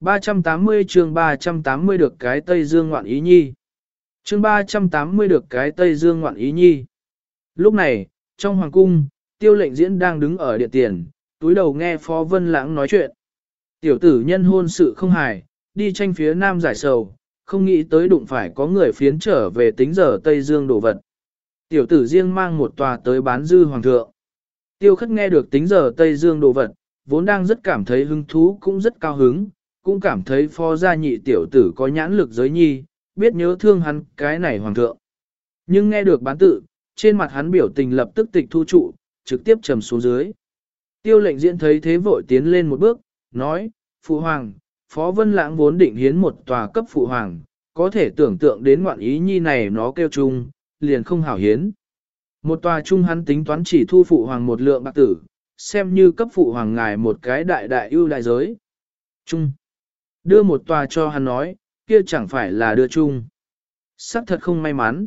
380 chương 380 được cái Tây Dương ngoạn ý nhi. Chương 380 được cái Tây Dương ngoạn ý nhi. Lúc này, trong hoàng cung, tiêu lệnh diễn đang đứng ở điện tiền, túi đầu nghe Phó Vân Lãng nói chuyện. Tiểu tử nhân hôn sự không hài, đi tranh phía nam giải sầu, không nghĩ tới đụng phải có người phiến trở về tính giờ Tây Dương đồ vật. Tiểu tử riêng mang một tòa tới bán dư hoàng thượng. Tiêu khất nghe được tính giờ Tây Dương đồ vật, vốn đang rất cảm thấy hứng thú cũng rất cao hứng, cũng cảm thấy phó gia nhị tiểu tử có nhãn lực giới nhi, biết nhớ thương hắn cái này hoàng thượng. Nhưng nghe được bán tự, trên mặt hắn biểu tình lập tức tịch thu trụ, trực tiếp trầm xuống dưới. Tiêu lệnh diễn thấy thế vội tiến lên một bước, nói, Phụ Hoàng, Phó Vân Lãng vốn định hiến một tòa cấp Phụ Hoàng, có thể tưởng tượng đến ngoạn ý nhi này nó kêu chung, liền không hảo hiến. Một tòa chung hắn tính toán chỉ thu Phụ Hoàng một lượng bạc tử, xem như cấp Phụ Hoàng ngài một cái đại đại ưu đại giới. Chung. Đưa một tòa cho hắn nói, kia chẳng phải là đưa chung. Sắc thật không may mắn.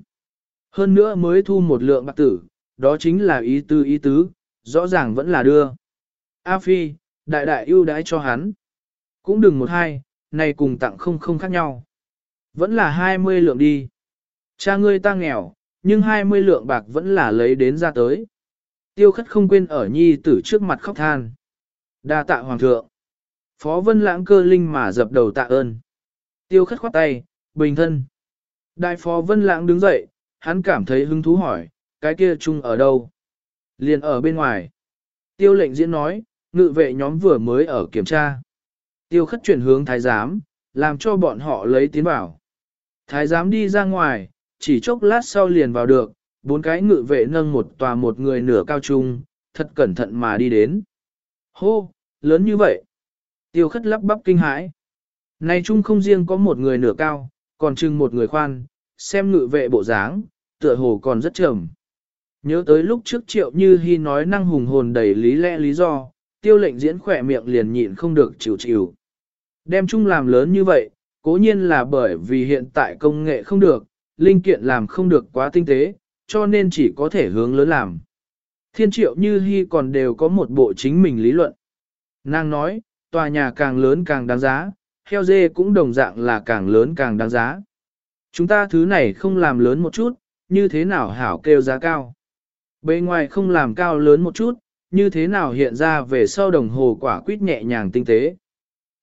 Hơn nữa mới thu một lượng bạc tử, đó chính là ý tư ý tứ, rõ ràng vẫn là đưa. A Phi, đại đại ưu đãi cho hắn. Cũng đừng một hai, này cùng tặng không không khác nhau. Vẫn là hai mươi lượng đi. Cha ngươi ta nghèo, nhưng hai mươi lượng bạc vẫn là lấy đến ra tới. Tiêu khất không quên ở nhi tử trước mặt khóc than. đa tạ hoàng thượng. Phó vân lãng cơ linh mà dập đầu tạ ơn. Tiêu khất khoát tay, bình thân. Đại phó vân lãng đứng dậy, hắn cảm thấy hứng thú hỏi, cái kia chung ở đâu? Liền ở bên ngoài. Tiêu lệnh diễn nói, ngự vệ nhóm vừa mới ở kiểm tra. Tiêu khất chuyển hướng thái giám, làm cho bọn họ lấy tiến bảo. Thái giám đi ra ngoài, chỉ chốc lát sau liền vào được, bốn cái ngự vệ nâng một tòa một người nửa cao trung, thật cẩn thận mà đi đến. Hô, lớn như vậy. Tiêu khất lắp bắp kinh hãi. Này chung không riêng có một người nửa cao, còn chừng một người khoan, xem ngự vệ bộ dáng, tựa hồ còn rất trầm. Nhớ tới lúc trước triệu như hy nói năng hùng hồn đầy lý lẽ lý do, tiêu lệnh diễn khỏe miệng liền nhịn không được chịu chịu. Đem chung làm lớn như vậy, cố nhiên là bởi vì hiện tại công nghệ không được, linh kiện làm không được quá tinh tế, cho nên chỉ có thể hướng lớn làm. Thiên triệu như hy còn đều có một bộ chính mình lý luận. Nàng nói, tòa nhà càng lớn càng đáng giá, heo dê cũng đồng dạng là càng lớn càng đáng giá. Chúng ta thứ này không làm lớn một chút, như thế nào hảo kêu giá cao. Bề ngoài không làm cao lớn một chút, như thế nào hiện ra về sau đồng hồ quả quýt nhẹ nhàng tinh tế.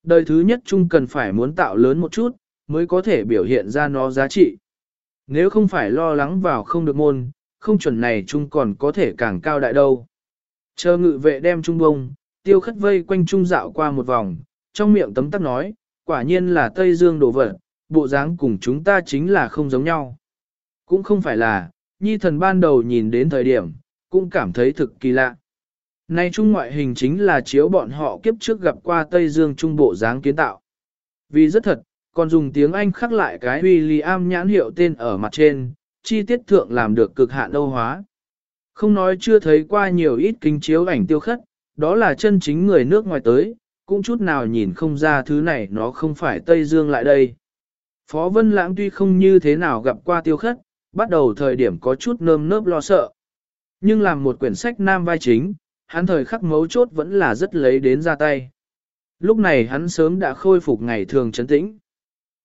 Đời thứ nhất chung cần phải muốn tạo lớn một chút, mới có thể biểu hiện ra nó giá trị. Nếu không phải lo lắng vào không được môn, không chuẩn này chung còn có thể càng cao đại đâu. Chờ ngự vệ đem trung bông, tiêu khất vây quanh trung dạo qua một vòng, trong miệng tấm tắc nói, quả nhiên là Tây Dương đồ vật, bộ dáng cùng chúng ta chính là không giống nhau. Cũng không phải là, nhi thần ban đầu nhìn đến thời điểm, cũng cảm thấy thực kỳ lạ. Nay trung ngoại hình chính là chiếu bọn họ kiếp trước gặp qua Tây Dương trung bộ dáng kiến tạo. Vì rất thật, còn dùng tiếng Anh khắc lại cái William nhãn hiệu tên ở mặt trên, chi tiết thượng làm được cực hạn âu hóa. Không nói chưa thấy qua nhiều ít kính chiếu ảnh tiêu khất, đó là chân chính người nước ngoài tới, cũng chút nào nhìn không ra thứ này nó không phải Tây Dương lại đây. Phó Vân Lãng tuy không như thế nào gặp qua tiêu khất, bắt đầu thời điểm có chút nơm nớp lo sợ. Nhưng làm một quyển sách nam vai chính, hắn thời khắc mấu chốt vẫn là rất lấy đến ra tay. Lúc này hắn sớm đã khôi phục ngày thường chấn tĩnh.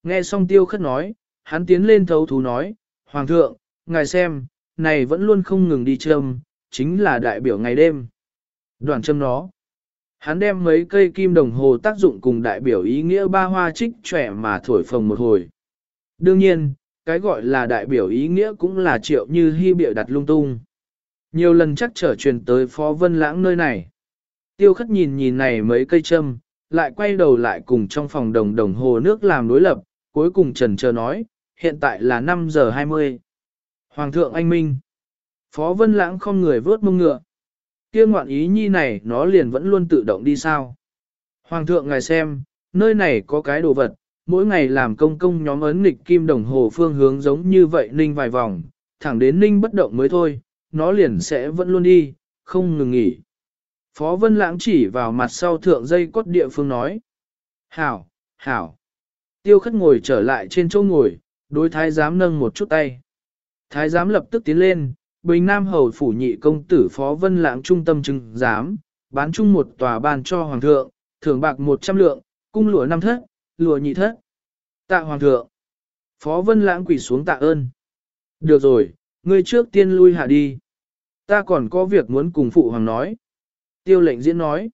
Nghe xong tiêu khất nói, hắn tiến lên thấu thú nói, Hoàng thượng, ngài xem, này vẫn luôn không ngừng đi châm, chính là đại biểu ngày đêm. Đoàn châm nó. Hắn đem mấy cây kim đồng hồ tác dụng cùng đại biểu ý nghĩa ba hoa trích trẻ mà thổi phồng một hồi. Đương nhiên, cái gọi là đại biểu ý nghĩa cũng là triệu như hy biểu đặt lung tung. Nhiều lần chắc trở truyền tới Phó Vân Lãng nơi này. Tiêu khất nhìn nhìn này mấy cây châm, lại quay đầu lại cùng trong phòng đồng đồng hồ nước làm đối lập, cuối cùng trần chờ nói, hiện tại là 5 giờ 20. Hoàng thượng anh minh. Phó Vân Lãng không người vớt mông ngựa. Kia ngoạn ý nhi này nó liền vẫn luôn tự động đi sao. Hoàng thượng ngài xem, nơi này có cái đồ vật, mỗi ngày làm công công nhóm ấn nghịch kim đồng hồ phương hướng giống như vậy ninh vài vòng, thẳng đến ninh bất động mới thôi, nó liền sẽ vẫn luôn đi, không ngừng nghỉ. Phó Vân Lãng chỉ vào mặt sau thượng dây cốt địa phương nói. Hảo, hảo. Tiêu khất ngồi trở lại trên chỗ ngồi, đối thái giám nâng một chút tay. Thái giám lập tức tiến lên, Bình Nam Hầu phủ nhị công tử Phó Vân Lãng trung tâm trưng giám, bán chung một tòa bàn cho Hoàng thượng, thưởng bạc 100 lượng, cung lụa năm thất, lụa nhị thất. Tạ hoàng thượng. Phó Vân Lãng quỳ xuống tạ ơn. Được rồi, ngươi trước tiên lui hạ đi. Ta còn có việc muốn cùng phụ hoàng nói. Tiêu lệnh diễn nói.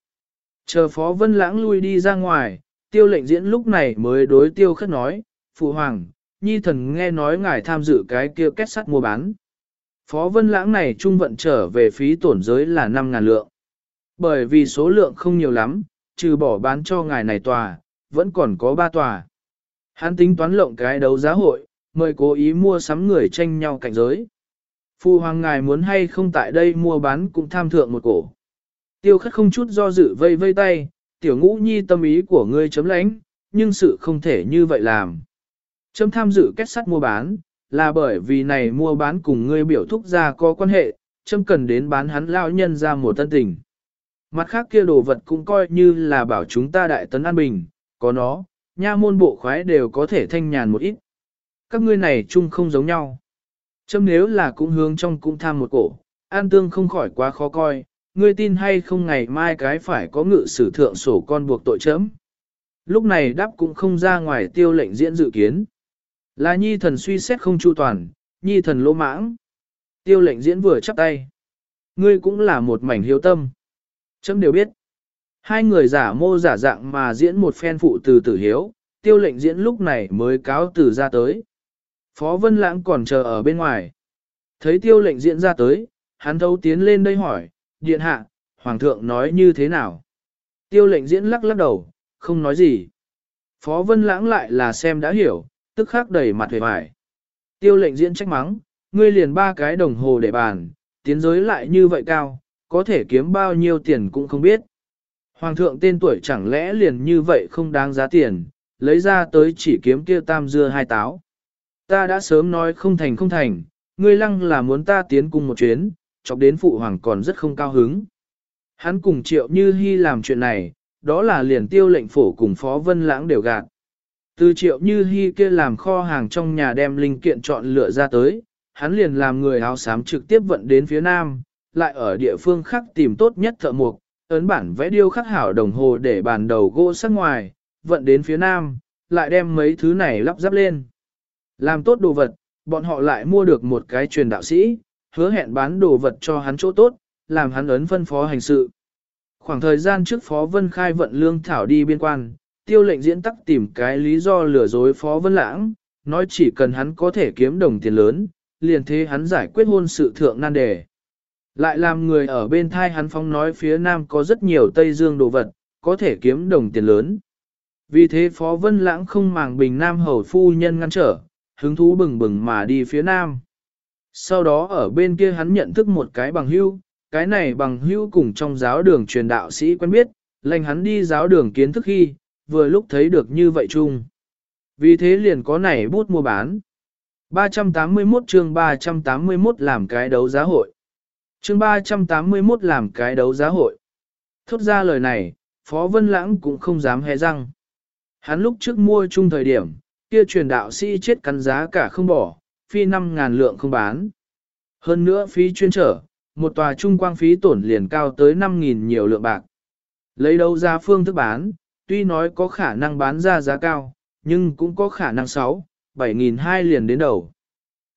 Chờ Phó Vân Lãng lui đi ra ngoài, tiêu lệnh diễn lúc này mới đối tiêu khất nói, Phụ hoàng, nhi thần nghe nói ngài tham dự cái kia kết sắt mua bán. Phó Vân Lãng này trung vận trở về phí tổn giới là 5.000 lượng. Bởi vì số lượng không nhiều lắm, trừ bỏ bán cho ngài này tòa, vẫn còn có 3 tòa. Hắn tính toán lộng cái đấu giá hội, mời cố ý mua sắm người tranh nhau cạnh giới. Phu hoàng ngài muốn hay không tại đây mua bán cũng tham thượng một cổ. Tiêu khất không chút do dự vây vây tay, tiểu ngũ nhi tâm ý của ngươi chấm lánh, nhưng sự không thể như vậy làm. Chấm tham dự kết sắt mua bán, là bởi vì này mua bán cùng ngươi biểu thúc ra có quan hệ, châm cần đến bán hắn lao nhân ra một tân tình. Mặt khác kia đồ vật cũng coi như là bảo chúng ta đại tấn an bình, có nó, nha môn bộ khoái đều có thể thanh nhàn một ít. Các ngươi này chung không giống nhau. Châm nếu là cũng hướng trong cũng tham một cổ, an tương không khỏi quá khó coi, ngươi tin hay không ngày mai cái phải có ngự sử thượng sổ con buộc tội chấm. Lúc này đáp cũng không ra ngoài tiêu lệnh diễn dự kiến. Là nhi thần suy xét không chu toàn, nhi thần lỗ mãng. Tiêu lệnh diễn vừa chắp tay. Ngươi cũng là một mảnh hiếu tâm. Chấm đều biết. Hai người giả mô giả dạng mà diễn một phen phụ từ tử hiếu, tiêu lệnh diễn lúc này mới cáo từ ra tới. Phó Vân Lãng còn chờ ở bên ngoài. Thấy tiêu lệnh diễn ra tới, hắn thấu tiến lên đây hỏi, điện hạ, hoàng thượng nói như thế nào? Tiêu lệnh diễn lắc lắc đầu, không nói gì. Phó Vân Lãng lại là xem đã hiểu, tức khắc đầy mặt hề hoài. Tiêu lệnh diễn trách mắng, ngươi liền ba cái đồng hồ để bàn, tiến giới lại như vậy cao, có thể kiếm bao nhiêu tiền cũng không biết. Hoàng thượng tên tuổi chẳng lẽ liền như vậy không đáng giá tiền, lấy ra tới chỉ kiếm kia tam dưa hai táo. Ta đã sớm nói không thành không thành, ngươi lăng là muốn ta tiến cùng một chuyến, chọc đến phụ hoàng còn rất không cao hứng. Hắn cùng triệu như hy làm chuyện này, đó là liền tiêu lệnh phổ cùng phó vân lãng đều gạt. Từ triệu như hy kia làm kho hàng trong nhà đem linh kiện chọn lựa ra tới, hắn liền làm người áo xám trực tiếp vận đến phía nam, lại ở địa phương khác tìm tốt nhất thợ mục, ấn bản vẽ điêu khắc hảo đồng hồ để bàn đầu gỗ sắc ngoài, vận đến phía nam, lại đem mấy thứ này lắp ráp lên. Làm tốt đồ vật, bọn họ lại mua được một cái truyền đạo sĩ, hứa hẹn bán đồ vật cho hắn chỗ tốt, làm hắn ấn phân phó hành sự. Khoảng thời gian trước Phó Vân Khai vận lương thảo đi biên quan, tiêu lệnh diễn tắc tìm cái lý do lừa dối Phó Vân Lãng, nói chỉ cần hắn có thể kiếm đồng tiền lớn, liền thế hắn giải quyết hôn sự thượng nan đề. Lại làm người ở bên thai hắn phong nói phía nam có rất nhiều Tây Dương đồ vật, có thể kiếm đồng tiền lớn. Vì thế Phó Vân Lãng không màng bình nam hầu phu nhân ngăn trở, hứng thú bừng bừng mà đi phía nam. Sau đó ở bên kia hắn nhận thức một cái bằng hưu, cái này bằng hưu cùng trong giáo đường truyền đạo sĩ quen biết, lệnh hắn đi giáo đường kiến thức khi, vừa lúc thấy được như vậy chung. Vì thế liền có nảy bút mua bán. 381 chương 381 làm cái đấu giá hội. Chương 381 làm cái đấu giá hội. Thốt ra lời này, Phó Vân Lãng cũng không dám hé răng. Hắn lúc trước mua chung thời điểm, kia truyền đạo sĩ chết cắn giá cả không bỏ, phi 5.000 lượng không bán. Hơn nữa phí chuyên trở, một tòa trung quang phí tổn liền cao tới 5.000 nhiều lượng bạc. Lấy đâu ra phương thức bán, tuy nói có khả năng bán ra giá cao, nhưng cũng có khả năng 6, 7.000 hai liền đến đầu.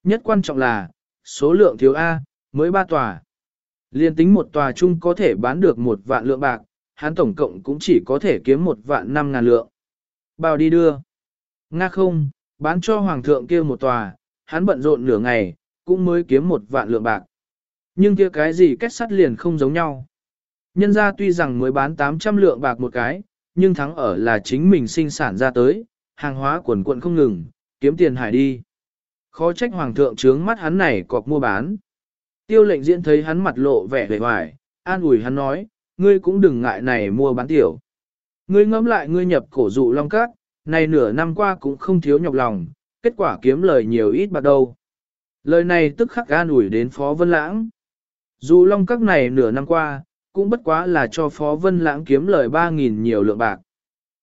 Nhất quan trọng là, số lượng thiếu A, mới ba tòa. Liên tính một tòa chung có thể bán được một vạn lượng bạc, hắn tổng cộng cũng chỉ có thể kiếm một vạn năm ngàn lượng. Bao đi đưa. Nga không, bán cho hoàng thượng kia một tòa, hắn bận rộn nửa ngày, cũng mới kiếm một vạn lượng bạc. Nhưng kia cái gì kết sắt liền không giống nhau. Nhân ra tuy rằng mới bán 800 lượng bạc một cái, nhưng thắng ở là chính mình sinh sản ra tới, hàng hóa quần quận không ngừng, kiếm tiền hải đi. Khó trách hoàng thượng trướng mắt hắn này cọc mua bán. Tiêu lệnh diễn thấy hắn mặt lộ vẻ vẻ hoài, an ủi hắn nói, ngươi cũng đừng ngại này mua bán tiểu. Ngươi ngẫm lại ngươi nhập cổ dụ long cát, này nửa năm qua cũng không thiếu nhọc lòng, kết quả kiếm lời nhiều ít bạc đâu. Lời này tức khắc an ủi đến Phó Vân Lãng. Dù long các này nửa năm qua, cũng bất quá là cho Phó Vân Lãng kiếm lời 3.000 nhiều lượng bạc.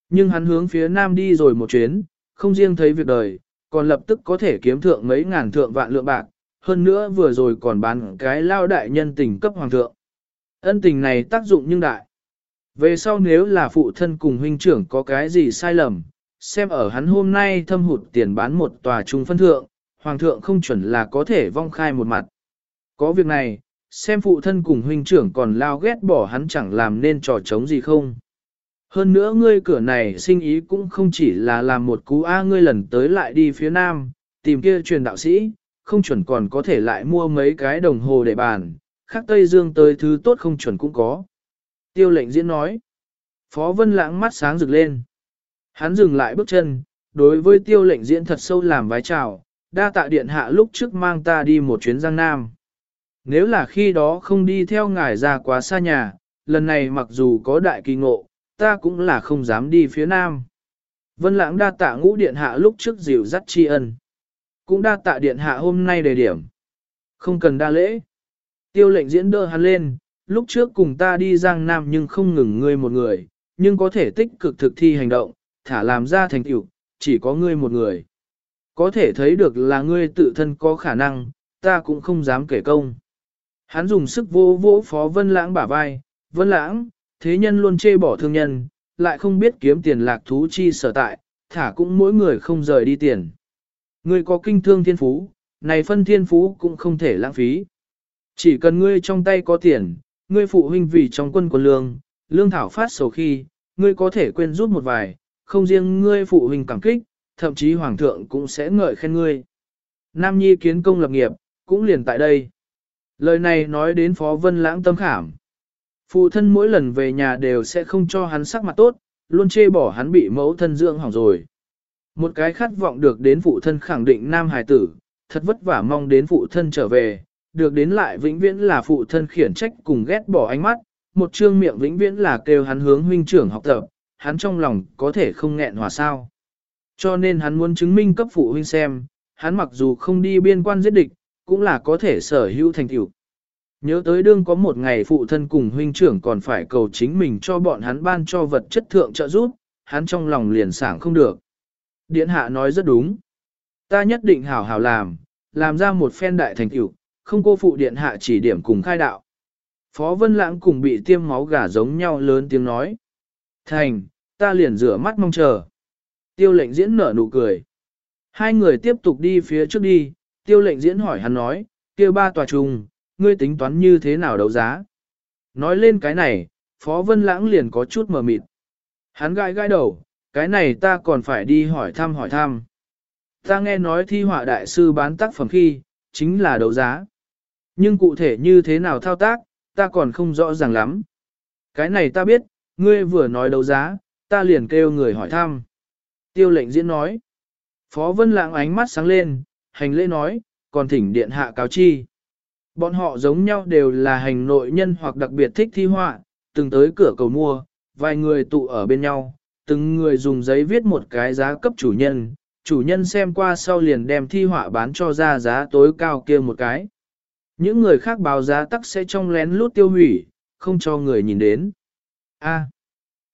Nhưng hắn hướng phía nam đi rồi một chuyến, không riêng thấy việc đời, còn lập tức có thể kiếm thượng mấy ngàn thượng vạn lượng bạc, hơn nữa vừa rồi còn bán cái lao đại nhân tình cấp hoàng thượng. Ân tình này tác dụng nhưng đại. Về sau nếu là phụ thân cùng huynh trưởng có cái gì sai lầm, xem ở hắn hôm nay thâm hụt tiền bán một tòa trung phân thượng, hoàng thượng không chuẩn là có thể vong khai một mặt. Có việc này, xem phụ thân cùng huynh trưởng còn lao ghét bỏ hắn chẳng làm nên trò chống gì không. Hơn nữa ngươi cửa này sinh ý cũng không chỉ là làm một cú A ngươi lần tới lại đi phía nam, tìm kia truyền đạo sĩ, không chuẩn còn có thể lại mua mấy cái đồng hồ để bàn, khác Tây Dương tới thứ tốt không chuẩn cũng có. Tiêu lệnh diễn nói. Phó Vân Lãng mắt sáng rực lên. Hắn dừng lại bước chân, đối với tiêu lệnh diễn thật sâu làm vái chào, đa tạ điện hạ lúc trước mang ta đi một chuyến Giang Nam. Nếu là khi đó không đi theo ngài ra quá xa nhà, lần này mặc dù có đại kỳ ngộ, ta cũng là không dám đi phía Nam. Vân Lãng đa tạ ngũ điện hạ lúc trước dịu dắt tri ân. Cũng đa tạ điện hạ hôm nay đề điểm. Không cần đa lễ. Tiêu lệnh diễn đỡ hắn lên, lúc trước cùng ta đi Giang Nam nhưng không ngừng ngươi một người, nhưng có thể tích cực thực thi hành động, thả làm ra thành tựu, chỉ có ngươi một người. Có thể thấy được là ngươi tự thân có khả năng, ta cũng không dám kể công. Hắn dùng sức vô vỗ phó Vân Lãng bả vai, Vân Lãng, thế nhân luôn chê bỏ thương nhân, lại không biết kiếm tiền lạc thú chi sở tại, thả cũng mỗi người không rời đi tiền. Ngươi có kinh thương thiên phú, này phân thiên phú cũng không thể lãng phí. Chỉ cần ngươi trong tay có tiền, ngươi phụ huynh vì trong quân quân lương, lương thảo phát sầu khi, ngươi có thể quên rút một vài, không riêng ngươi phụ huynh cảm kích, thậm chí hoàng thượng cũng sẽ ngợi khen ngươi. Nam Nhi kiến công lập nghiệp, cũng liền tại đây. Lời này nói đến Phó Vân Lãng tâm khảm. Phụ thân mỗi lần về nhà đều sẽ không cho hắn sắc mặt tốt, luôn chê bỏ hắn bị mẫu thân dưỡng hỏng rồi. Một cái khát vọng được đến phụ thân khẳng định nam hài tử, thật vất vả mong đến phụ thân trở về, được đến lại vĩnh viễn là phụ thân khiển trách cùng ghét bỏ ánh mắt, một trương miệng vĩnh viễn là kêu hắn hướng huynh trưởng học tập, hắn trong lòng có thể không nghẹn hòa sao. Cho nên hắn muốn chứng minh cấp phụ huynh xem, hắn mặc dù không đi biên quan giết địch, cũng là có thể sở hữu thành tựu. Nhớ tới đương có một ngày phụ thân cùng huynh trưởng còn phải cầu chính mình cho bọn hắn ban cho vật chất thượng trợ giúp, hắn trong lòng liền sảng không được. Điện hạ nói rất đúng. Ta nhất định hảo hảo làm, làm ra một phen đại thành tựu, không cô phụ điện hạ chỉ điểm cùng khai đạo. Phó Vân Lãng cùng bị tiêm máu gà giống nhau lớn tiếng nói. Thành, ta liền rửa mắt mong chờ. Tiêu lệnh diễn nở nụ cười. Hai người tiếp tục đi phía trước đi, tiêu lệnh diễn hỏi hắn nói, kia ba tòa trùng, ngươi tính toán như thế nào đấu giá. Nói lên cái này, Phó Vân Lãng liền có chút mờ mịt. Hắn gãi gãi đầu, cái này ta còn phải đi hỏi thăm hỏi thăm. Ta nghe nói thi họa đại sư bán tác phẩm khi, chính là đấu giá. Nhưng cụ thể như thế nào thao tác, ta còn không rõ ràng lắm. Cái này ta biết, ngươi vừa nói đấu giá, ta liền kêu người hỏi thăm. Tiêu lệnh diễn nói. Phó Vân Lãng ánh mắt sáng lên, hành lễ nói, còn thỉnh điện hạ cáo chi. Bọn họ giống nhau đều là hành nội nhân hoặc đặc biệt thích thi họa, từng tới cửa cầu mua, vài người tụ ở bên nhau, từng người dùng giấy viết một cái giá cấp chủ nhân, chủ nhân xem qua sau liền đem thi họa bán cho ra giá tối cao kia một cái. Những người khác báo giá tắc sẽ trong lén lút tiêu hủy, không cho người nhìn đến. A,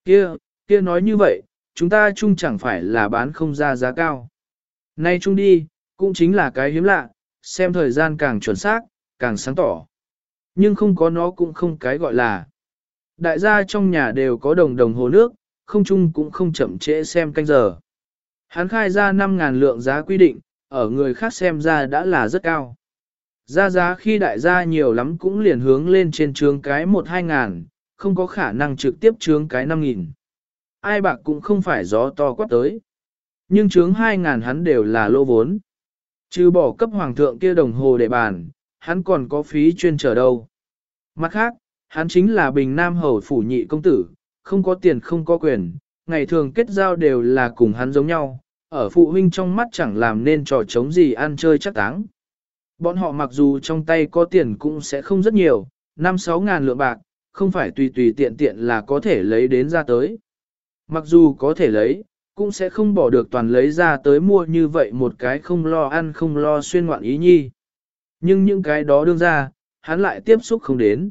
kia, kia nói như vậy, chúng ta chung chẳng phải là bán không ra giá cao. Nay chung đi, cũng chính là cái hiếm lạ, xem thời gian càng chuẩn xác, càng sáng tỏ. Nhưng không có nó cũng không cái gọi là. Đại gia trong nhà đều có đồng đồng hồ nước, không chung cũng không chậm trễ xem canh giờ. Hắn khai ra 5.000 lượng giá quy định, ở người khác xem ra đã là rất cao. Ra giá khi đại gia nhiều lắm cũng liền hướng lên trên trướng cái 1-2 ngàn, không có khả năng trực tiếp trướng cái 5 nghìn. Ai bạc cũng không phải gió to quát tới. Nhưng trướng 2 ngàn hắn đều là lô vốn. Trừ bỏ cấp hoàng thượng kia đồng hồ để bàn, hắn còn có phí chuyên trở đâu. Mặt khác, hắn chính là bình nam hầu phủ nhị công tử, không có tiền không có quyền, ngày thường kết giao đều là cùng hắn giống nhau, ở phụ huynh trong mắt chẳng làm nên trò chống gì ăn chơi chắc táng. Bọn họ mặc dù trong tay có tiền cũng sẽ không rất nhiều, 5-6 ngàn lượng bạc, không phải tùy tùy tiện tiện là có thể lấy đến ra tới. Mặc dù có thể lấy, cũng sẽ không bỏ được toàn lấy ra tới mua như vậy một cái không lo ăn không lo xuyên ngoạn ý nhi. Nhưng những cái đó đương ra, hắn lại tiếp xúc không đến.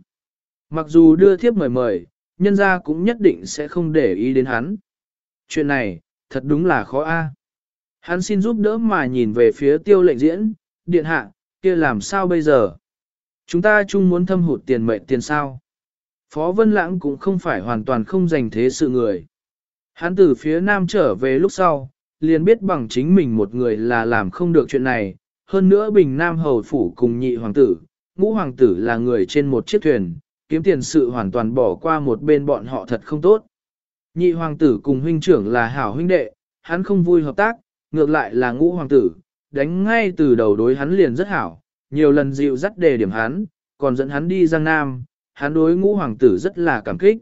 Mặc dù đưa thiếp mời mời, nhân ra cũng nhất định sẽ không để ý đến hắn. Chuyện này, thật đúng là khó a. Hắn xin giúp đỡ mà nhìn về phía tiêu lệnh diễn, điện hạ, kia làm sao bây giờ? Chúng ta chung muốn thâm hụt tiền mệnh tiền sao? Phó Vân Lãng cũng không phải hoàn toàn không dành thế sự người. Hắn từ phía nam trở về lúc sau, liền biết bằng chính mình một người là làm không được chuyện này, hơn nữa bình nam hầu phủ cùng nhị hoàng tử, ngũ hoàng tử là người trên một chiếc thuyền, kiếm tiền sự hoàn toàn bỏ qua một bên bọn họ thật không tốt. Nhị hoàng tử cùng huynh trưởng là hảo huynh đệ, hắn không vui hợp tác, ngược lại là ngũ hoàng tử, đánh ngay từ đầu đối hắn liền rất hảo, nhiều lần dịu dắt đề điểm hắn, còn dẫn hắn đi Giang Nam, hắn đối ngũ hoàng tử rất là cảm kích.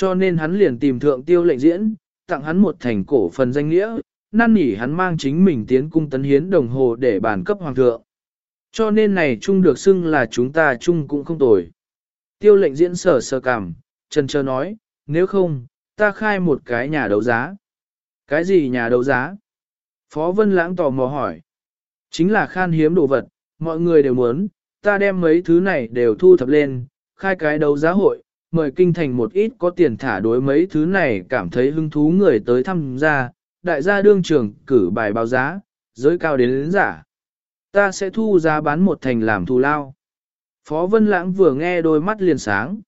Cho nên hắn liền tìm thượng tiêu lệnh diễn, tặng hắn một thành cổ phần danh nghĩa, năn nỉ hắn mang chính mình tiến cung tấn hiến đồng hồ để bàn cấp hoàng thượng. Cho nên này chung được xưng là chúng ta chung cũng không tồi. Tiêu lệnh diễn sở sơ cảm, trần trơ nói, nếu không, ta khai một cái nhà đấu giá. Cái gì nhà đấu giá? Phó Vân Lãng tò mò hỏi. Chính là khan hiếm đồ vật, mọi người đều muốn, ta đem mấy thứ này đều thu thập lên, khai cái đấu giá hội, mời kinh thành một ít có tiền thả đối mấy thứ này cảm thấy hứng thú người tới tham gia, đại gia đương trưởng cử bài báo giá, giới cao đến đến giả. Ta sẽ thu giá bán một thành làm thù lao. Phó Vân Lãng vừa nghe đôi mắt liền sáng.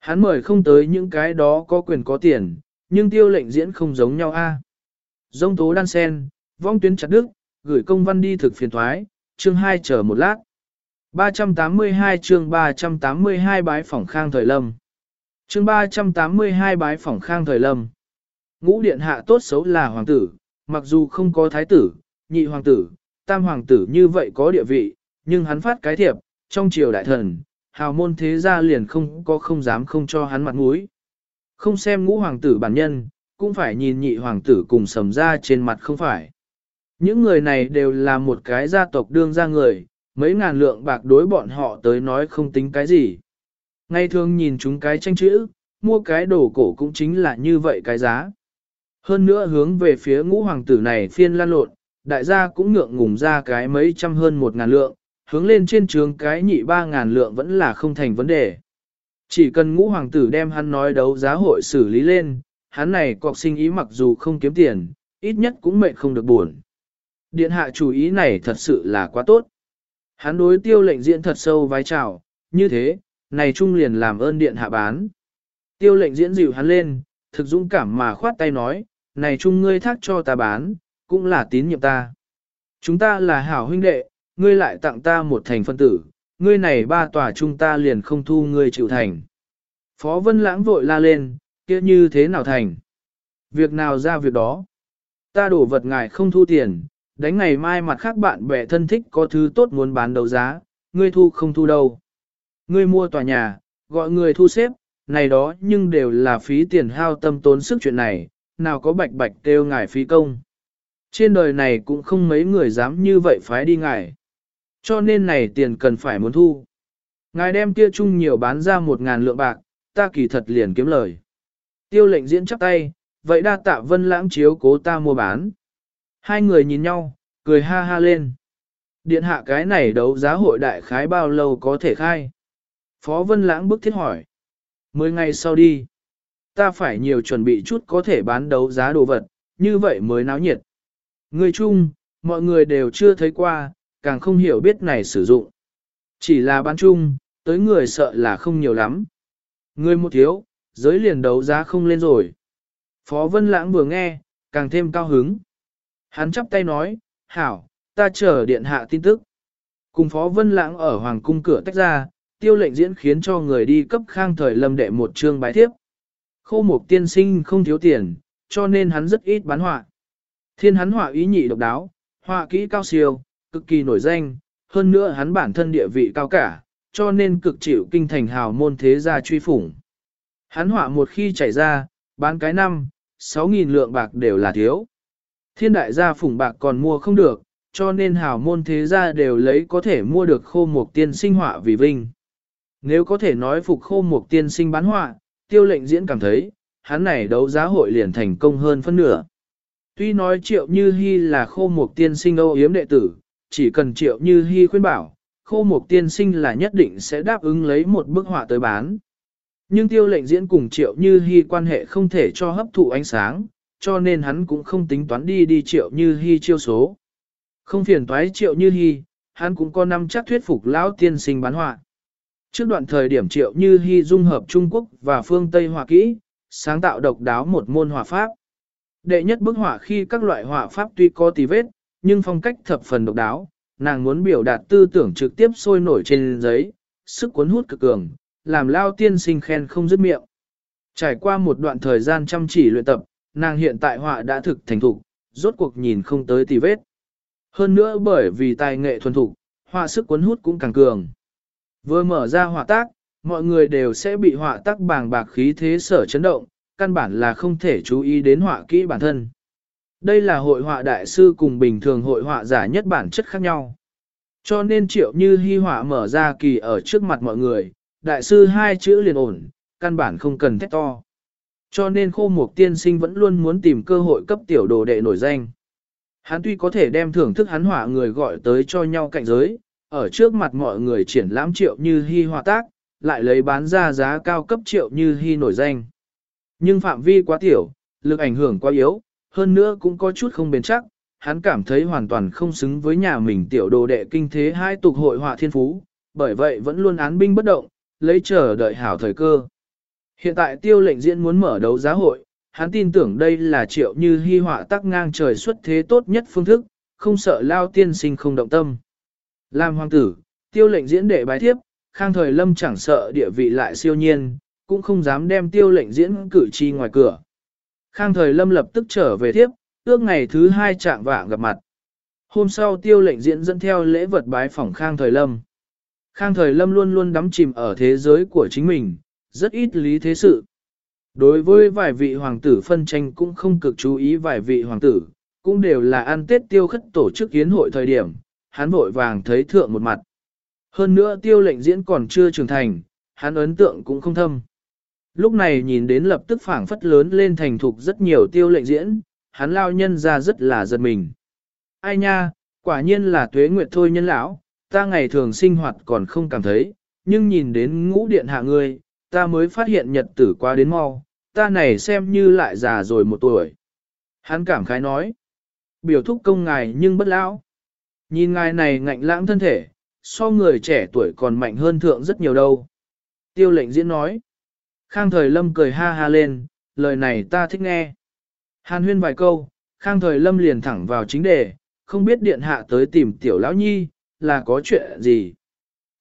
Hắn mời không tới những cái đó có quyền có tiền, nhưng tiêu lệnh diễn không giống nhau a. À. Dông tố đan sen, vong tuyến chặt đức, gửi công văn đi thực phiền thoái, chương 2 chờ một lát. 382 chương 382 bái phỏng khang thời lâm. Chương 382 bái phỏng khang thời lâm. Ngũ điện hạ tốt xấu là hoàng tử, mặc dù không có thái tử, nhị hoàng tử, tam hoàng tử như vậy có địa vị, nhưng hắn phát cái thiệp, trong triều đại thần, hào môn thế gia liền không có không dám không cho hắn mặt mũi. Không xem ngũ hoàng tử bản nhân, cũng phải nhìn nhị hoàng tử cùng sầm ra trên mặt không phải. Những người này đều là một cái gia tộc đương ra người, mấy ngàn lượng bạc đối bọn họ tới nói không tính cái gì. Ngay thường nhìn chúng cái tranh chữ, mua cái đồ cổ cũng chính là như vậy cái giá. Hơn nữa hướng về phía ngũ hoàng tử này phiên lan lộn, đại gia cũng ngượng ngùng ra cái mấy trăm hơn một ngàn lượng, hướng lên trên trường cái nhị ba ngàn lượng vẫn là không thành vấn đề. Chỉ cần ngũ hoàng tử đem hắn nói đấu giá hội xử lý lên, hắn này cọc sinh ý mặc dù không kiếm tiền, ít nhất cũng mệnh không được buồn. Điện hạ chủ ý này thật sự là quá tốt. Hắn đối tiêu lệnh diễn thật sâu vái chào, như thế, này trung liền làm ơn điện hạ bán. Tiêu lệnh diễn dịu hắn lên, thực dũng cảm mà khoát tay nói, này trung ngươi thác cho ta bán, cũng là tín nhiệm ta. Chúng ta là hảo huynh đệ, ngươi lại tặng ta một thành phân tử, ngươi này ba tòa chúng ta liền không thu ngươi chịu thành. Phó Vân Lãng vội la lên, kia như thế nào thành? Việc nào ra việc đó? Ta đổ vật ngài không thu tiền, đánh ngày mai mặt khác bạn bè thân thích có thứ tốt muốn bán đấu giá, ngươi thu không thu đâu. Ngươi mua tòa nhà, gọi người thu xếp, này đó nhưng đều là phí tiền hao tâm tốn sức chuyện này, nào có bạch bạch kêu ngài phí công. Trên đời này cũng không mấy người dám như vậy phái đi ngài. Cho nên này tiền cần phải muốn thu. Ngài đem kia chung nhiều bán ra một ngàn lượng bạc, ta kỳ thật liền kiếm lời. Tiêu lệnh diễn chắp tay, vậy đa tạ vân lãng chiếu cố ta mua bán. Hai người nhìn nhau, cười ha ha lên. Điện hạ cái này đấu giá hội đại khái bao lâu có thể khai? Phó Vân Lãng bức thiết hỏi. Mười ngày sau đi. Ta phải nhiều chuẩn bị chút có thể bán đấu giá đồ vật, như vậy mới náo nhiệt. Người chung, mọi người đều chưa thấy qua, càng không hiểu biết này sử dụng. Chỉ là bán chung, tới người sợ là không nhiều lắm. Người một thiếu, giới liền đấu giá không lên rồi. Phó Vân Lãng vừa nghe, càng thêm cao hứng. Hắn chắp tay nói, hảo, ta chờ điện hạ tin tức. Cùng Phó Vân Lãng ở Hoàng cung cửa tách ra, tiêu lệnh diễn khiến cho người đi cấp khang thời lâm đệ một chương bài tiếp. Khô mục tiên sinh không thiếu tiền, cho nên hắn rất ít bán họa. Thiên hắn họa ý nhị độc đáo, họa kỹ cao siêu, cực kỳ nổi danh, hơn nữa hắn bản thân địa vị cao cả, cho nên cực chịu kinh thành hào môn thế gia truy phủng. Hắn họa một khi chảy ra, bán cái năm, 6.000 lượng bạc đều là thiếu. Thiên đại gia phủng bạc còn mua không được, cho nên hào môn thế gia đều lấy có thể mua được khô mục tiên sinh họa vì vinh. Nếu có thể nói phục khô mục tiên sinh bán họa, tiêu lệnh diễn cảm thấy, hắn này đấu giá hội liền thành công hơn phân nửa. Tuy nói triệu như hy là khô mục tiên sinh âu yếm đệ tử, chỉ cần triệu như hy khuyên bảo, khô mục tiên sinh là nhất định sẽ đáp ứng lấy một bức họa tới bán. Nhưng tiêu lệnh diễn cùng triệu như hy quan hệ không thể cho hấp thụ ánh sáng, cho nên hắn cũng không tính toán đi đi triệu như hy chiêu số. Không phiền toái triệu như hy, hắn cũng có năm chắc thuyết phục lão tiên sinh bán họa. Trước đoạn thời điểm triệu như hy dung hợp Trung Quốc và phương Tây Hoa kỹ, sáng tạo độc đáo một môn hòa pháp. Đệ nhất bức họa khi các loại họa pháp tuy có tì vết, nhưng phong cách thập phần độc đáo, nàng muốn biểu đạt tư tưởng trực tiếp sôi nổi trên giấy, sức cuốn hút cực cường, làm lao tiên sinh khen không dứt miệng. Trải qua một đoạn thời gian chăm chỉ luyện tập, nàng hiện tại họa đã thực thành thục, rốt cuộc nhìn không tới tì vết. Hơn nữa bởi vì tài nghệ thuần thục, họa sức cuốn hút cũng càng cường. Vừa mở ra hỏa tác, mọi người đều sẽ bị hỏa tác bàng bạc khí thế sở chấn động, căn bản là không thể chú ý đến họa kỹ bản thân. Đây là hội họa đại sư cùng bình thường hội họa giả nhất bản chất khác nhau. Cho nên triệu như hy họa mở ra kỳ ở trước mặt mọi người, đại sư hai chữ liền ổn, căn bản không cần thét to. Cho nên khô mục tiên sinh vẫn luôn muốn tìm cơ hội cấp tiểu đồ đệ nổi danh. Hắn tuy có thể đem thưởng thức hắn họa người gọi tới cho nhau cạnh giới, ở trước mặt mọi người triển lãm triệu như hy hòa tác, lại lấy bán ra giá cao cấp triệu như hy nổi danh. Nhưng phạm vi quá tiểu, lực ảnh hưởng quá yếu, hơn nữa cũng có chút không bền chắc, hắn cảm thấy hoàn toàn không xứng với nhà mình tiểu đồ đệ kinh thế hai tục hội họa thiên phú, bởi vậy vẫn luôn án binh bất động, lấy chờ đợi hảo thời cơ. Hiện tại tiêu lệnh diễn muốn mở đấu giá hội, hắn tin tưởng đây là triệu như hy họa tắc ngang trời xuất thế tốt nhất phương thức, không sợ lao tiên sinh không động tâm. Làm hoàng tử, tiêu lệnh diễn đệ bái thiếp, khang thời lâm chẳng sợ địa vị lại siêu nhiên, cũng không dám đem tiêu lệnh diễn cử chi ngoài cửa. Khang thời lâm lập tức trở về thiếp, ước ngày thứ hai trạng vạng gặp mặt. Hôm sau tiêu lệnh diễn dẫn theo lễ vật bái phỏng khang thời lâm. Khang thời lâm luôn luôn đắm chìm ở thế giới của chính mình, rất ít lý thế sự. Đối với vài vị hoàng tử phân tranh cũng không cực chú ý vài vị hoàng tử, cũng đều là ăn tết tiêu khất tổ chức hiến hội thời điểm, hắn vội vàng thấy thượng một mặt. Hơn nữa tiêu lệnh diễn còn chưa trưởng thành, hắn ấn tượng cũng không thâm. Lúc này nhìn đến lập tức phảng phất lớn lên thành thục rất nhiều tiêu lệnh diễn, hắn lao nhân ra rất là giật mình. Ai nha, quả nhiên là tuế nguyệt thôi nhân lão, ta ngày thường sinh hoạt còn không cảm thấy, nhưng nhìn đến ngũ điện hạ ngươi, ta mới phát hiện nhật tử qua đến mau, ta này xem như lại già rồi một tuổi. Hắn cảm khái nói, biểu thúc công ngài nhưng bất lão. Nhìn ngài này ngạnh lãng thân thể, so người trẻ tuổi còn mạnh hơn thượng rất nhiều đâu. Tiêu lệnh diễn nói, khang thời lâm cười ha ha lên, lời này ta thích nghe. Hàn huyên vài câu, khang thời lâm liền thẳng vào chính đề, không biết điện hạ tới tìm tiểu lão nhi, là có chuyện gì.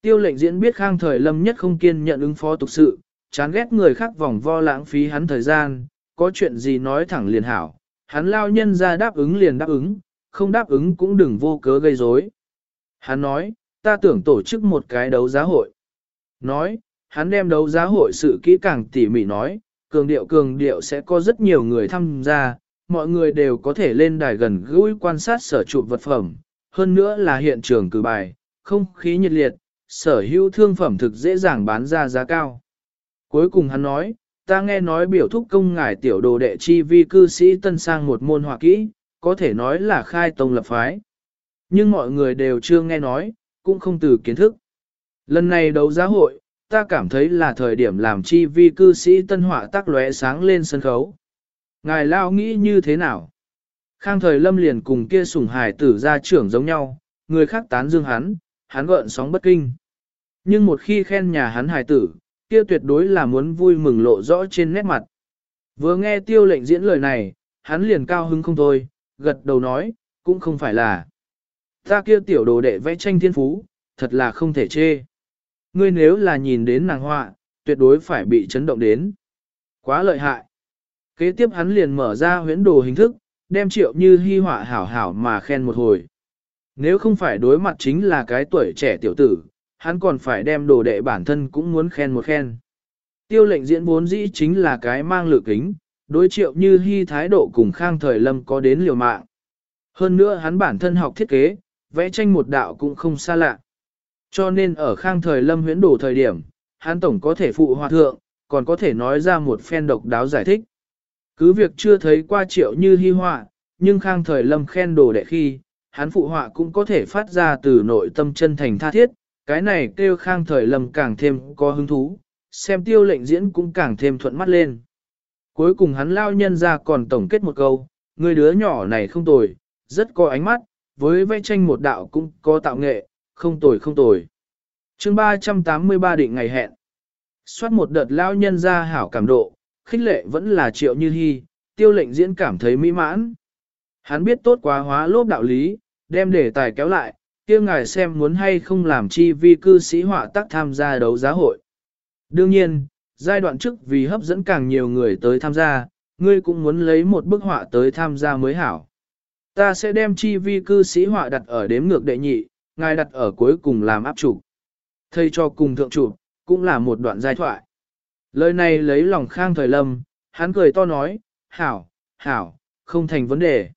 Tiêu lệnh diễn biết khang thời lâm nhất không kiên nhận ứng phó tục sự, chán ghét người khác vòng vo lãng phí hắn thời gian, có chuyện gì nói thẳng liền hảo, hắn lao nhân ra đáp ứng liền đáp ứng, không đáp ứng cũng đừng vô cớ gây rối. Hắn nói, ta tưởng tổ chức một cái đấu giá hội. Nói, hắn đem đấu giá hội sự kỹ càng tỉ mỉ nói, cường điệu cường điệu sẽ có rất nhiều người tham gia, mọi người đều có thể lên đài gần gũi quan sát sở trụ vật phẩm, hơn nữa là hiện trường cử bài, không khí nhiệt liệt, sở hữu thương phẩm thực dễ dàng bán ra giá cao. Cuối cùng hắn nói, ta nghe nói biểu thúc công ngài tiểu đồ đệ chi vi cư sĩ tân sang một môn họa kỹ, có thể nói là khai tông lập phái. Nhưng mọi người đều chưa nghe nói, cũng không từ kiến thức. Lần này đấu giá hội, ta cảm thấy là thời điểm làm chi vi cư sĩ tân họa tác lóe sáng lên sân khấu. Ngài Lao nghĩ như thế nào? Khang thời lâm liền cùng kia sủng hải tử ra trưởng giống nhau, người khác tán dương hắn, hắn gợn sóng bất kinh. Nhưng một khi khen nhà hắn hải tử, kia tuyệt đối là muốn vui mừng lộ rõ trên nét mặt. Vừa nghe tiêu lệnh diễn lời này, hắn liền cao hứng không thôi, gật đầu nói, cũng không phải là. Ta kia tiểu đồ đệ vẽ tranh thiên phú, thật là không thể chê. Ngươi nếu là nhìn đến nàng họa, tuyệt đối phải bị chấn động đến. Quá lợi hại. Kế tiếp hắn liền mở ra huyễn đồ hình thức, đem triệu như hy họa hảo hảo mà khen một hồi. Nếu không phải đối mặt chính là cái tuổi trẻ tiểu tử, hắn còn phải đem đồ đệ bản thân cũng muốn khen một khen. Tiêu lệnh diễn vốn dĩ chính là cái mang lự kính, đối triệu như hy thái độ cùng khang thời lâm có đến liều mạng. Hơn nữa hắn bản thân học thiết kế, vẽ tranh một đạo cũng không xa lạ. Cho nên ở khang thời lâm huyễn đổ thời điểm, hắn tổng có thể phụ hòa thượng, còn có thể nói ra một phen độc đáo giải thích. Cứ việc chưa thấy qua triệu như hy họa, nhưng khang thời lâm khen đồ đệ khi, hắn phụ họa cũng có thể phát ra từ nội tâm chân thành tha thiết, cái này kêu khang thời lâm càng thêm có hứng thú, xem tiêu lệnh diễn cũng càng thêm thuận mắt lên. Cuối cùng hắn lao nhân ra còn tổng kết một câu, người đứa nhỏ này không tồi, rất có ánh mắt, với vẽ tranh một đạo cũng có tạo nghệ, không tồi không tồi. chương 383 định ngày hẹn. Xoát một đợt lao nhân ra hảo cảm độ, khích lệ vẫn là triệu như hy, tiêu lệnh diễn cảm thấy mỹ mãn. Hắn biết tốt quá hóa lốp đạo lý, đem đề tài kéo lại, kia ngài xem muốn hay không làm chi vi cư sĩ họa tác tham gia đấu giá hội. Đương nhiên, giai đoạn trước vì hấp dẫn càng nhiều người tới tham gia, ngươi cũng muốn lấy một bức họa tới tham gia mới hảo. Ta sẽ đem chi vi cư sĩ họa đặt ở đếm ngược đệ nhị, ngài đặt ở cuối cùng làm áp chủ. Thầy cho cùng thượng chủ, cũng là một đoạn giai thoại. Lời này lấy lòng khang thời lâm, hắn cười to nói, hảo, hảo, không thành vấn đề.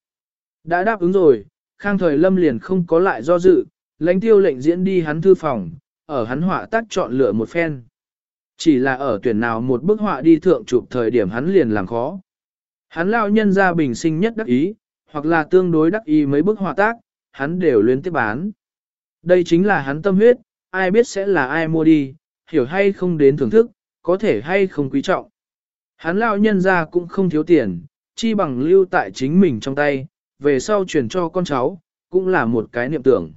Đã đáp ứng rồi, khang thời lâm liền không có lại do dự, lãnh tiêu lệnh diễn đi hắn thư phòng, ở hắn họa tác chọn lựa một phen. Chỉ là ở tuyển nào một bức họa đi thượng chụp thời điểm hắn liền làm khó. Hắn lao nhân ra bình sinh nhất đắc ý, hoặc là tương đối đắc ý mấy bức họa tác, hắn đều luyến tiếp bán. Đây chính là hắn tâm huyết, ai biết sẽ là ai mua đi, hiểu hay không đến thưởng thức, có thể hay không quý trọng. Hắn lao nhân ra cũng không thiếu tiền, chi bằng lưu tại chính mình trong tay, về sau truyền cho con cháu, cũng là một cái niệm tưởng.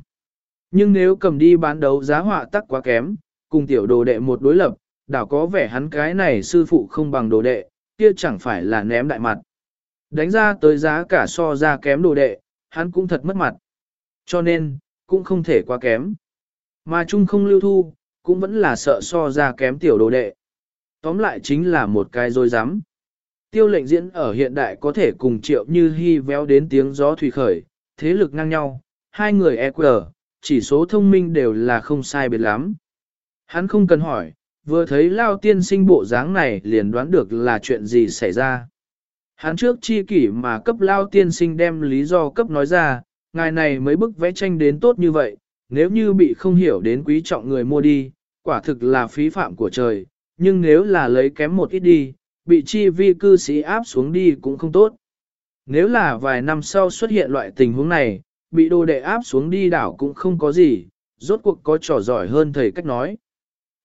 Nhưng nếu cầm đi bán đấu giá họa tắc quá kém, cùng tiểu đồ đệ một đối lập, đảo có vẻ hắn cái này sư phụ không bằng đồ đệ, kia chẳng phải là ném đại mặt. Đánh ra tới giá cả so ra kém đồ đệ, hắn cũng thật mất mặt. Cho nên, cũng không thể quá kém. Mà chung không lưu thu, cũng vẫn là sợ so ra kém tiểu đồ đệ. Tóm lại chính là một cái dối rắm Tiêu lệnh diễn ở hiện đại có thể cùng triệu như hy véo đến tiếng gió thủy khởi, thế lực ngang nhau, hai người EQ, chỉ số thông minh đều là không sai biệt lắm. Hắn không cần hỏi, vừa thấy lao tiên sinh bộ dáng này liền đoán được là chuyện gì xảy ra. Hắn trước chi kỷ mà cấp lao tiên sinh đem lý do cấp nói ra, ngài này mới bức vẽ tranh đến tốt như vậy, nếu như bị không hiểu đến quý trọng người mua đi, quả thực là phí phạm của trời, nhưng nếu là lấy kém một ít đi, bị chi vi cư sĩ áp xuống đi cũng không tốt. Nếu là vài năm sau xuất hiện loại tình huống này, bị đồ đệ áp xuống đi đảo cũng không có gì, rốt cuộc có trò giỏi hơn thầy cách nói.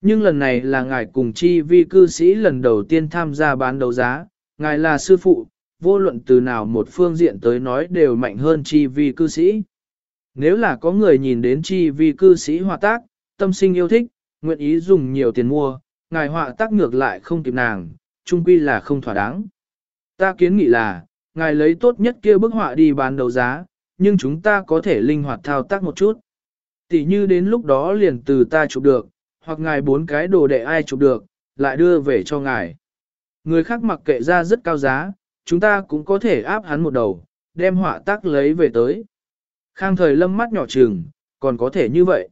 Nhưng lần này là ngài cùng chi vi cư sĩ lần đầu tiên tham gia bán đấu giá, ngài là sư phụ, vô luận từ nào một phương diện tới nói đều mạnh hơn chi vi cư sĩ. Nếu là có người nhìn đến chi vi cư sĩ hòa tác, tâm sinh yêu thích, nguyện ý dùng nhiều tiền mua, ngài họa tác ngược lại không kịp nàng, chung quy là không thỏa đáng. Ta kiến nghị là, ngài lấy tốt nhất kia bức họa đi bán đấu giá, nhưng chúng ta có thể linh hoạt thao tác một chút. Tỷ như đến lúc đó liền từ ta chụp được, hoặc ngài bốn cái đồ đệ ai chụp được, lại đưa về cho ngài. Người khác mặc kệ ra rất cao giá, chúng ta cũng có thể áp hắn một đầu, đem họa tác lấy về tới. Khang thời lâm mắt nhỏ trừng, còn có thể như vậy.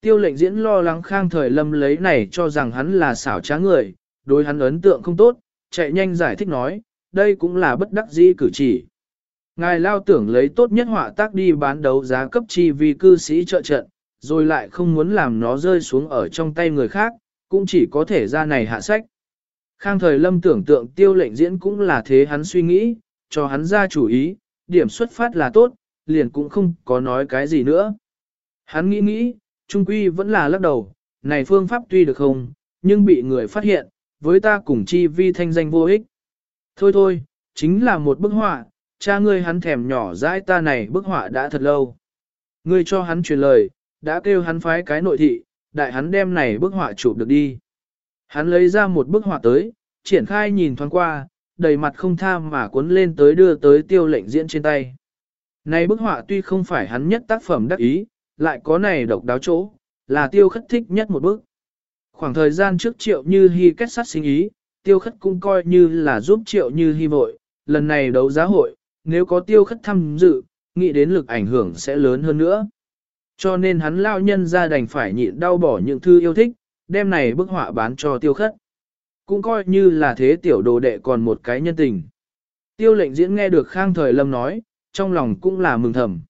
Tiêu lệnh diễn lo lắng khang thời lâm lấy này cho rằng hắn là xảo trá người, đối hắn ấn tượng không tốt, chạy nhanh giải thích nói, đây cũng là bất đắc dĩ cử chỉ. Ngài lao tưởng lấy tốt nhất họa tác đi bán đấu giá cấp chi vì cư sĩ trợ trận, rồi lại không muốn làm nó rơi xuống ở trong tay người khác, cũng chỉ có thể ra này hạ sách. Khang thời lâm tưởng tượng tiêu lệnh diễn cũng là thế hắn suy nghĩ, cho hắn ra chủ ý, điểm xuất phát là tốt, liền cũng không có nói cái gì nữa. Hắn nghĩ nghĩ, trung quy vẫn là lắc đầu, này phương pháp tuy được không, nhưng bị người phát hiện, với ta cùng chi vi thanh danh vô ích. Thôi thôi, chính là một bức họa, cha ngươi hắn thèm nhỏ dãi ta này bức họa đã thật lâu. Ngươi cho hắn truyền lời, đã kêu hắn phái cái nội thị, đại hắn đem này bức họa chụp được đi. Hắn lấy ra một bức họa tới, triển khai nhìn thoáng qua, đầy mặt không tham mà cuốn lên tới đưa tới tiêu lệnh diễn trên tay. Này bức họa tuy không phải hắn nhất tác phẩm đắc ý, lại có này độc đáo chỗ, là tiêu khất thích nhất một bức. Khoảng thời gian trước triệu như hy kết sát sinh ý, tiêu khất cũng coi như là giúp triệu như hy vội, lần này đấu giá hội, nếu có tiêu khất tham dự, nghĩ đến lực ảnh hưởng sẽ lớn hơn nữa. Cho nên hắn lao nhân ra đành phải nhịn đau bỏ những thư yêu thích, đem này bức họa bán cho tiêu khất. Cũng coi như là thế tiểu đồ đệ còn một cái nhân tình. Tiêu lệnh diễn nghe được khang thời lâm nói, trong lòng cũng là mừng thầm.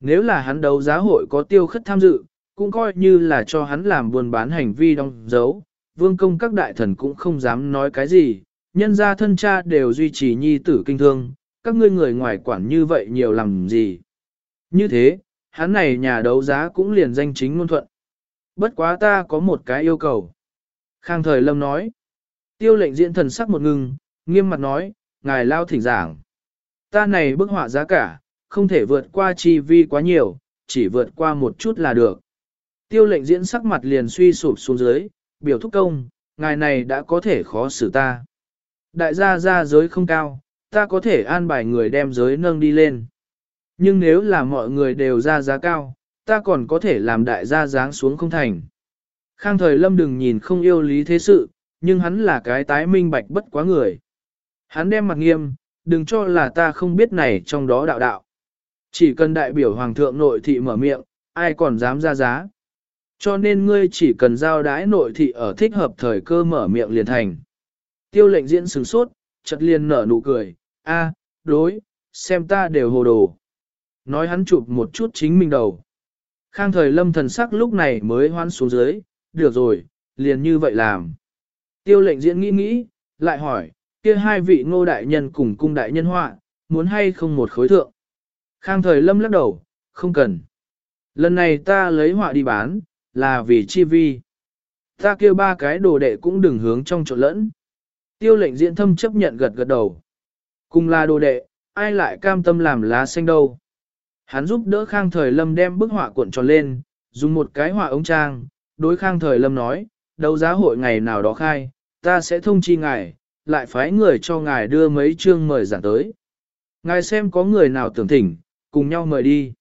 Nếu là hắn đấu giá hội có tiêu khất tham dự, cũng coi như là cho hắn làm buôn bán hành vi đong dấu, vương công các đại thần cũng không dám nói cái gì, nhân gia thân cha đều duy trì nhi tử kinh thương, các ngươi người ngoài quản như vậy nhiều làm gì. Như thế, hắn này nhà đấu giá cũng liền danh chính ngôn thuận. Bất quá ta có một cái yêu cầu. Khang thời lâm nói. Tiêu lệnh diễn thần sắc một ngưng, nghiêm mặt nói, ngài lao thỉnh giảng. Ta này bức họa giá cả, không thể vượt qua chi vi quá nhiều, chỉ vượt qua một chút là được. Tiêu lệnh diễn sắc mặt liền suy sụp xuống dưới, biểu thúc công, ngài này đã có thể khó xử ta. Đại gia gia giới không cao, ta có thể an bài người đem giới nâng đi lên. Nhưng nếu là mọi người đều ra giá cao, ta còn có thể làm đại gia dáng xuống không thành. Khang thời lâm đừng nhìn không yêu lý thế sự, nhưng hắn là cái tái minh bạch bất quá người. Hắn đem mặt nghiêm, đừng cho là ta không biết này trong đó đạo đạo. Chỉ cần đại biểu hoàng thượng nội thị mở miệng, ai còn dám ra giá. Cho nên ngươi chỉ cần giao đái nội thị ở thích hợp thời cơ mở miệng liền thành. Tiêu lệnh diễn sừng sốt, chợt liền nở nụ cười, a, đối, xem ta đều hồ đồ. Nói hắn chụp một chút chính mình đầu. Khang thời lâm thần sắc lúc này mới hoan xuống dưới, được rồi, liền như vậy làm. Tiêu lệnh diễn nghĩ nghĩ, lại hỏi, kia hai vị ngô đại nhân cùng cung đại nhân họa, muốn hay không một khối thượng. Khang thời lâm lắc đầu, không cần. Lần này ta lấy họa đi bán, là vì chi vi. Ta kêu ba cái đồ đệ cũng đừng hướng trong chỗ lẫn. Tiêu lệnh diễn thâm chấp nhận gật gật đầu. Cùng là đồ đệ, ai lại cam tâm làm lá xanh đâu. Hắn giúp đỡ Khang Thời Lâm đem bức họa cuộn tròn lên, dùng một cái họa ống trang, đối Khang Thời Lâm nói, đấu giá hội ngày nào đó khai, ta sẽ thông chi ngài, lại phái người cho ngài đưa mấy chương mời giảng tới. Ngài xem có người nào tưởng thỉnh, cùng nhau mời đi.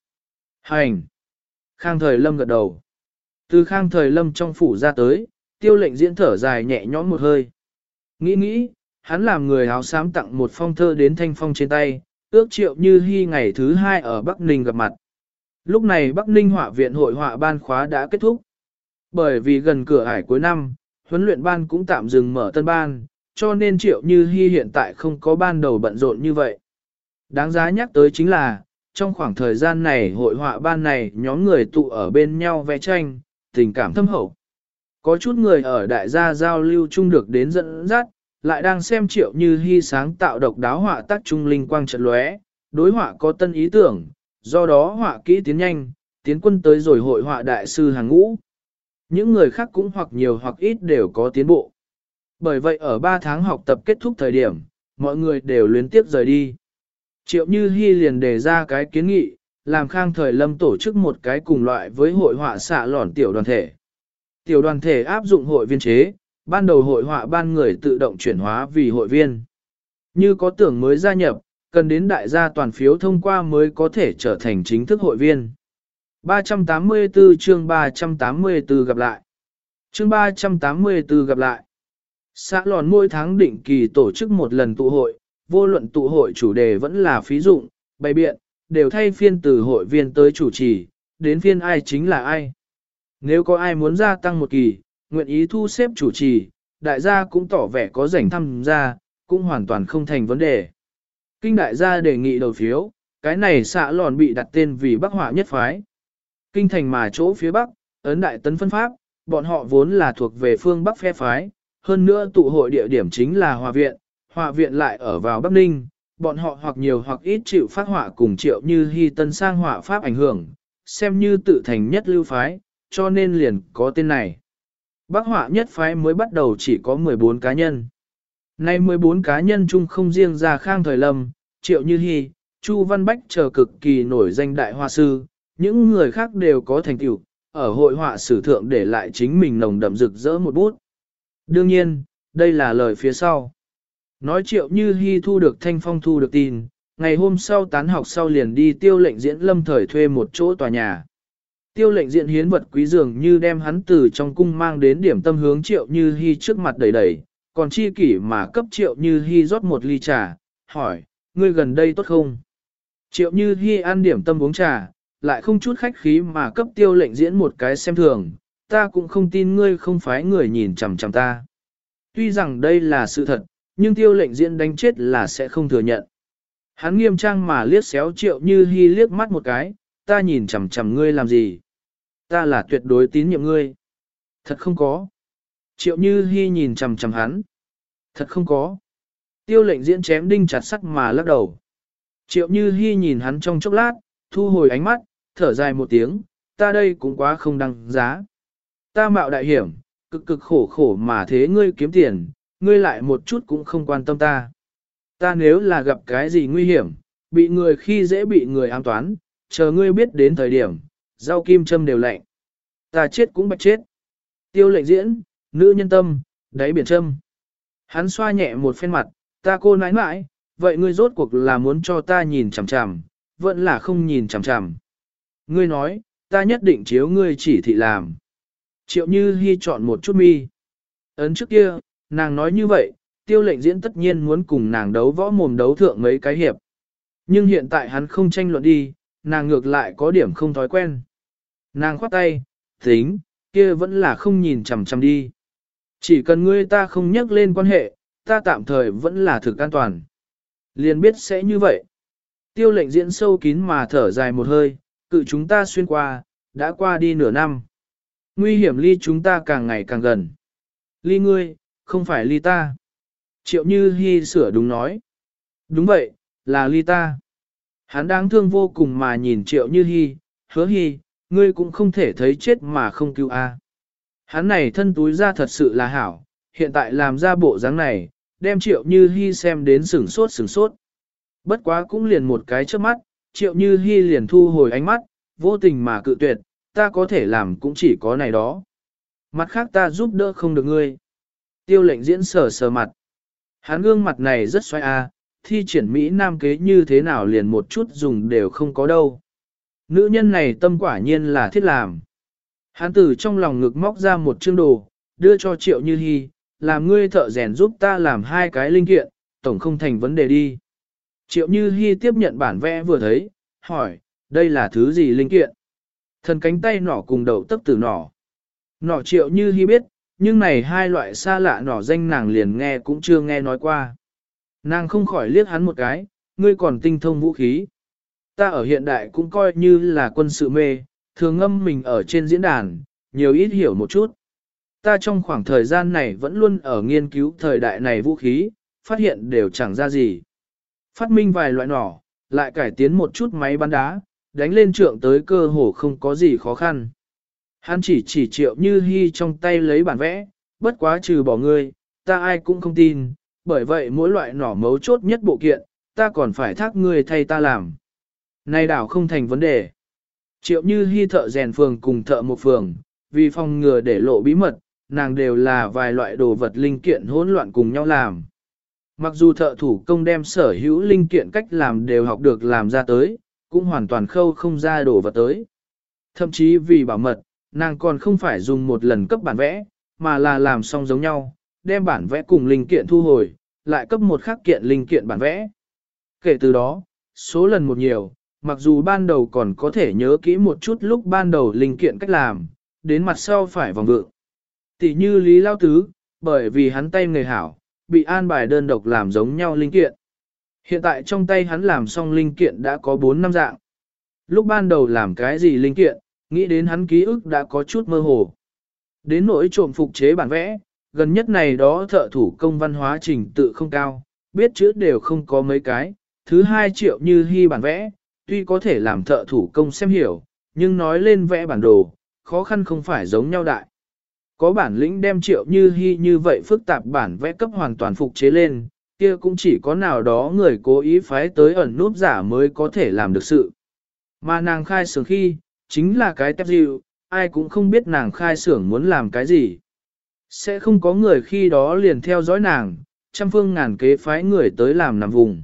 Hành! Khang Thời Lâm gật đầu. Từ Khang Thời Lâm trong phủ ra tới, tiêu lệnh diễn thở dài nhẹ nhõm một hơi. Nghĩ nghĩ, hắn làm người áo xám tặng một phong thơ đến thanh phong trên tay, ước triệu như hy ngày thứ hai ở Bắc Ninh gặp mặt. Lúc này Bắc Ninh họa viện hội họa ban khóa đã kết thúc. Bởi vì gần cửa ải cuối năm, huấn luyện ban cũng tạm dừng mở tân ban, cho nên triệu như hy hiện tại không có ban đầu bận rộn như vậy. Đáng giá nhắc tới chính là, trong khoảng thời gian này hội họa ban này nhóm người tụ ở bên nhau vẽ tranh, tình cảm thâm hậu. Có chút người ở đại gia giao lưu chung được đến dẫn dắt, lại đang xem triệu như hy sáng tạo độc đáo họa tác trung linh quang trận lóe, đối họa có tân ý tưởng, do đó họa kỹ tiến nhanh, tiến quân tới rồi hội họa đại sư hàng ngũ. Những người khác cũng hoặc nhiều hoặc ít đều có tiến bộ. Bởi vậy ở 3 tháng học tập kết thúc thời điểm, mọi người đều luyến tiếp rời đi. Triệu Như Hi liền đề ra cái kiến nghị, làm khang thời lâm tổ chức một cái cùng loại với hội họa xạ lỏn tiểu đoàn thể. Tiểu đoàn thể áp dụng hội viên chế, ban đầu hội họa ban người tự động chuyển hóa vì hội viên. Như có tưởng mới gia nhập, cần đến đại gia toàn phiếu thông qua mới có thể trở thành chính thức hội viên. 384 chương 384 gặp lại. Chương 384 gặp lại. Xã lòn mỗi tháng định kỳ tổ chức một lần tụ hội, vô luận tụ hội chủ đề vẫn là phí dụng, bày biện, đều thay phiên từ hội viên tới chủ trì, đến phiên ai chính là ai. Nếu có ai muốn gia tăng một kỳ, nguyện ý thu xếp chủ trì, đại gia cũng tỏ vẻ có rảnh tham gia, cũng hoàn toàn không thành vấn đề. Kinh đại gia đề nghị đầu phiếu, cái này xạ lòn bị đặt tên vì Bắc Họa nhất phái. Kinh thành mà chỗ phía Bắc, ấn đại tấn phân pháp, bọn họ vốn là thuộc về phương Bắc phe phái, hơn nữa tụ hội địa điểm chính là Hòa Viện, Hòa Viện lại ở vào Bắc Ninh, bọn họ hoặc nhiều hoặc ít chịu phát họa cùng triệu như hy tân sang họa pháp ảnh hưởng, xem như tự thành nhất lưu phái, cho nên liền có tên này. Bác họa nhất phái mới bắt đầu chỉ có 14 cá nhân. Nay 14 cá nhân chung không riêng ra khang thời lâm, triệu như hy, Chu Văn Bách chờ cực kỳ nổi danh đại hoa sư, những người khác đều có thành tựu, ở hội họa sử thượng để lại chính mình nồng đậm rực rỡ một bút. Đương nhiên, đây là lời phía sau. Nói triệu như hy thu được thanh phong thu được tin, ngày hôm sau tán học sau liền đi tiêu lệnh diễn lâm thời thuê một chỗ tòa nhà. Tiêu lệnh diện hiến vật quý dường như đem hắn từ trong cung mang đến điểm tâm hướng triệu như hy trước mặt đầy đầy, còn chi kỷ mà cấp triệu như hy rót một ly trà, hỏi, ngươi gần đây tốt không? Triệu như hy ăn điểm tâm uống trà, lại không chút khách khí mà cấp tiêu lệnh diễn một cái xem thường, ta cũng không tin ngươi không phải người nhìn chằm chằm ta. Tuy rằng đây là sự thật, nhưng tiêu lệnh diễn đánh chết là sẽ không thừa nhận. Hắn nghiêm trang mà liếc xéo triệu như hy liếc mắt một cái, ta nhìn chằm chằm ngươi làm gì? Ta là tuyệt đối tín nhiệm ngươi. Thật không có. Triệu như Hi nhìn chằm chằm hắn. Thật không có. Tiêu lệnh diễn chém đinh chặt sắt mà lắc đầu. Triệu như Hi nhìn hắn trong chốc lát, thu hồi ánh mắt, thở dài một tiếng, ta đây cũng quá không đăng giá. Ta mạo đại hiểm, cực cực khổ khổ mà thế ngươi kiếm tiền, ngươi lại một chút cũng không quan tâm ta. Ta nếu là gặp cái gì nguy hiểm, bị người khi dễ bị người an toán, chờ ngươi biết đến thời điểm, rau kim châm đều lạnh. Ta chết cũng bạch chết. Tiêu lệnh diễn, nữ nhân tâm, đáy biển châm. Hắn xoa nhẹ một phen mặt, Ta cô nãi nãi, vậy ngươi rốt cuộc là muốn cho ta nhìn chằm chằm, vẫn là không nhìn chằm chằm. Ngươi nói, ta nhất định chiếu ngươi chỉ thị làm. Triệu Như Hi chọn một chút mi. Ấn trước kia, nàng nói như vậy, tiêu lệnh diễn tất nhiên muốn cùng nàng đấu võ mồm đấu thượng mấy cái hiệp. Nhưng hiện tại hắn không tranh luận đi, nàng ngược lại có điểm không thói quen. Nàng khoát tay, tính, kia vẫn là không nhìn chằm chằm đi. Chỉ cần ngươi ta không nhắc lên quan hệ, ta tạm thời vẫn là thực an toàn. Liền biết sẽ như vậy. Tiêu lệnh diễn sâu kín mà thở dài một hơi, cự chúng ta xuyên qua, đã qua đi nửa năm. Nguy hiểm ly chúng ta càng ngày càng gần. Ly ngươi, không phải ly ta. Triệu Như hy sửa đúng nói. Đúng vậy, là ly ta. Hắn đáng thương vô cùng mà nhìn Triệu Như hy, hứa hy, ngươi cũng không thể thấy chết mà không cứu a. Hắn này thân túi ra thật sự là hảo, hiện tại làm ra bộ dáng này, đem Triệu Như hy xem đến sửng sốt sửng sốt. Bất quá cũng liền một cái trước mắt, Triệu Như hy liền thu hồi ánh mắt, vô tình mà cự tuyệt, ta có thể làm cũng chỉ có này đó. Mặt khác ta giúp đỡ không được ngươi. Tiêu lệnh diễn sờ sờ mặt. Hắn gương mặt này rất xoay a, thi triển Mỹ Nam kế như thế nào liền một chút dùng đều không có đâu. Nữ nhân này tâm quả nhiên là thiết làm. Hán tử trong lòng ngực móc ra một chương đồ, đưa cho Triệu Như hy, làm ngươi thợ rèn giúp ta làm hai cái linh kiện, tổng không thành vấn đề đi. Triệu Như hy tiếp nhận bản vẽ vừa thấy, hỏi, đây là thứ gì linh kiện? Thần cánh tay nỏ cùng đầu tấp tử nỏ. Nỏ Triệu Như hy biết, nhưng này hai loại xa lạ nỏ danh nàng liền nghe cũng chưa nghe nói qua. Nàng không khỏi liếc hắn một cái, ngươi còn tinh thông vũ khí. Ta ở hiện đại cũng coi như là quân sự mê, thường ngâm mình ở trên diễn đàn, nhiều ít hiểu một chút. Ta trong khoảng thời gian này vẫn luôn ở nghiên cứu thời đại này vũ khí, phát hiện đều chẳng ra gì. Phát minh vài loại nỏ, lại cải tiến một chút máy bắn đá, đánh lên trượng tới cơ hồ không có gì khó khăn. Hắn chỉ chỉ triệu như hy trong tay lấy bản vẽ, bất quá trừ bỏ ngươi, ta ai cũng không tin, bởi vậy mỗi loại nỏ mấu chốt nhất bộ kiện, ta còn phải thác ngươi thay ta làm. Này đảo không thành vấn đề. Triệu như hy thợ rèn phường cùng thợ một phường, vì phòng ngừa để lộ bí mật, nàng đều là vài loại đồ vật linh kiện hỗn loạn cùng nhau làm. Mặc dù thợ thủ công đem sở hữu linh kiện cách làm đều học được làm ra tới, cũng hoàn toàn khâu không ra đồ vật tới. Thậm chí vì bảo mật, nàng còn không phải dùng một lần cấp bản vẽ, mà là làm xong giống nhau, đem bản vẽ cùng linh kiện thu hồi, lại cấp một khắc kiện linh kiện bản vẽ. Kể từ đó, số lần một nhiều, mặc dù ban đầu còn có thể nhớ kỹ một chút lúc ban đầu linh kiện cách làm, đến mặt sau phải vòng vượng. Tỷ như Lý Lao Tứ, bởi vì hắn tay người hảo, bị an bài đơn độc làm giống nhau linh kiện. Hiện tại trong tay hắn làm xong linh kiện đã có 4 năm dạng. Lúc ban đầu làm cái gì linh kiện, nghĩ đến hắn ký ức đã có chút mơ hồ. Đến nỗi trộm phục chế bản vẽ, gần nhất này đó thợ thủ công văn hóa trình tự không cao, biết chữ đều không có mấy cái, thứ hai triệu như hy bản vẽ, tuy có thể làm thợ thủ công xem hiểu, nhưng nói lên vẽ bản đồ, khó khăn không phải giống nhau đại. Có bản lĩnh đem triệu như hy như vậy phức tạp bản vẽ cấp hoàn toàn phục chế lên, kia cũng chỉ có nào đó người cố ý phái tới ẩn núp giả mới có thể làm được sự. Mà nàng khai sướng khi, chính là cái tép dịu, ai cũng không biết nàng khai xưởng muốn làm cái gì. Sẽ không có người khi đó liền theo dõi nàng, trăm phương ngàn kế phái người tới làm nằm vùng.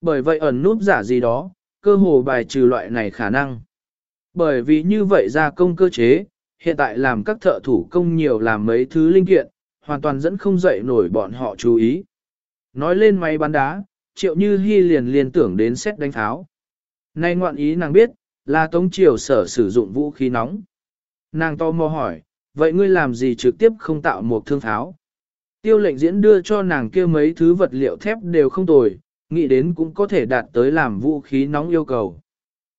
Bởi vậy ẩn núp giả gì đó, cơ hồ bài trừ loại này khả năng. Bởi vì như vậy ra công cơ chế, hiện tại làm các thợ thủ công nhiều làm mấy thứ linh kiện, hoàn toàn dẫn không dậy nổi bọn họ chú ý. Nói lên máy bắn đá, triệu như hy liền liền tưởng đến xét đánh tháo. Nay ngoạn ý nàng biết, là tống triều sở sử dụng vũ khí nóng. Nàng to mò hỏi, vậy ngươi làm gì trực tiếp không tạo một thương tháo? Tiêu lệnh diễn đưa cho nàng kia mấy thứ vật liệu thép đều không tồi, nghĩ đến cũng có thể đạt tới làm vũ khí nóng yêu cầu.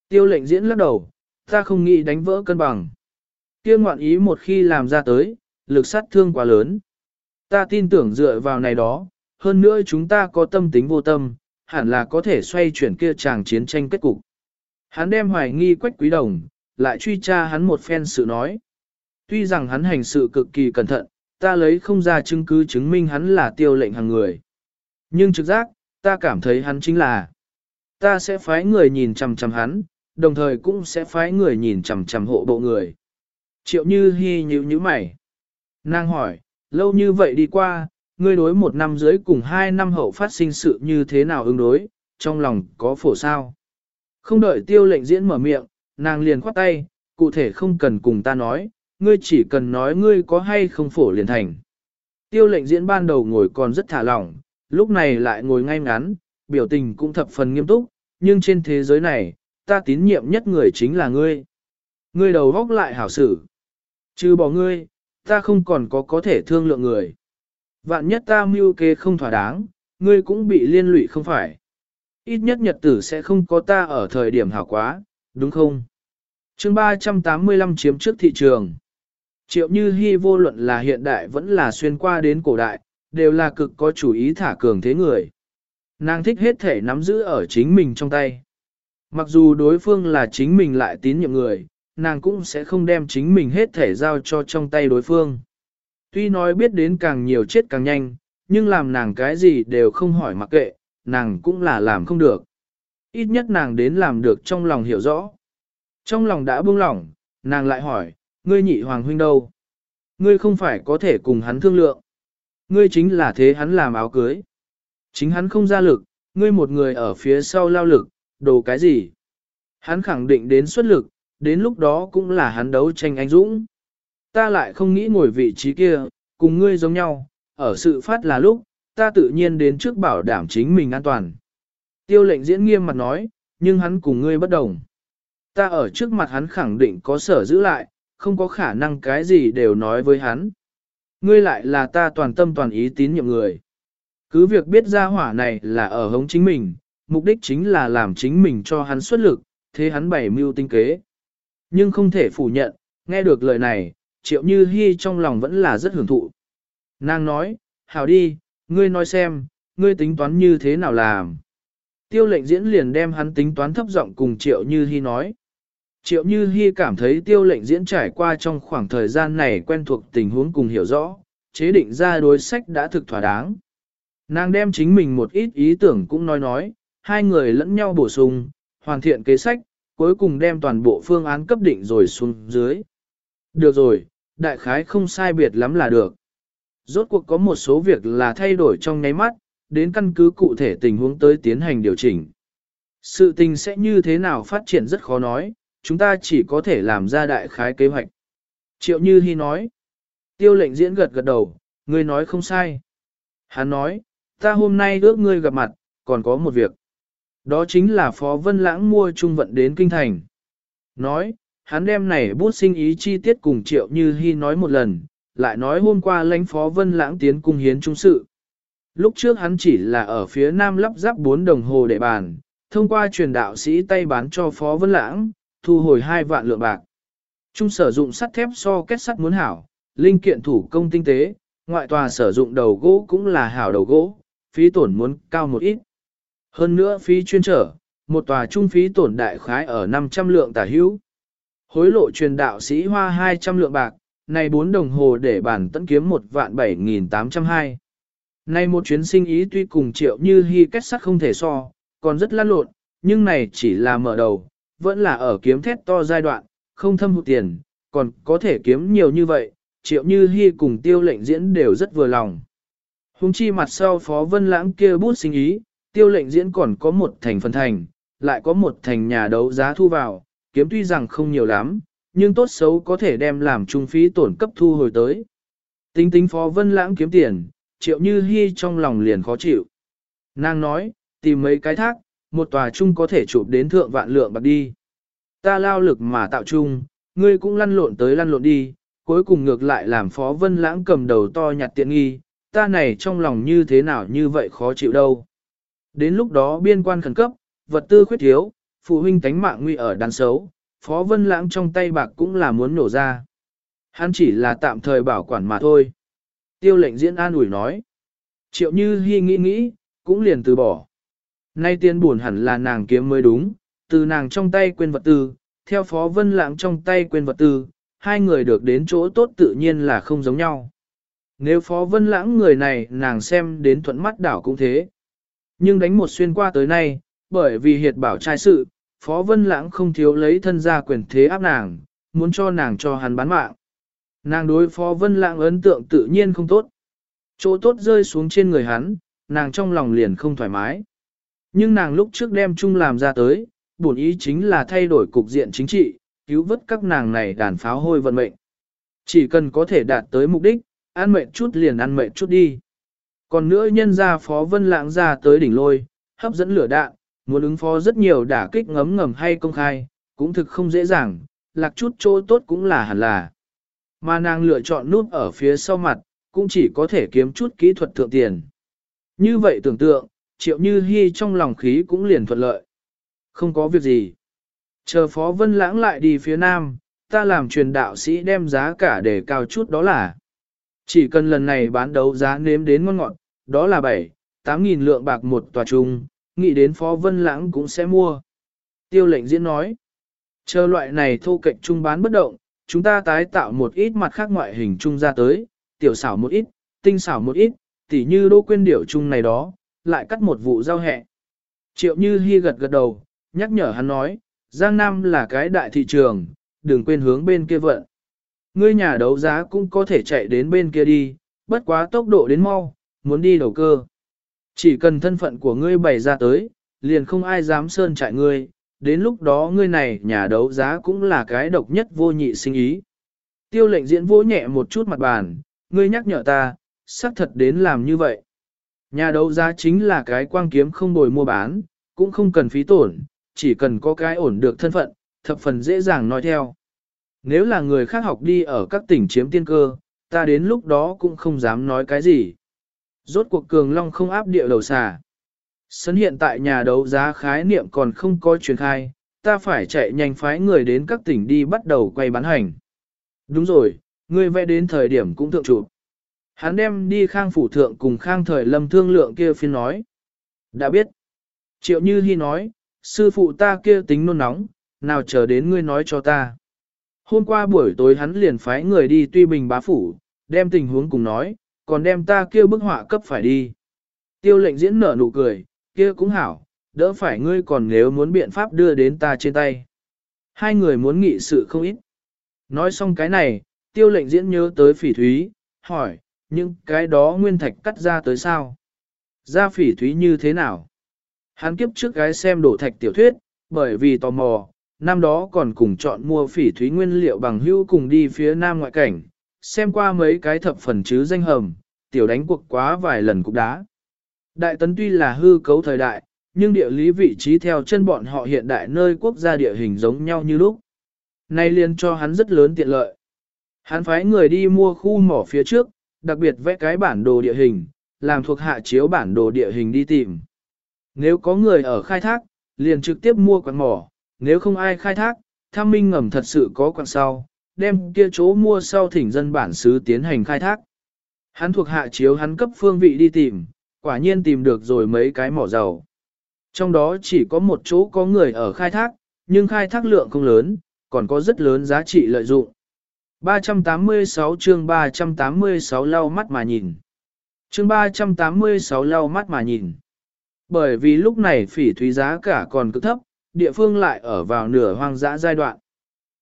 Tiêu lệnh diễn lắc đầu, ta không nghĩ đánh vỡ cân bằng. Kia ngoạn ý một khi làm ra tới, lực sát thương quá lớn. Ta tin tưởng dựa vào này đó, hơn nữa chúng ta có tâm tính vô tâm, hẳn là có thể xoay chuyển kia chàng chiến tranh kết cục. Hắn đem hoài nghi quách quý đồng, lại truy tra hắn một phen sự nói. Tuy rằng hắn hành sự cực kỳ cẩn thận, ta lấy không ra chứng cứ chứng minh hắn là tiêu lệnh hàng người. Nhưng trực giác, ta cảm thấy hắn chính là, ta sẽ phái người nhìn chằm chằm hắn, đồng thời cũng sẽ phái người nhìn chằm chằm hộ bộ người. Triệu như Hi nhíu nhíu mày. Nàng hỏi, lâu như vậy đi qua, ngươi đối một năm dưới cùng hai năm hậu phát sinh sự như thế nào ứng đối, trong lòng có phổ sao. Không đợi tiêu lệnh diễn mở miệng, nàng liền khoát tay, cụ thể không cần cùng ta nói, ngươi chỉ cần nói ngươi có hay không phổ liền thành. Tiêu lệnh diễn ban đầu ngồi còn rất thả lỏng, lúc này lại ngồi ngay ngắn, biểu tình cũng thập phần nghiêm túc, nhưng trên thế giới này, ta tín nhiệm nhất người chính là ngươi. Ngươi đầu góc lại hảo xử. Chứ bỏ ngươi, ta không còn có có thể thương lượng người. Vạn nhất ta mưu kế không thỏa đáng, ngươi cũng bị liên lụy không phải. Ít nhất nhật tử sẽ không có ta ở thời điểm hảo quá, đúng không? chương 385 chiếm trước thị trường. Triệu như hi vô luận là hiện đại vẫn là xuyên qua đến cổ đại, đều là cực có chủ ý thả cường thế người. Nàng thích hết thể nắm giữ ở chính mình trong tay. Mặc dù đối phương là chính mình lại tín nhiệm người, nàng cũng sẽ không đem chính mình hết thể giao cho trong tay đối phương. Tuy nói biết đến càng nhiều chết càng nhanh, nhưng làm nàng cái gì đều không hỏi mặc kệ, nàng cũng là làm không được. Ít nhất nàng đến làm được trong lòng hiểu rõ. Trong lòng đã buông lỏng, nàng lại hỏi, ngươi nhị hoàng huynh đâu? Ngươi không phải có thể cùng hắn thương lượng. Ngươi chính là thế hắn làm áo cưới. Chính hắn không ra lực, ngươi một người ở phía sau lao lực, đồ cái gì? Hắn khẳng định đến xuất lực, đến lúc đó cũng là hắn đấu tranh anh dũng. Ta lại không nghĩ ngồi vị trí kia, cùng ngươi giống nhau, ở sự phát là lúc, ta tự nhiên đến trước bảo đảm chính mình an toàn. Tiêu lệnh diễn nghiêm mặt nói, nhưng hắn cùng ngươi bất đồng. Ta ở trước mặt hắn khẳng định có sở giữ lại, không có khả năng cái gì đều nói với hắn. Ngươi lại là ta toàn tâm toàn ý tín nhiệm người. Cứ việc biết ra hỏa này là ở hống chính mình, mục đích chính là làm chính mình cho hắn xuất lực, thế hắn bày mưu tinh kế. Nhưng không thể phủ nhận, nghe được lời này, triệu như hy trong lòng vẫn là rất hưởng thụ. Nàng nói, hảo đi, ngươi nói xem, ngươi tính toán như thế nào làm. Tiêu lệnh diễn liền đem hắn tính toán thấp giọng cùng triệu như hy nói. Triệu Như Hi cảm thấy tiêu lệnh diễn trải qua trong khoảng thời gian này quen thuộc tình huống cùng hiểu rõ, chế định ra đối sách đã thực thỏa đáng. Nàng đem chính mình một ít ý tưởng cũng nói nói, hai người lẫn nhau bổ sung, hoàn thiện kế sách, cuối cùng đem toàn bộ phương án cấp định rồi xuống dưới. Được rồi, đại khái không sai biệt lắm là được. Rốt cuộc có một số việc là thay đổi trong nháy mắt, đến căn cứ cụ thể tình huống tới tiến hành điều chỉnh. Sự tình sẽ như thế nào phát triển rất khó nói, chúng ta chỉ có thể làm ra đại khái kế hoạch. Triệu Như Hi nói. Tiêu lệnh diễn gật gật đầu, ngươi nói không sai. Hắn nói, ta hôm nay ước ngươi gặp mặt, còn có một việc. Đó chính là Phó Vân Lãng mua trung vận đến Kinh Thành. Nói, hắn đem này bút sinh ý chi tiết cùng Triệu Như Hi nói một lần, lại nói hôm qua lãnh Phó Vân Lãng tiến cung hiến trung sự. Lúc trước hắn chỉ là ở phía nam lắp ráp 4 đồng hồ để bàn, thông qua truyền đạo sĩ tay bán cho Phó Vân Lãng, thu hồi hai vạn lượng bạc. Trung sử dụng sắt thép so kết sắt muốn hảo, linh kiện thủ công tinh tế, ngoại tòa sử dụng đầu gỗ cũng là hảo đầu gỗ, phí tổn muốn cao một ít. Hơn nữa phí chuyên trở, một tòa trung phí tổn đại khái ở 500 lượng tả hữu. Hối lộ truyền đạo sĩ hoa 200 lượng bạc, này 4 đồng hồ để bản tận kiếm một vạn 7.802. Này một chuyến sinh ý tuy cùng triệu như hy kết sắt không thể so, còn rất lan lộn, nhưng này chỉ là mở đầu, vẫn là ở kiếm thét to giai đoạn, không thâm hụt tiền, còn có thể kiếm nhiều như vậy, triệu như hy cùng tiêu lệnh diễn đều rất vừa lòng. Hùng chi mặt sau phó vân lãng kia bút sinh ý, tiêu lệnh diễn còn có một thành phần thành, lại có một thành nhà đấu giá thu vào, kiếm tuy rằng không nhiều lắm, nhưng tốt xấu có thể đem làm trung phí tổn cấp thu hồi tới. Tính tính phó vân lãng kiếm tiền, triệu như hy trong lòng liền khó chịu. Nàng nói, tìm mấy cái thác, một tòa chung có thể chụp đến thượng vạn lượng bạc đi. Ta lao lực mà tạo chung, ngươi cũng lăn lộn tới lăn lộn đi, cuối cùng ngược lại làm phó vân lãng cầm đầu to nhặt tiện nghi, ta này trong lòng như thế nào như vậy khó chịu đâu. Đến lúc đó biên quan khẩn cấp, vật tư khuyết thiếu, phụ huynh tánh mạng nguy ở đàn xấu, phó vân lãng trong tay bạc cũng là muốn nổ ra. Hắn chỉ là tạm thời bảo quản mà thôi. Tiêu lệnh diễn an ủi nói. Triệu như hy nghĩ nghĩ, cũng liền từ bỏ. Nay tiền buồn hẳn là nàng kiếm mới đúng, từ nàng trong tay quên vật tư, theo phó vân lãng trong tay quên vật tư, hai người được đến chỗ tốt tự nhiên là không giống nhau. Nếu phó vân lãng người này nàng xem đến thuận mắt đảo cũng thế. Nhưng đánh một xuyên qua tới nay, bởi vì hiệt bảo trai sự, phó vân lãng không thiếu lấy thân gia quyền thế áp nàng, muốn cho nàng cho hắn bán mạng. Nàng đối phó vân lãng ấn tượng tự nhiên không tốt. Chỗ tốt rơi xuống trên người hắn, nàng trong lòng liền không thoải mái. Nhưng nàng lúc trước đem chung làm ra tới, bổn ý chính là thay đổi cục diện chính trị, cứu vớt các nàng này đàn pháo hôi vận mệnh. Chỉ cần có thể đạt tới mục đích, ăn mệnh chút liền ăn mệnh chút đi. Còn nữa nhân ra phó vân lãng ra tới đỉnh lôi, hấp dẫn lửa đạn, muốn ứng phó rất nhiều đả kích ngấm ngầm hay công khai, cũng thực không dễ dàng, lạc chút chỗ tốt cũng là hẳn là. Mà nàng lựa chọn nút ở phía sau mặt, cũng chỉ có thể kiếm chút kỹ thuật thượng tiền. Như vậy tưởng tượng, triệu như hy trong lòng khí cũng liền thuận lợi. Không có việc gì. Chờ Phó Vân Lãng lại đi phía nam, ta làm truyền đạo sĩ đem giá cả để cao chút đó là. Chỉ cần lần này bán đấu giá nếm đến ngon ngọt, đó là 7, 8 nghìn lượng bạc một tòa trung, nghĩ đến Phó Vân Lãng cũng sẽ mua. Tiêu lệnh diễn nói, chờ loại này thô cạnh trung bán bất động, chúng ta tái tạo một ít mặt khác ngoại hình trung ra tới, tiểu xảo một ít, tinh xảo một ít, tỉ như đô quên điểu trung này đó, lại cắt một vụ rau hẹ. Triệu Như Hi gật gật đầu, nhắc nhở hắn nói, Giang Nam là cái đại thị trường, đừng quên hướng bên kia vận. Ngươi nhà đấu giá cũng có thể chạy đến bên kia đi, bất quá tốc độ đến mau, muốn đi đầu cơ. Chỉ cần thân phận của ngươi bày ra tới, liền không ai dám sơn chạy ngươi, đến lúc đó ngươi này nhà đấu giá cũng là cái độc nhất vô nhị sinh ý. Tiêu lệnh diễn vỗ nhẹ một chút mặt bàn, ngươi nhắc nhở ta, xác thật đến làm như vậy. Nhà đấu giá chính là cái quang kiếm không bồi mua bán, cũng không cần phí tổn, chỉ cần có cái ổn được thân phận, thập phần dễ dàng nói theo. Nếu là người khác học đi ở các tỉnh chiếm tiên cơ, ta đến lúc đó cũng không dám nói cái gì. Rốt cuộc cường long không áp địa đầu xà. Sấn hiện tại nhà đấu giá khái niệm còn không có truyền khai, ta phải chạy nhanh phái người đến các tỉnh đi bắt đầu quay bán hành. Đúng rồi, người vẽ đến thời điểm cũng thượng chụp. Hắn đem đi khang phủ thượng cùng khang thời lâm thương lượng kia phiên nói. Đã biết. Triệu Như Hi nói, sư phụ ta kia tính nôn nóng, nào chờ đến ngươi nói cho ta. Hôm qua buổi tối hắn liền phái người đi tuy bình bá phủ, đem tình huống cùng nói, còn đem ta kia bức họa cấp phải đi. Tiêu lệnh diễn nở nụ cười, kia cũng hảo, đỡ phải ngươi còn nếu muốn biện pháp đưa đến ta trên tay. Hai người muốn nghị sự không ít. Nói xong cái này, tiêu lệnh diễn nhớ tới phỉ thúy, hỏi, những cái đó nguyên thạch cắt ra tới sao? Ra phỉ thúy như thế nào? Hắn kiếp trước gái xem đổ thạch tiểu thuyết, bởi vì tò mò, năm đó còn cùng chọn mua phỉ thúy nguyên liệu bằng hữu cùng đi phía nam ngoại cảnh, xem qua mấy cái thập phần chứ danh hầm, tiểu đánh cuộc quá vài lần cục đá. Đại tấn tuy là hư cấu thời đại, nhưng địa lý vị trí theo chân bọn họ hiện đại nơi quốc gia địa hình giống nhau như lúc. Nay liền cho hắn rất lớn tiện lợi. Hắn phái người đi mua khu mỏ phía trước, đặc biệt vẽ cái bản đồ địa hình, làm thuộc hạ chiếu bản đồ địa hình đi tìm. Nếu có người ở khai thác, liền trực tiếp mua quán mỏ, nếu không ai khai thác, tham minh ngầm thật sự có quán sau, đem kia chỗ mua sau thỉnh dân bản xứ tiến hành khai thác. Hắn thuộc hạ chiếu hắn cấp phương vị đi tìm, quả nhiên tìm được rồi mấy cái mỏ dầu. Trong đó chỉ có một chỗ có người ở khai thác, nhưng khai thác lượng không lớn, còn có rất lớn giá trị lợi dụng. 386 chương 386 lau mắt mà nhìn. Chương 386 lau mắt mà nhìn. Bởi vì lúc này phỉ thúy giá cả còn cực thấp, địa phương lại ở vào nửa hoang dã giai đoạn.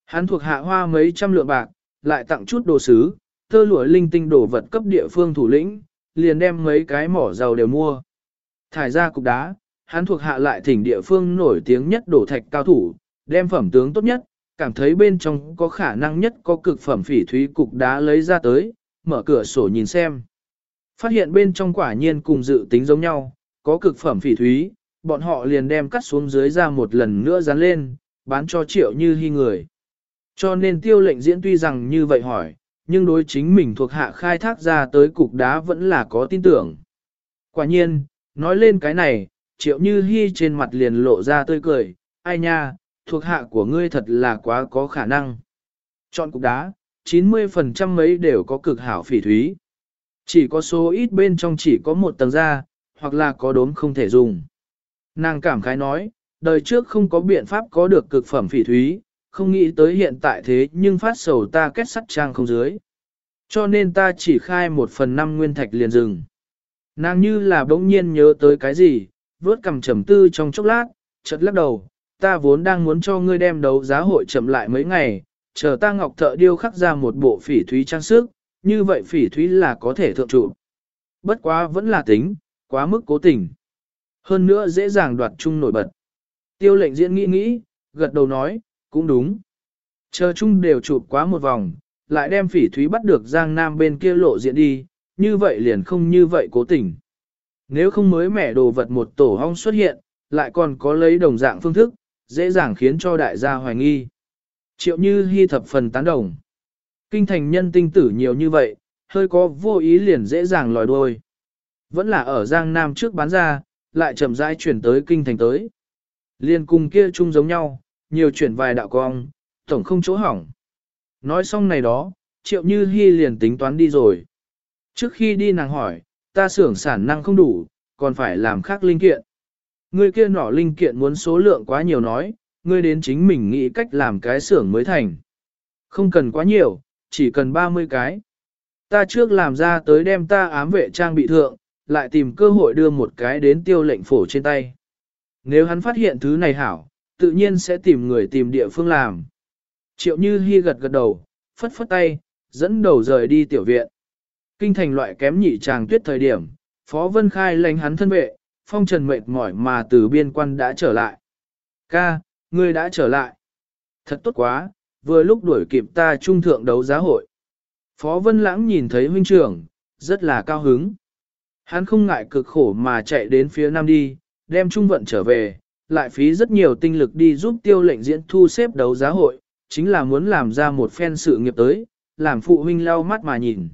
Hắn thuộc hạ hoa mấy trăm lượng bạc, lại tặng chút đồ sứ, tơ lụa linh tinh đồ vật cấp địa phương thủ lĩnh, liền đem mấy cái mỏ dầu đều mua. Thải ra cục đá, hắn thuộc hạ lại thỉnh địa phương nổi tiếng nhất đổ thạch cao thủ, đem phẩm tướng tốt nhất, cảm thấy bên trong có khả năng nhất có cực phẩm phỉ thúy cục đá lấy ra tới, mở cửa sổ nhìn xem. Phát hiện bên trong quả nhiên cùng dự tính giống nhau, có cực phẩm phỉ thúy, bọn họ liền đem cắt xuống dưới ra một lần nữa dán lên, bán cho triệu như hy người. Cho nên tiêu lệnh diễn tuy rằng như vậy hỏi, nhưng đối chính mình thuộc hạ khai thác ra tới cục đá vẫn là có tin tưởng. Quả nhiên, nói lên cái này, triệu như hy trên mặt liền lộ ra tươi cười, ai nha, thuộc hạ của ngươi thật là quá có khả năng. Chọn cục đá, 90% mấy đều có cực hảo phỉ thúy. Chỉ có số ít bên trong chỉ có một tầng da, hoặc là có đốm không thể dùng. Nàng cảm khái nói, đời trước không có biện pháp có được cực phẩm phỉ thúy, không nghĩ tới hiện tại thế nhưng phát sầu ta kết sắt trang không dưới. Cho nên ta chỉ khai một phần năm nguyên thạch liền dừng. Nàng như là bỗng nhiên nhớ tới cái gì, vớt cầm trầm tư trong chốc lát, chợt lắc đầu, ta vốn đang muốn cho ngươi đem đấu giá hội chậm lại mấy ngày, chờ ta ngọc thợ điêu khắc ra một bộ phỉ thúy trang sức, như vậy phỉ thúy là có thể thượng trụ. Bất quá vẫn là tính, quá mức cố tình. Hơn nữa dễ dàng đoạt chung nổi bật. Tiêu lệnh diễn nghĩ nghĩ, gật đầu nói, cũng đúng. Chờ chung đều chụp quá một vòng, lại đem phỉ thúy bắt được Giang Nam bên kia lộ diện đi, như vậy liền không như vậy cố tình. Nếu không mới mẻ đồ vật một tổ hong xuất hiện, lại còn có lấy đồng dạng phương thức, dễ dàng khiến cho đại gia hoài nghi. Triệu như hy thập phần tán đồng. Kinh thành nhân tinh tử nhiều như vậy, hơi có vô ý liền dễ dàng lòi đuôi. Vẫn là ở Giang Nam trước bán ra, lại chậm rãi chuyển tới kinh thành tới. Liên cùng kia chung giống nhau, nhiều chuyển vài đạo cong, tổng không chỗ hỏng. Nói xong này đó, triệu như hy liền tính toán đi rồi. Trước khi đi nàng hỏi, ta xưởng sản năng không đủ, còn phải làm khác linh kiện. Ngươi kia nỏ linh kiện muốn số lượng quá nhiều nói, ngươi đến chính mình nghĩ cách làm cái xưởng mới thành. Không cần quá nhiều, chỉ cần 30 cái. Ta trước làm ra tới đem ta ám vệ trang bị thượng, lại tìm cơ hội đưa một cái đến tiêu lệnh phổ trên tay. Nếu hắn phát hiện thứ này hảo, tự nhiên sẽ tìm người tìm địa phương làm. Triệu Như Hi gật gật đầu, phất phất tay, dẫn đầu rời đi tiểu viện. Kinh thành loại kém nhị tràng tuyết thời điểm, Phó Vân Khai lánh hắn thân vệ, phong trần mệt mỏi mà từ biên quan đã trở lại. Ca, ngươi đã trở lại. Thật tốt quá, vừa lúc đuổi kịp ta trung thượng đấu giá hội. Phó Vân Lãng nhìn thấy huynh trưởng, rất là cao hứng. Hắn không ngại cực khổ mà chạy đến phía nam đi, đem trung vận trở về, lại phí rất nhiều tinh lực đi giúp tiêu lệnh diễn thu xếp đấu giá hội, chính là muốn làm ra một phen sự nghiệp tới, làm phụ huynh lau mắt mà nhìn.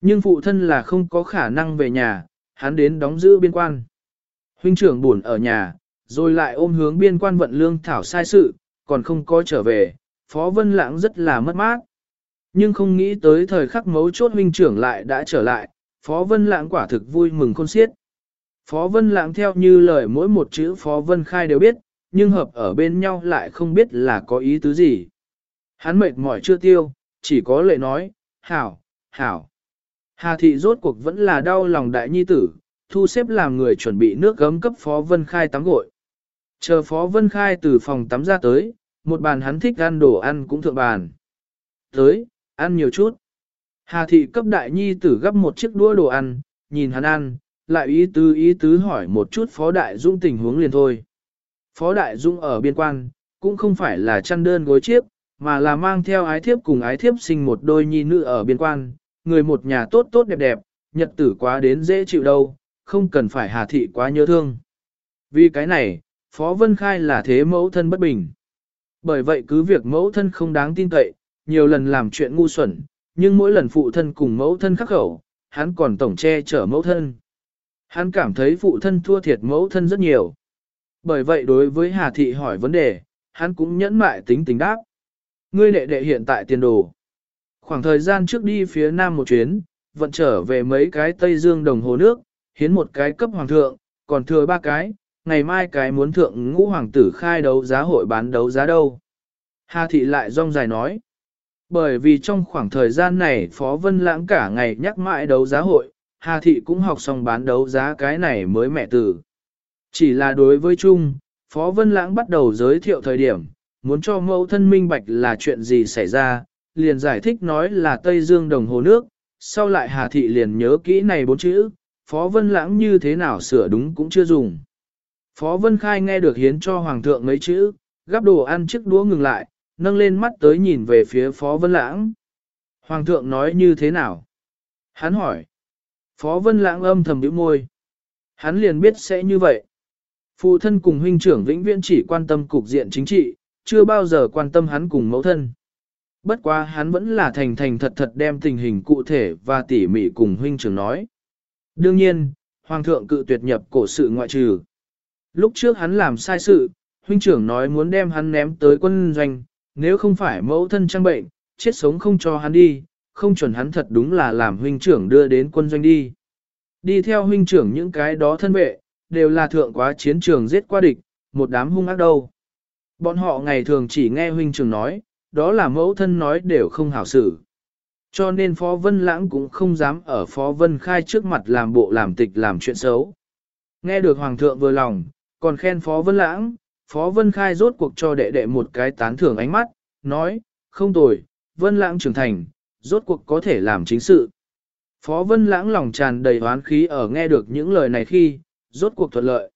Nhưng phụ thân là không có khả năng về nhà, hắn đến đóng giữ biên quan. Huynh trưởng buồn ở nhà, rồi lại ôm hướng biên quan vận lương thảo sai sự, còn không có trở về, Phó Vân Lãng rất là mất mát. Nhưng không nghĩ tới thời khắc mấu chốt huynh trưởng lại đã trở lại, Phó Vân Lãng quả thực vui mừng khôn xiết. Phó Vân Lãng theo như lời mỗi một chữ Phó Vân Khai đều biết, nhưng hợp ở bên nhau lại không biết là có ý tứ gì. Hắn mệt mỏi chưa tiêu, chỉ có lệ nói, hảo, hảo. Hà thị rốt cuộc vẫn là đau lòng đại nhi tử, thu xếp làm người chuẩn bị nước gấm cấp Phó Vân Khai tắm gội. Chờ Phó Vân Khai từ phòng tắm ra tới, một bàn hắn thích ăn đồ ăn cũng thượng bàn. Tới, ăn nhiều chút. Hà thị cấp đại nhi tử gấp một chiếc đũa đồ ăn, nhìn hắn ăn, lại ý tứ ý tứ hỏi một chút Phó Đại Dung tình huống liền thôi. Phó Đại Dung ở biên quan, cũng không phải là chăn đơn gối chiếc, mà là mang theo ái thiếp cùng ái thiếp sinh một đôi nhi nữ ở biên quan, người một nhà tốt tốt đẹp đẹp, nhật tử quá đến dễ chịu đâu, không cần phải hà thị quá nhớ thương. Vì cái này, Phó Vân Khai là thế mẫu thân bất bình. Bởi vậy cứ việc mẫu thân không đáng tin cậy, nhiều lần làm chuyện ngu xuẩn, nhưng mỗi lần phụ thân cùng mẫu thân khắc khẩu, hắn còn tổng che chở mẫu thân. Hắn cảm thấy phụ thân thua thiệt mẫu thân rất nhiều. Bởi vậy đối với Hà Thị hỏi vấn đề, hắn cũng nhẫn mại tính tình đáp. Ngươi đệ đệ hiện tại tiền đồ. Khoảng thời gian trước đi phía nam một chuyến, vận trở về mấy cái Tây Dương đồng hồ nước, hiến một cái cấp hoàng thượng, còn thừa ba cái, ngày mai cái muốn thượng ngũ hoàng tử khai đấu giá hội bán đấu giá đâu. Hà thị lại rong dài nói. Bởi vì trong khoảng thời gian này Phó Vân Lãng cả ngày nhắc mãi đấu giá hội, Hà thị cũng học xong bán đấu giá cái này mới mẹ tử. Chỉ là đối với chung, Phó Vân Lãng bắt đầu giới thiệu thời điểm, muốn cho mẫu thân minh bạch là chuyện gì xảy ra, liền giải thích nói là Tây Dương đồng hồ nước, sau lại Hà Thị liền nhớ kỹ này bốn chữ, Phó Vân Lãng như thế nào sửa đúng cũng chưa dùng. Phó Vân Khai nghe được hiến cho Hoàng thượng mấy chữ, gắp đồ ăn chiếc đũa ngừng lại, nâng lên mắt tới nhìn về phía Phó Vân Lãng. Hoàng thượng nói như thế nào? Hắn hỏi. Phó Vân Lãng âm thầm bĩu môi. Hắn liền biết sẽ như vậy. Phụ thân cùng huynh trưởng vĩnh viễn chỉ quan tâm cục diện chính trị, chưa bao giờ quan tâm hắn cùng mẫu thân. Bất quá hắn vẫn là thành thành thật thật đem tình hình cụ thể và tỉ mỉ cùng huynh trưởng nói. Đương nhiên, Hoàng thượng cự tuyệt nhập cổ sự ngoại trừ. Lúc trước hắn làm sai sự, huynh trưởng nói muốn đem hắn ném tới quân doanh, nếu không phải mẫu thân trang bệnh, chết sống không cho hắn đi, không chuẩn hắn thật đúng là làm huynh trưởng đưa đến quân doanh đi. Đi theo huynh trưởng những cái đó thân vệ, đều là thượng quá chiến trường giết qua địch, một đám hung ác đâu. Bọn họ ngày thường chỉ nghe huynh trưởng nói, đó là mẫu thân nói đều không hảo xử. Cho nên Phó Vân Lãng cũng không dám ở Phó Vân Khai trước mặt làm bộ làm tịch làm chuyện xấu. Nghe được Hoàng thượng vừa lòng, còn khen Phó Vân Lãng, Phó Vân Khai rốt cuộc cho đệ đệ một cái tán thưởng ánh mắt, nói, không tồi, Vân Lãng trưởng thành, rốt cuộc có thể làm chính sự. Phó Vân Lãng lòng tràn đầy oán khí ở nghe được những lời này khi, rốt cuộc thuận lợi.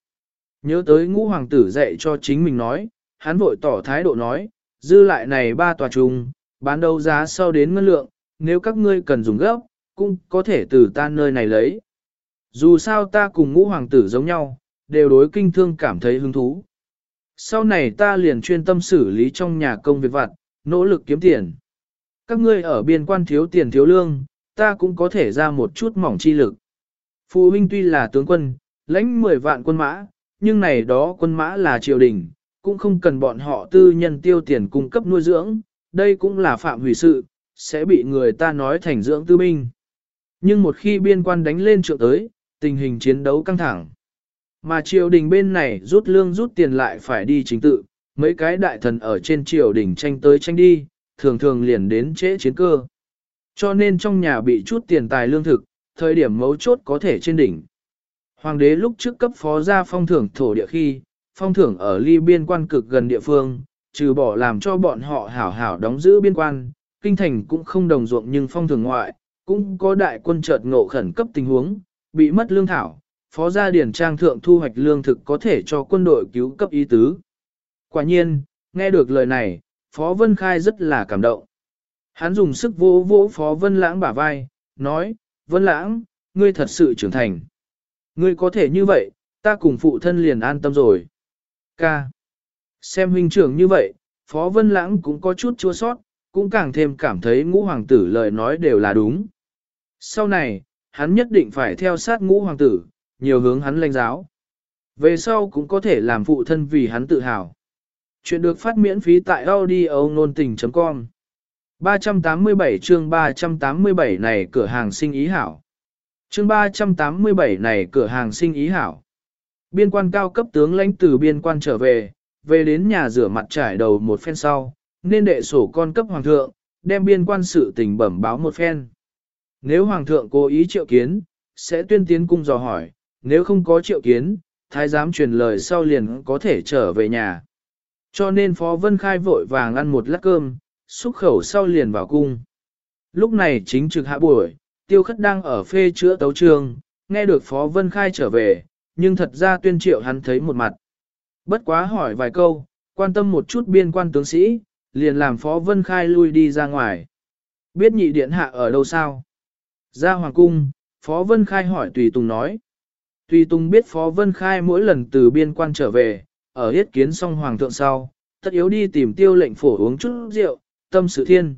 Nhớ tới ngũ hoàng tử dạy cho chính mình nói, hắn vội tỏ thái độ nói, dư lại này ba tòa trùng, bán đấu giá sau đến ngân lượng, nếu các ngươi cần dùng gấp, cũng có thể từ ta nơi này lấy. Dù sao ta cùng ngũ hoàng tử giống nhau, đều đối kinh thương cảm thấy hứng thú. Sau này ta liền chuyên tâm xử lý trong nhà công việc vặt, nỗ lực kiếm tiền. Các ngươi ở biên quan thiếu tiền thiếu lương, ta cũng có thể ra một chút mỏng chi lực. Phụ huynh tuy là tướng quân, lãnh 10 vạn quân mã, nhưng này đó quân mã là triều đình, cũng không cần bọn họ tư nhân tiêu tiền cung cấp nuôi dưỡng, đây cũng là phạm hủy sự, sẽ bị người ta nói thành dưỡng tư binh. Nhưng một khi biên quan đánh lên trượng tới, tình hình chiến đấu căng thẳng. Mà triều đình bên này rút lương rút tiền lại phải đi chính tự, mấy cái đại thần ở trên triều đình tranh tới tranh đi, thường thường liền đến trễ chiến cơ. Cho nên trong nhà bị chút tiền tài lương thực, thời điểm mấu chốt có thể trên đỉnh. Hoàng đế lúc trước cấp phó ra phong thưởng thổ địa khi, phong thưởng ở ly biên quan cực gần địa phương, trừ bỏ làm cho bọn họ hảo hảo đóng giữ biên quan, kinh thành cũng không đồng ruộng nhưng phong thường ngoại, cũng có đại quân chợt ngộ khẩn cấp tình huống, bị mất lương thảo, phó gia điển trang thượng thu hoạch lương thực có thể cho quân đội cứu cấp ý tứ. Quả nhiên, nghe được lời này, Phó Vân Khai rất là cảm động. Hắn dùng sức vỗ vỗ Phó Vân Lãng bả vai, nói, Vân Lãng, ngươi thật sự trưởng thành. Ngươi có thể như vậy, ta cùng phụ thân liền an tâm rồi. Ca. Xem huynh trưởng như vậy, Phó Vân Lãng cũng có chút chua sót, cũng càng thêm cảm thấy ngũ hoàng tử lời nói đều là đúng. Sau này, hắn nhất định phải theo sát ngũ hoàng tử, nhiều hướng hắn lãnh giáo. Về sau cũng có thể làm phụ thân vì hắn tự hào. Chuyện được phát miễn phí tại audio nôn tình.com 387 chương 387 này cửa hàng sinh ý hảo. Chương 387 này cửa hàng sinh ý hảo. Biên quan cao cấp tướng lãnh từ biên quan trở về, về đến nhà rửa mặt trải đầu một phen sau, nên đệ sổ con cấp hoàng thượng, đem biên quan sự tình bẩm báo một phen. Nếu hoàng thượng cố ý triệu kiến, sẽ tuyên tiến cung dò hỏi, nếu không có triệu kiến, thái giám truyền lời sau liền có thể trở về nhà. Cho nên Phó Vân Khai vội vàng ăn một lát cơm, xúc khẩu sau liền vào cung. Lúc này chính trực hạ buổi, tiêu khất đang ở phê chữa tấu trường, nghe được Phó Vân Khai trở về, nhưng thật ra tuyên triệu hắn thấy một mặt. Bất quá hỏi vài câu, quan tâm một chút biên quan tướng sĩ, liền làm Phó Vân Khai lui đi ra ngoài. Biết nhị điện hạ ở đâu sao? Ra hoàng cung, Phó Vân Khai hỏi Tùy Tùng nói. Tùy Tùng biết Phó Vân Khai mỗi lần từ biên quan trở về, ở yết kiến xong hoàng thượng sau, tất yếu đi tìm tiêu lệnh phổ uống chút rượu, tâm sự thiên.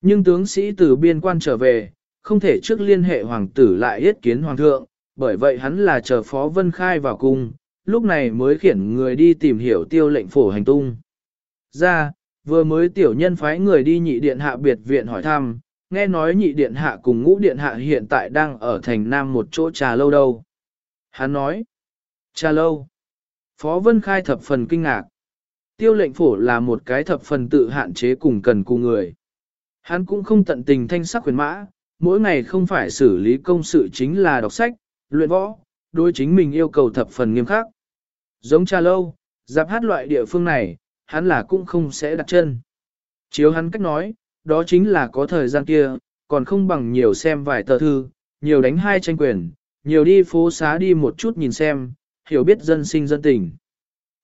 Nhưng tướng sĩ từ biên quan trở về, không thể trước liên hệ hoàng tử lại yết kiến hoàng thượng, bởi vậy hắn là chờ Phó Vân Khai vào cung, lúc này mới khiển người đi tìm hiểu tiêu lệnh phổ hành tung. Ra, vừa mới tiểu nhân phái người đi nhị điện hạ biệt viện hỏi thăm, nghe nói nhị điện hạ cùng ngũ điện hạ hiện tại đang ở thành nam một chỗ trà lâu đâu. Hắn nói, trà lâu. Phó Vân Khai thập phần kinh ngạc. Tiêu lệnh phổ là một cái thập phần tự hạn chế cùng cần cùng người. Hắn cũng không tận tình thanh sắc quyền mã, mỗi ngày không phải xử lý công sự chính là đọc sách, luyện võ, đối chính mình yêu cầu thập phần nghiêm khắc. Giống trà lâu, giáp hát loại địa phương này, hắn là cũng không sẽ đặt chân. Chiếu hắn cách nói, đó chính là có thời gian kia, còn không bằng nhiều xem vài tờ thư, nhiều đánh hai tranh quyền, nhiều đi phố xá đi một chút nhìn xem, hiểu biết dân sinh dân tình.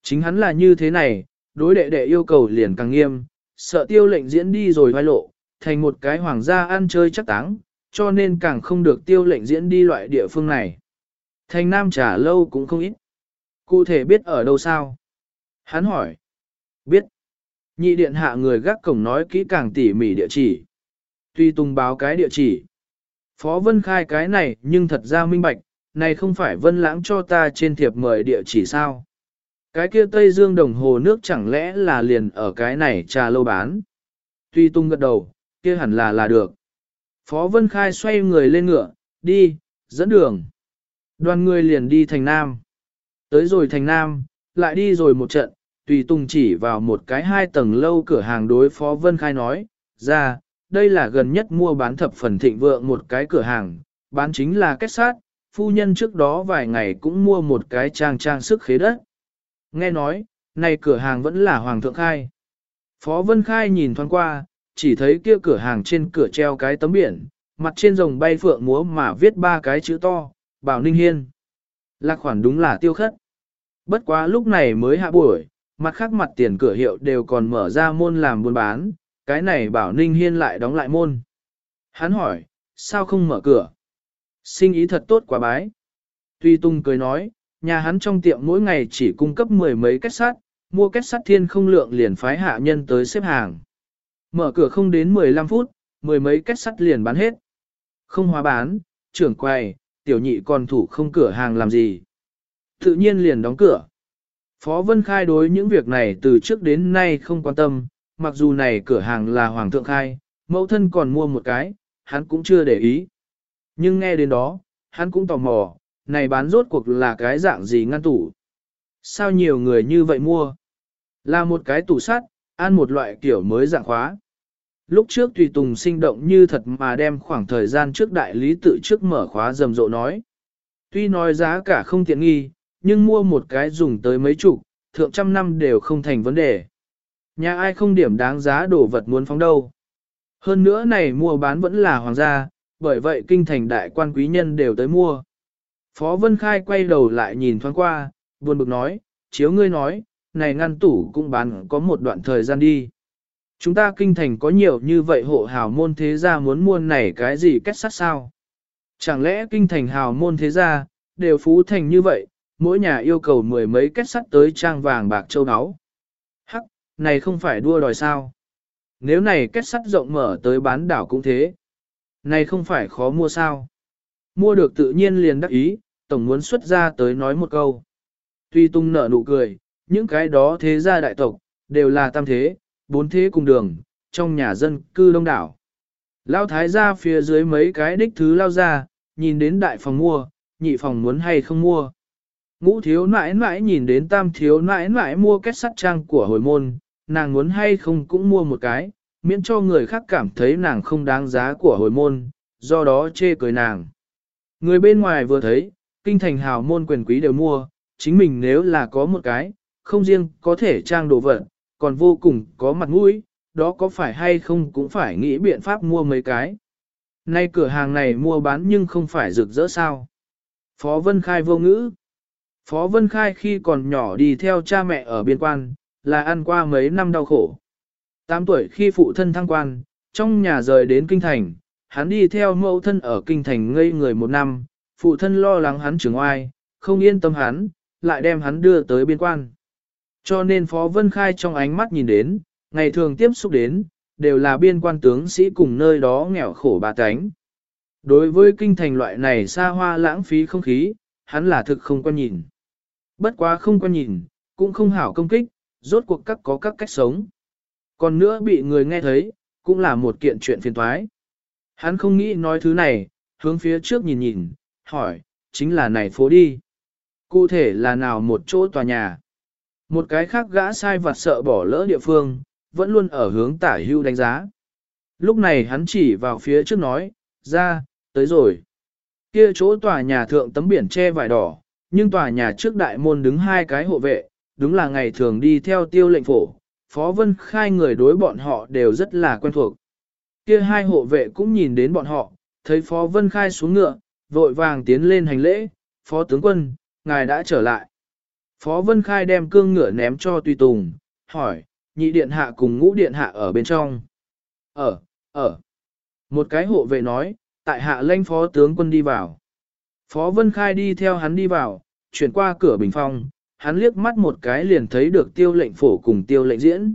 Chính hắn là như thế này, đối đệ đệ yêu cầu liền càng nghiêm, sợ tiêu lệnh diễn đi rồi vai lộ, thành một cái hoàng gia ăn chơi chắc táng, cho nên càng không được tiêu lệnh diễn đi loại địa phương này. Thành nam trả lâu cũng không ít. Cụ thể biết ở đâu sao? Hắn hỏi. Biết. Nhị điện hạ người gác cổng nói kỹ càng tỉ mỉ địa chỉ. Tuy tung báo cái địa chỉ. Phó Vân khai cái này nhưng thật ra minh bạch, này không phải Vân lãng cho ta trên thiệp mời địa chỉ sao. Cái kia Tây Dương đồng hồ nước chẳng lẽ là liền ở cái này trà lâu bán. Tuy tung gật đầu, kia hẳn là là được. Phó Vân Khai xoay người lên ngựa, đi, dẫn đường. Đoàn người liền đi thành Nam. Tới rồi thành Nam, lại đi rồi một trận, tùy tung chỉ vào một cái hai tầng lâu cửa hàng đối Phó Vân Khai nói, ra, đây là gần nhất mua bán thập phần thịnh vượng một cái cửa hàng, bán chính là kết sát, phu nhân trước đó vài ngày cũng mua một cái trang trang sức khế đất. Nghe nói, này cửa hàng vẫn là Hoàng thượng khai. Phó Vân Khai nhìn thoáng qua, chỉ thấy kia cửa hàng trên cửa treo cái tấm biển, mặt trên rồng bay phượng múa mà viết ba cái chữ to, Bảo Ninh Hiên. Lạc khoản đúng là tiêu khất. Bất quá lúc này mới hạ buổi, mặt khác mặt tiền cửa hiệu đều còn mở ra môn làm buôn bán, cái này Bảo Ninh Hiên lại đóng lại môn. Hắn hỏi, sao không mở cửa? Sinh ý thật tốt quá bái. Tuy Tung cười nói, nhà hắn trong tiệm mỗi ngày chỉ cung cấp mười mấy kết sắt, mua kết sắt thiên không lượng liền phái hạ nhân tới xếp hàng. Mở cửa không đến 15 phút, mười mấy kết sắt liền bán hết. Không hóa bán, trưởng quầy, tiểu nhị còn thủ không cửa hàng làm gì. Tự nhiên liền đóng cửa. Phó Vân Khai đối những việc này từ trước đến nay không quan tâm, mặc dù này cửa hàng là Hoàng thượng khai, mẫu thân còn mua một cái, hắn cũng chưa để ý. Nhưng nghe đến đó, hắn cũng tò mò, này bán rốt cuộc là cái dạng gì ngăn tủ. Sao nhiều người như vậy mua? Là một cái tủ sắt, ăn một loại kiểu mới dạng khóa. Lúc trước Tùy Tùng sinh động như thật mà đem khoảng thời gian trước đại lý tự trước mở khóa rầm rộ nói. Tuy nói giá cả không tiện nghi, nhưng mua một cái dùng tới mấy chục, thượng trăm năm đều không thành vấn đề. Nhà ai không điểm đáng giá đồ vật muốn phóng đâu. Hơn nữa này mua bán vẫn là hoàng gia, bởi vậy kinh thành đại quan quý nhân đều tới mua. Phó Vân Khai quay đầu lại nhìn thoáng qua, buồn bực nói, chiếu ngươi nói, này ngăn tủ cũng bán có một đoạn thời gian đi. Chúng ta kinh thành có nhiều như vậy hộ hào môn thế gia muốn mua này cái gì kết sắt sao? Chẳng lẽ kinh thành hào môn thế gia, đều phú thành như vậy, mỗi nhà yêu cầu mười mấy kết sắt tới trang vàng bạc châu áo. Hắc, này không phải đua đòi sao? Nếu này kết sắt rộng mở tới bán đảo cũng thế. Này không phải khó mua sao? Mua được tự nhiên liền đắc ý, tổng muốn xuất ra tới nói một câu. Tuy tung nở nụ cười, những cái đó thế gia đại tộc, đều là tam thế, bốn thế cùng đường, trong nhà dân cư đông đảo. Lao thái gia phía dưới mấy cái đích thứ lao ra, nhìn đến đại phòng mua, nhị phòng muốn hay không mua. Ngũ thiếu nãi nãi nhìn đến tam thiếu nãi nãi mua kết sắt trang của hồi môn, nàng muốn hay không cũng mua một cái, miễn cho người khác cảm thấy nàng không đáng giá của hồi môn, do đó chê cười nàng. Người bên ngoài vừa thấy, kinh thành hào môn quyền quý đều mua, chính mình nếu là có một cái, không riêng có thể trang đồ vật, còn vô cùng có mặt mũi, đó có phải hay không cũng phải nghĩ biện pháp mua mấy cái. Nay cửa hàng này mua bán nhưng không phải rực rỡ sao. Phó Vân Khai vô ngữ. Phó Vân Khai khi còn nhỏ đi theo cha mẹ ở biên quan, là ăn qua mấy năm đau khổ. 8 tuổi khi phụ thân thăng quan, trong nhà rời đến kinh thành, hắn đi theo mẫu thân ở kinh thành ngây người một năm, phụ thân lo lắng hắn trưởng oai, không yên tâm hắn, lại đem hắn đưa tới biên quan. Cho nên Phó Vân Khai trong ánh mắt nhìn đến, ngày thường tiếp xúc đến, đều là biên quan tướng sĩ cùng nơi đó nghèo khổ bà tánh. Đối với kinh thành loại này xa hoa lãng phí không khí, hắn là thực không quan nhìn. Bất quá không quan nhìn, cũng không hảo công kích, rốt cuộc các có các cách sống. Còn nữa bị người nghe thấy, cũng là một kiện chuyện phiền toái. Hắn không nghĩ nói thứ này, hướng phía trước nhìn nhìn, hỏi, chính là này phố đi. Cụ thể là nào một chỗ tòa nhà. Một cái khác gã sai vặt sợ bỏ lỡ địa phương, vẫn luôn ở hướng tả hưu đánh giá. Lúc này hắn chỉ vào phía trước nói, ra, tới rồi. Kia chỗ tòa nhà thượng tấm biển che vải đỏ, nhưng tòa nhà trước đại môn đứng hai cái hộ vệ, đúng là ngày thường đi theo tiêu lệnh phổ. Phó Vân Khai người đối bọn họ đều rất là quen thuộc. Kia hai hộ vệ cũng nhìn đến bọn họ, thấy Phó Vân Khai xuống ngựa, vội vàng tiến lên hành lễ, Phó tướng quân, ngài đã trở lại. Phó Vân Khai đem cương ngựa ném cho Tùy Tùng, hỏi, nhị điện hạ cùng ngũ điện hạ ở bên trong. Ở, ở. Một cái hộ vệ nói, tại hạ lanh phó tướng quân đi vào. Phó Vân Khai đi theo hắn đi vào, chuyển qua cửa bình phong, hắn liếc mắt một cái liền thấy được tiêu lệnh phổ cùng tiêu lệnh diễn.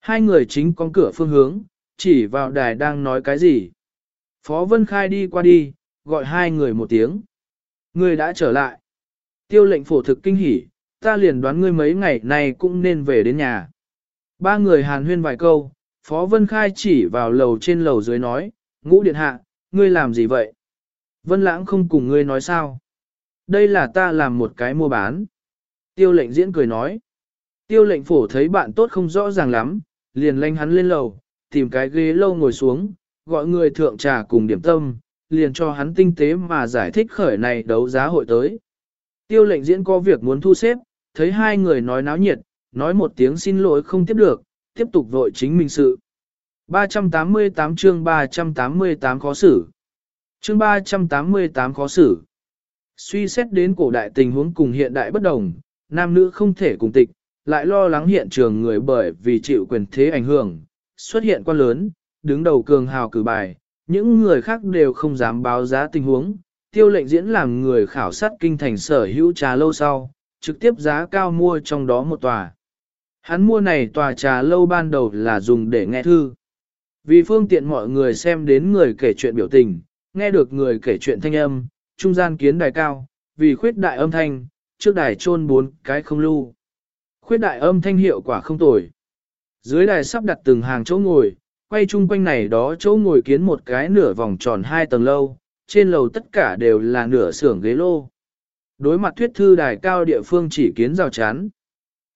Hai người chính con cửa phương hướng, chỉ vào đài đang nói cái gì. Phó Vân Khai đi qua đi, gọi hai người một tiếng. Người đã trở lại. Tiêu lệnh phổ thực kinh hỉ, ta liền đoán ngươi mấy ngày này cũng nên về đến nhà. Ba người hàn huyên vài câu, Phó Vân Khai chỉ vào lầu trên lầu dưới nói, ngũ điện hạ, ngươi làm gì vậy? Vân Lãng không cùng ngươi nói sao? Đây là ta làm một cái mua bán. Tiêu lệnh diễn cười nói. Tiêu lệnh phổ thấy bạn tốt không rõ ràng lắm, liền lanh hắn lên lầu, tìm cái ghế lâu ngồi xuống, gọi người thượng trà cùng điểm tâm, liền cho hắn tinh tế mà giải thích khởi này đấu giá hội tới. Tiêu lệnh diễn có việc muốn thu xếp, thấy hai người nói náo nhiệt, nói một tiếng xin lỗi không tiếp được, tiếp tục vội chính mình sự. 388 chương 388 khó xử, chương 388 khó xử. Suy xét đến cổ đại tình huống cùng hiện đại bất đồng, nam nữ không thể cùng tịch, lại lo lắng hiện trường người bởi vì chịu quyền thế ảnh hưởng, xuất hiện quan lớn, đứng đầu cường hào cử bài, những người khác đều không dám báo giá tình huống, tiêu lệnh diễn làm người khảo sát kinh thành sở hữu trà lâu sau, trực tiếp giá cao mua trong đó một tòa. Hắn mua này tòa trà lâu ban đầu là dùng để nghe thư. Vì phương tiện mọi người xem đến người kể chuyện biểu tình, nghe được người kể chuyện thanh âm, trung gian kiến đài cao, vì khuyết đại âm thanh, trước đài chôn bốn cái không lưu. Khuyết đại âm thanh hiệu quả không tồi. Dưới đài sắp đặt từng hàng chỗ ngồi, quay chung quanh này đó chỗ ngồi kiến một cái nửa vòng tròn hai tầng lâu, trên lầu tất cả đều là nửa xưởng ghế lô. Đối mặt thuyết thư đài cao địa phương chỉ kiến rào chắn.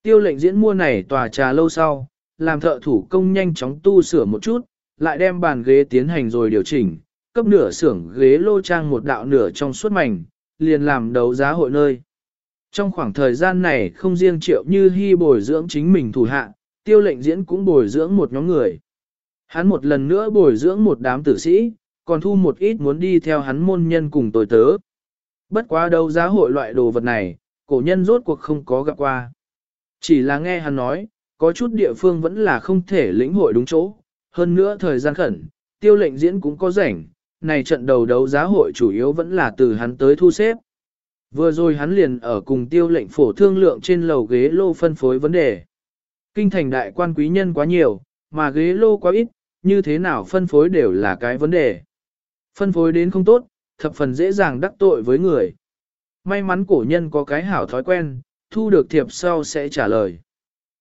Tiêu lệnh diễn mua này tòa trà lâu sau, làm thợ thủ công nhanh chóng tu sửa một chút, lại đem bàn ghế tiến hành rồi điều chỉnh, cấp nửa xưởng ghế lô trang một đạo nửa trong suốt mảnh, liền làm đấu giá hội nơi. Trong khoảng thời gian này không riêng triệu như hy bồi dưỡng chính mình thủ hạ, tiêu lệnh diễn cũng bồi dưỡng một nhóm người. Hắn một lần nữa bồi dưỡng một đám tử sĩ, còn thu một ít muốn đi theo hắn môn nhân cùng tồi tớ. Bất quá đấu giá hội loại đồ vật này, cổ nhân rốt cuộc không có gặp qua. Chỉ là nghe hắn nói, có chút địa phương vẫn là không thể lĩnh hội đúng chỗ, hơn nữa thời gian khẩn, tiêu lệnh diễn cũng có rảnh, này trận đầu đấu giá hội chủ yếu vẫn là từ hắn tới thu xếp. Vừa rồi hắn liền ở cùng tiêu lệnh phổ thương lượng trên lầu ghế lô phân phối vấn đề. Kinh thành đại quan quý nhân quá nhiều, mà ghế lô quá ít, như thế nào phân phối đều là cái vấn đề. Phân phối đến không tốt, thập phần dễ dàng đắc tội với người. May mắn cổ nhân có cái hảo thói quen, thu được thiệp sau sẽ trả lời.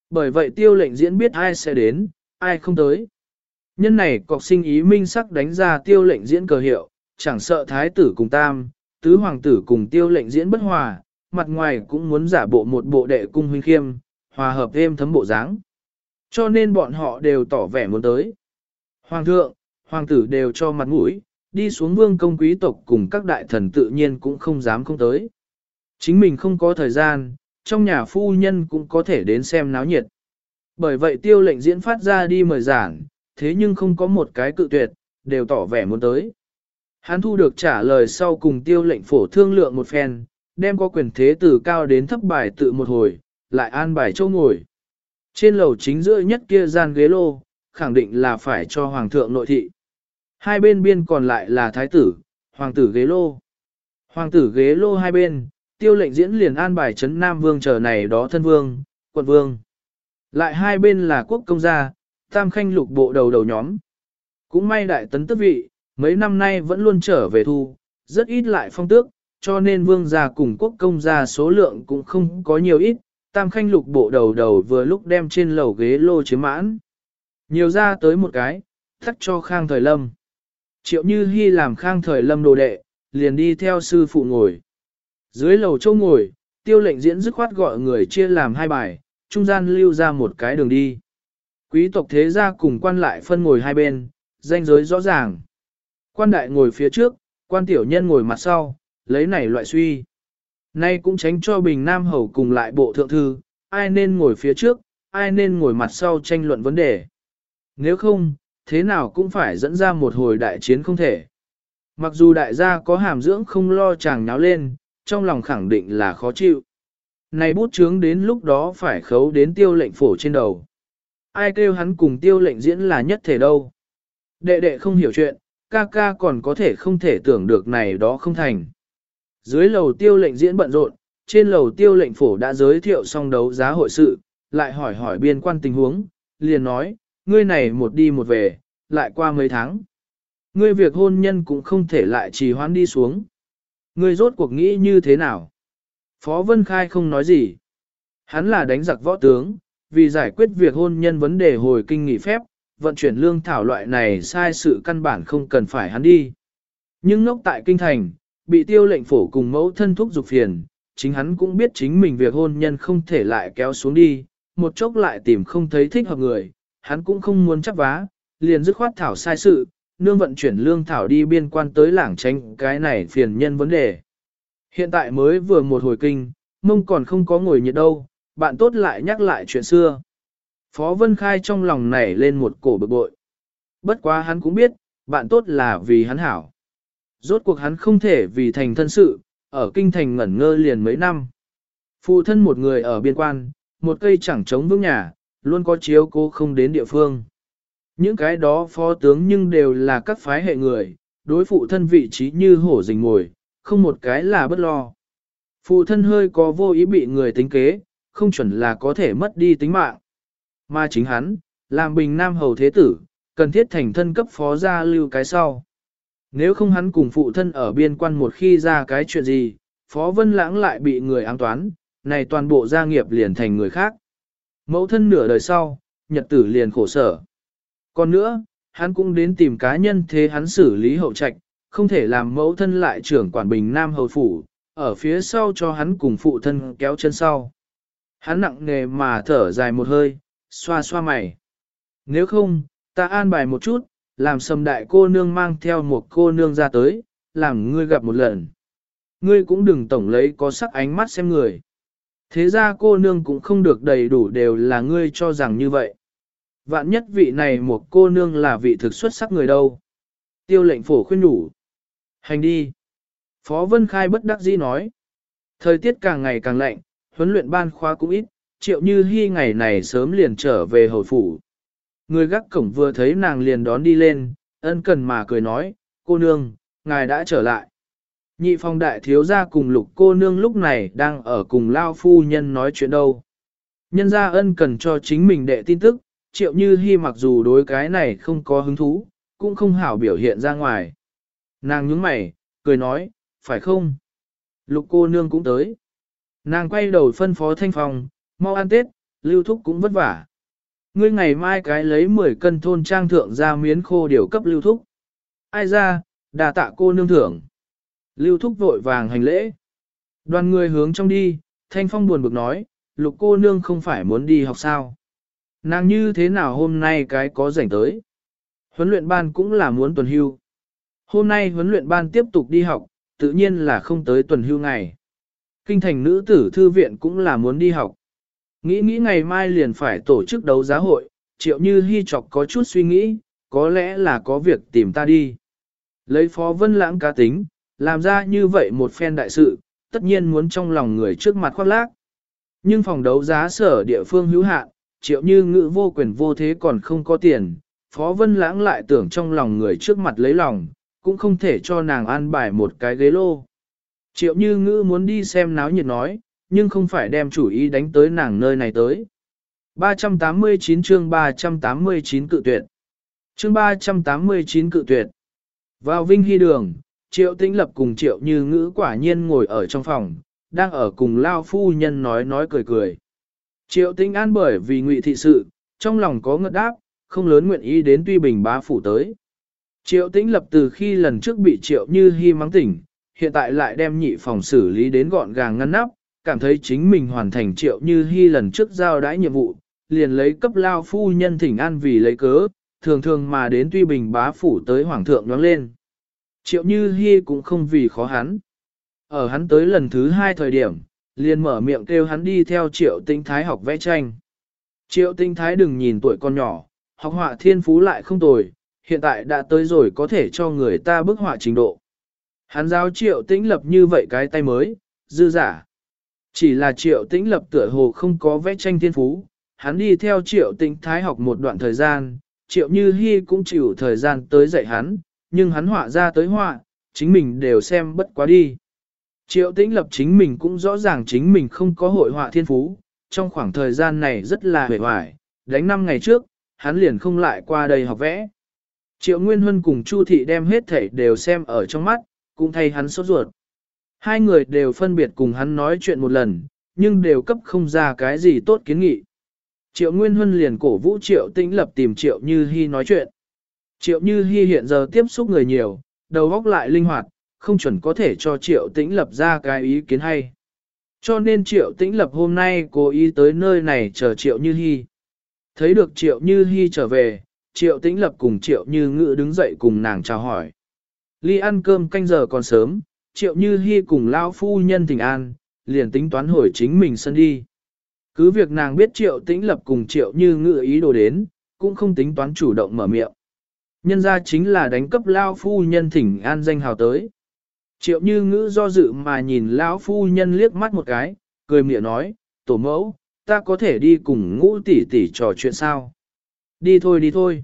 Bởi vậy tiêu lệnh diễn biết ai sẽ đến, ai không tới. Nhân này cọc sinh ý minh sắc đánh ra tiêu lệnh diễn cờ hiệu, chẳng sợ thái tử cùng tam, tứ hoàng tử cùng tiêu lệnh diễn bất hòa, mặt ngoài cũng muốn giả bộ một bộ đệ cung huynh khiêm, hòa hợp thêm thấm bộ dáng. Cho nên bọn họ đều tỏ vẻ muốn tới. Hoàng thượng, hoàng tử đều cho mặt mũi, đi xuống vương công quý tộc cùng các đại thần tự nhiên cũng không dám không tới. Chính mình không có thời gian, trong nhà phu nhân cũng có thể đến xem náo nhiệt. Bởi vậy tiêu lệnh diễn phát ra đi mời giảng, thế nhưng không có một cái cự tuyệt, đều tỏ vẻ muốn tới. Hắn thu được trả lời sau cùng tiêu lệnh phổ thương lượng một phen, đem có quyền thế từ cao đến thấp bài tự một hồi, lại an bài châu ngồi. Trên lầu chính giữa nhất kia gian ghế lô, khẳng định là phải cho hoàng thượng nội thị. Hai bên biên còn lại là thái tử, hoàng tử ghế lô. Hoàng tử ghế lô hai bên, tiêu lệnh diễn liền an bài chấn Nam Vương chờ này đó thân vương, quận vương. Lại hai bên là quốc công gia, tam khanh lục bộ đầu đầu nhóm. Cũng may đại tấn tức vị, mấy năm nay vẫn luôn trở về thu, rất ít lại phong tước, cho nên vương gia cùng quốc công gia số lượng cũng không có nhiều ít, tam khanh lục bộ đầu đầu vừa lúc đem trên lầu ghế lô chiếm mãn. Nhiều ra tới một cái, thắt cho khang thời lâm. Triệu như hy làm khang thời lâm đồ đệ, liền đi theo sư phụ ngồi. Dưới lầu châu ngồi, tiêu lệnh diễn dứt khoát gọi người chia làm hai bài, trung gian lưu ra một cái đường đi. Quý tộc thế gia cùng quan lại phân ngồi hai bên, danh giới rõ ràng. Quan đại ngồi phía trước, quan tiểu nhân ngồi mặt sau, lấy này loại suy. Nay cũng tránh cho Bình Nam Hầu cùng lại bộ thượng thư, ai nên ngồi phía trước, ai nên ngồi mặt sau tranh luận vấn đề. Nếu không, thế nào cũng phải dẫn ra một hồi đại chiến không thể. Mặc dù đại gia có hàm dưỡng không lo chàng nháo lên, trong lòng khẳng định là khó chịu. Này bút chướng đến lúc đó phải khấu đến tiêu lệnh phổ trên đầu. Ai kêu hắn cùng tiêu lệnh diễn là nhất thể đâu. Đệ đệ không hiểu chuyện, ca ca còn có thể không thể tưởng được này đó không thành. Dưới lầu tiêu lệnh diễn bận rộn, trên lầu tiêu lệnh phổ đã giới thiệu xong đấu giá hội sự, lại hỏi hỏi biên quan tình huống, liền nói, ngươi này một đi một về, lại qua mấy tháng. Ngươi việc hôn nhân cũng không thể lại trì hoãn đi xuống. Ngươi rốt cuộc nghĩ như thế nào? Phó Vân Khai không nói gì. Hắn là đánh giặc võ tướng, vì giải quyết việc hôn nhân vấn đề hồi kinh nghỉ phép, vận chuyển lương thảo loại này sai sự căn bản không cần phải hắn đi. Nhưng ngốc tại kinh thành, bị tiêu lệnh phổ cùng mẫu thân thúc dục phiền, chính hắn cũng biết chính mình việc hôn nhân không thể lại kéo xuống đi, một chốc lại tìm không thấy thích hợp người, hắn cũng không muốn chấp vá, liền dứt khoát thảo sai sự, nương vận chuyển lương thảo đi biên quan tới lảng tranh cái này phiền nhân vấn đề. Hiện tại mới vừa một hồi kinh, mông còn không có ngồi nhiệt đâu, bạn tốt lại nhắc lại chuyện xưa. Phó Vân Khai trong lòng nảy lên một cổ bực bội. Bất quá hắn cũng biết, bạn tốt là vì hắn hảo. Rốt cuộc hắn không thể vì thành thân sự, ở kinh thành ngẩn ngơ liền mấy năm. Phụ thân một người ở biên quan, một cây chẳng chống vững nhà, luôn có chiếu cố không đến địa phương. Những cái đó phó tướng nhưng đều là các phái hệ người, đối phụ thân vị trí như hổ rình ngồi, không một cái là bất lo. Phụ thân hơi có vô ý bị người tính kế, không chuẩn là có thể mất đi tính mạng. Mà chính hắn, làm bình nam hầu thế tử, cần thiết thành thân cấp phó gia lưu cái sau. Nếu không hắn cùng phụ thân ở biên quan một khi ra cái chuyện gì, phó vân lãng lại bị người ám toán, này toàn bộ gia nghiệp liền thành người khác. Mẫu thân nửa đời sau, nhật tử liền khổ sở. Còn nữa, hắn cũng đến tìm cá nhân thế hắn xử lý hậu trạch, không thể làm mẫu thân lại trưởng quản bình nam hầu phủ, ở phía sau cho hắn cùng phụ thân kéo chân sau. Hắn nặng nề mà thở dài một hơi, xoa xoa mày. Nếu không, ta an bài một chút, làm sầm đại cô nương mang theo một cô nương ra tới, làm ngươi gặp một lần. Ngươi cũng đừng tổng lấy có sắc ánh mắt xem người. Thế ra cô nương cũng không được đầy đủ đều là ngươi cho rằng như vậy. Vạn nhất vị này một cô nương là vị thực xuất sắc người đâu. Tiêu lệnh phổ khuyên đủ. Hành đi. Phó Vân Khai bất đắc dĩ nói. Thời tiết càng ngày càng lạnh, huấn luyện ban khóa cũng ít, triệu như hy ngày này sớm liền trở về hồi phủ. Người gác cổng vừa thấy nàng liền đón đi lên, ân cần mà cười nói, cô nương, ngài đã trở lại. Nhị phong đại thiếu gia cùng lục cô nương lúc này đang ở cùng lao phu nhân nói chuyện đâu. Nhân gia ân cần cho chính mình đệ tin tức, triệu như hy mặc dù đối cái này không có hứng thú, cũng không hảo biểu hiện ra ngoài. Nàng nhướng mày, cười nói, phải không? Lục cô nương cũng tới. Nàng quay đầu phân phó thanh phòng, mau ăn tết, lưu thúc cũng vất vả. Ngươi ngày mai cái lấy 10 cân thôn trang thượng ra miến khô điều cấp lưu thúc. Ai ra, đà tạ cô nương thưởng. Lưu thúc vội vàng hành lễ. Đoàn người hướng trong đi, thanh phong buồn bực nói, lục cô nương không phải muốn đi học sao. Nàng như thế nào hôm nay cái có rảnh tới. Huấn luyện ban cũng là muốn tuần hưu. Hôm nay huấn luyện ban tiếp tục đi học, tự nhiên là không tới tuần hưu ngày. Kinh thành nữ tử thư viện cũng là muốn đi học. Nghĩ nghĩ ngày mai liền phải tổ chức đấu giá hội, triệu như hy chọc có chút suy nghĩ, có lẽ là có việc tìm ta đi. Lấy phó vân lãng cá tính, làm ra như vậy một phen đại sự, tất nhiên muốn trong lòng người trước mặt khoác lác. Nhưng phòng đấu giá sở địa phương hữu hạn, triệu như ngữ vô quyền vô thế còn không có tiền, phó vân lãng lại tưởng trong lòng người trước mặt lấy lòng, cũng không thể cho nàng an bài một cái ghế lô. Triệu như ngữ muốn đi xem náo nhiệt nói, nhưng không phải đem chủ ý đánh tới nàng nơi này tới. 389 chương 389 cự tuyệt. Chương 389 cự tuyệt. Vào Vinh Hy Đường, Triệu Tĩnh Lập cùng Triệu Như Ngữ quả nhiên ngồi ở trong phòng, đang ở cùng Lao Phu Nhân nói nói cười cười. Triệu Tĩnh An bởi vì ngụy thị sự, trong lòng có ngất đáp, không lớn nguyện ý đến tuy bình bá phủ tới. Triệu Tĩnh Lập từ khi lần trước bị Triệu Như Hy mắng tỉnh, hiện tại lại đem nhị phòng xử lý đến gọn gàng ngăn nắp, cảm thấy chính mình hoàn thành Triệu Như Hy lần trước giao đãi nhiệm vụ, liền lấy cấp Lao Phu Nhân thỉnh an vì lấy cớ, thường thường mà đến tuy bình bá phủ tới Hoàng thượng nhoáng lên. Triệu Như hy cũng không vì khó hắn. Ở hắn tới lần thứ hai thời điểm, liền mở miệng kêu hắn đi theo Triệu Tinh Thái học vẽ tranh. Triệu Tinh Thái đừng nhìn tuổi con nhỏ, học họa thiên phú lại không tồi, hiện tại đã tới rồi có thể cho người ta bức họa trình độ. Hắn giáo Triệu Tĩnh Lập như vậy cái tay mới, dư giả. Chỉ là Triệu Tĩnh Lập tựa hồ không có vẽ tranh thiên phú, hắn đi theo Triệu tĩnh Thái học một đoạn thời gian, Triệu Như hy cũng chịu thời gian tới dạy hắn, nhưng hắn họa ra tới họa, chính mình đều xem bất quá đi. Triệu tĩnh lập chính mình cũng rõ ràng chính mình không có hội họa thiên phú, trong khoảng thời gian này rất là hề hoài, đánh năm ngày trước, hắn liền không lại qua đây học vẽ. Triệu Nguyên Huân cùng Chu Thị đem hết thảy đều xem ở trong mắt, cũng thay hắn sốt ruột. Hai người đều phân biệt cùng hắn nói chuyện một lần, nhưng đều cấp không ra cái gì tốt kiến nghị. Triệu Nguyên Huân liền cổ vũ Triệu Tĩnh Lập tìm Triệu Như Hi nói chuyện. Triệu Như Hi hiện giờ tiếp xúc người nhiều, đầu óc lại linh hoạt, không chuẩn có thể cho Triệu Tĩnh Lập ra cái ý kiến hay. Cho nên Triệu Tĩnh Lập hôm nay cố ý tới nơi này chờ Triệu Như Hi. Thấy được Triệu Như Hi trở về, Triệu Tĩnh Lập cùng Triệu Như Ngự đứng dậy cùng nàng chào hỏi. Ly ăn cơm canh giờ còn sớm, Triệu Như Hi cùng Lão Phu Nhân thỉnh an, liền tính toán hồi chính mình sân đi. Cứ việc nàng biết Triệu Tĩnh Lập cùng Triệu Như Ngự ý đồ đến, cũng không tính toán chủ động mở miệng. Nhân ra chính là đánh cấp lao phu nhân thỉnh an danh hào tới. Triệu như ngữ do dự mà nhìn lão phu nhân liếc mắt một cái, cười miệng nói, tổ mẫu, ta có thể đi cùng ngũ tỷ tỷ trò chuyện sao? Đi thôi đi thôi.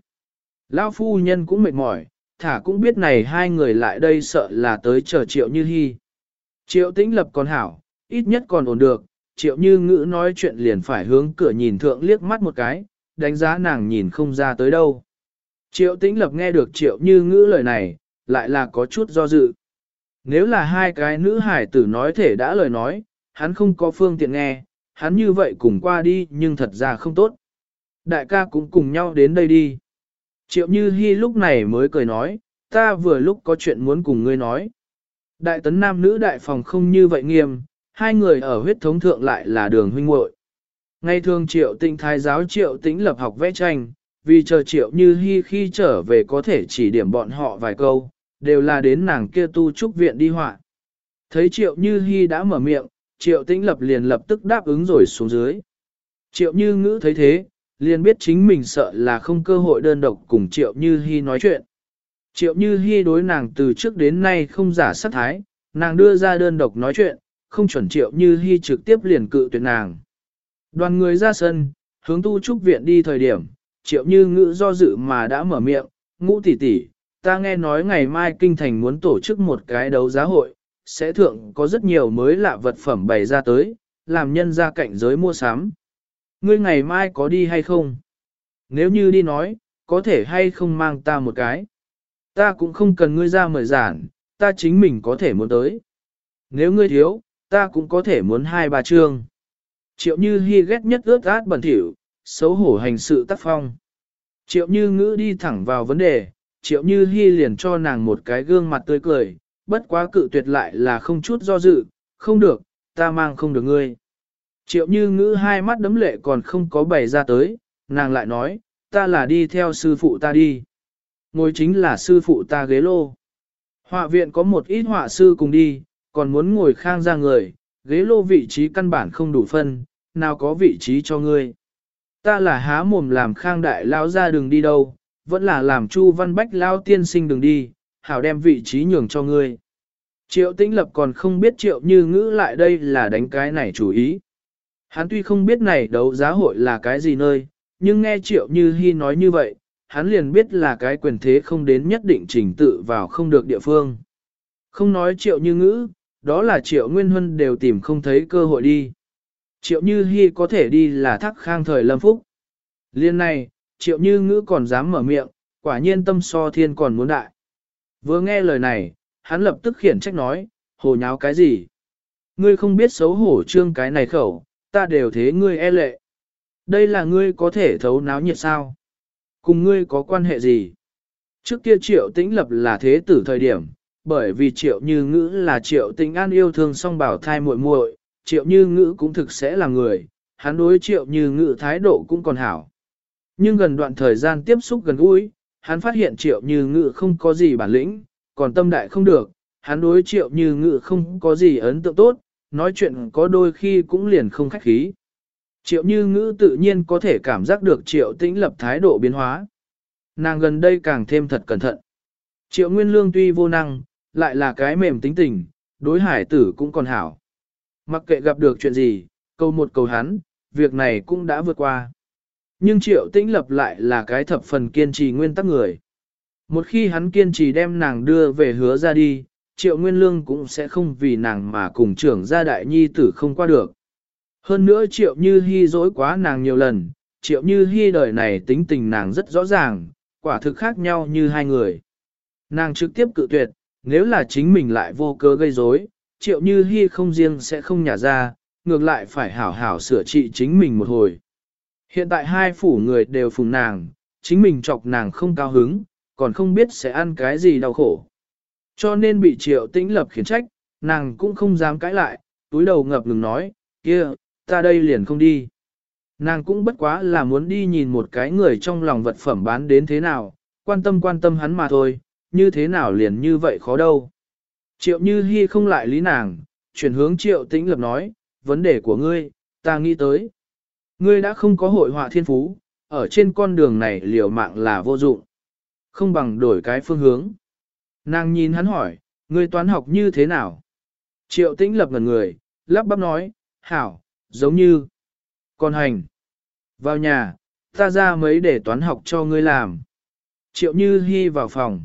Lão phu nhân cũng mệt mỏi, thả cũng biết này hai người lại đây sợ là tới chờ triệu như hy. Triệu tĩnh lập còn hảo, ít nhất còn ổn được, triệu như ngữ nói chuyện liền phải hướng cửa nhìn thượng liếc mắt một cái, đánh giá nàng nhìn không ra tới đâu. Triệu tĩnh lập nghe được triệu như ngữ lời này, lại là có chút do dự. Nếu là hai cái nữ hải tử nói thể đã lời nói, hắn không có phương tiện nghe, hắn như vậy cùng qua đi nhưng thật ra không tốt. Đại ca cũng cùng nhau đến đây đi. Triệu Như Hi lúc này mới cười nói, ta vừa lúc có chuyện muốn cùng ngươi nói. Đại tấn nam nữ đại phòng không như vậy nghiêm, hai người ở huyết thống thượng lại là đường huynh muội. Ngày thường triệu tinh thái giáo triệu tĩnh lập học vẽ tranh, vì chờ triệu như hy khi trở về có thể chỉ điểm bọn họ vài câu, đều là đến nàng kia tu trúc viện đi họa. Thấy triệu như hy đã mở miệng, triệu tĩnh lập liền lập tức đáp ứng rồi xuống dưới. Triệu như ngữ thấy thế, liền biết chính mình sợ là không cơ hội đơn độc cùng triệu như hy nói chuyện. Triệu như hy đối nàng từ trước đến nay không giả sát thái, nàng đưa ra đơn độc nói chuyện, không chuẩn triệu như hy trực tiếp liền cự tuyệt nàng. Đoàn người ra sân, hướng tu trúc viện đi thời điểm, triệu như ngữ do dự mà đã mở miệng, ngũ tỷ tỷ, ta nghe nói ngày mai kinh thành muốn tổ chức một cái đấu giá hội, sẽ thượng có rất nhiều mới lạ vật phẩm bày ra tới, làm nhân ra cạnh giới mua sắm. Ngươi ngày mai có đi hay không? Nếu như đi nói, có thể hay không mang ta một cái? Ta cũng không cần ngươi ra mời giản, ta chính mình có thể muốn tới. Nếu ngươi thiếu, ta cũng có thể muốn hai ba trương. Triệu Như hy ghét nhất ướt át bẩn thỉu, xấu hổ hành sự tác phong. Triệu Như ngữ đi thẳng vào vấn đề, Triệu Như hy liền cho nàng một cái gương mặt tươi cười, bất quá cự tuyệt lại là không chút do dự, không được, ta mang không được ngươi. Triệu Như ngữ hai mắt đấm lệ còn không có bày ra tới, nàng lại nói, ta là đi theo sư phụ ta đi. Ngồi chính là sư phụ ta ghế lô. Họa viện có một ít họa sư cùng đi, còn muốn ngồi khang ra người, ghế lô vị trí căn bản không đủ phân, nào có vị trí cho ngươi. Ta là há mồm làm khang đại lao ra đường đi đâu, vẫn là làm chu văn bách lao tiên sinh đường đi, hảo đem vị trí nhường cho ngươi. Triệu tĩnh lập còn không biết triệu như ngữ lại đây là đánh cái này chủ ý. Hắn tuy không biết này đấu giá hội là cái gì nơi, nhưng nghe triệu như Hi nói như vậy, hắn liền biết là cái quyền thế không đến nhất định trình tự vào không được địa phương. Không nói triệu như ngữ, đó là triệu nguyên huân đều tìm không thấy cơ hội đi. Triệu như Hi có thể đi là thắc khang thời lâm phúc. Liên này, triệu như ngữ còn dám mở miệng, quả nhiên tâm so thiên còn muốn đại. Vừa nghe lời này, hắn lập tức khiển trách nói, hồ nháo cái gì? Ngươi không biết xấu hổ trương cái này khẩu, ta đều thế ngươi e lệ. Đây là ngươi có thể thấu náo nhiệt sao? Cùng ngươi có quan hệ gì? Trước kia triệu tĩnh lập là thế tử thời điểm, bởi vì triệu như ngữ là triệu tĩnh an yêu thương song bảo thai muội muội, triệu như ngữ cũng thực sẽ là người, hắn đối triệu như ngữ thái độ cũng còn hảo. Nhưng gần đoạn thời gian tiếp xúc gần gũi, hắn phát hiện triệu như ngữ không có gì bản lĩnh, còn tâm đại không được, hắn đối triệu như ngữ không có gì ấn tượng tốt, nói chuyện có đôi khi cũng liền không khách khí. Triệu như ngữ tự nhiên có thể cảm giác được triệu tĩnh lập thái độ biến hóa. Nàng gần đây càng thêm thật cẩn thận. Triệu nguyên lương tuy vô năng, lại là cái mềm tính tình, đối hải tử cũng còn hảo. Mặc kệ gặp được chuyện gì, câu một câu hắn, việc này cũng đã vượt qua. Nhưng triệu tĩnh lập lại là cái thập phần kiên trì nguyên tắc người. Một khi hắn kiên trì đem nàng đưa về hứa ra đi, triệu nguyên lương cũng sẽ không vì nàng mà cùng trưởng gia đại nhi tử không qua được. Hơn nữa triệu như hy dối quá nàng nhiều lần, triệu như hy đời này tính tình nàng rất rõ ràng, quả thực khác nhau như hai người. Nàng trực tiếp cự tuyệt, nếu là chính mình lại vô cớ gây rối, triệu như hy không riêng sẽ không nhả ra, ngược lại phải hảo hảo sửa trị chính mình một hồi. Hiện tại hai phủ người đều phùng nàng, chính mình chọc nàng không cao hứng, còn không biết sẽ ăn cái gì đau khổ. Cho nên bị triệu tĩnh lập khiển trách, nàng cũng không dám cãi lại, túi đầu ngập ngừng nói, kia, ta đây liền không đi. Nàng cũng bất quá là muốn đi nhìn một cái người trong lòng vật phẩm bán đến thế nào, quan tâm quan tâm hắn mà thôi, như thế nào liền như vậy khó đâu. Triệu Như Hi không lại lý nàng, chuyển hướng Triệu Tĩnh Lập nói, vấn đề của ngươi, ta nghĩ tới. Ngươi đã không có hội họa thiên phú, ở trên con đường này liều mạng là vô dụng. Không bằng đổi cái phương hướng. Nàng nhìn hắn hỏi, ngươi toán học như thế nào? Triệu tĩnh lập ngần người, lắp bắp nói, hảo, giống như. Còn hành. Vào nhà, ta ra mấy để toán học cho ngươi làm. Triệu như hy vào phòng.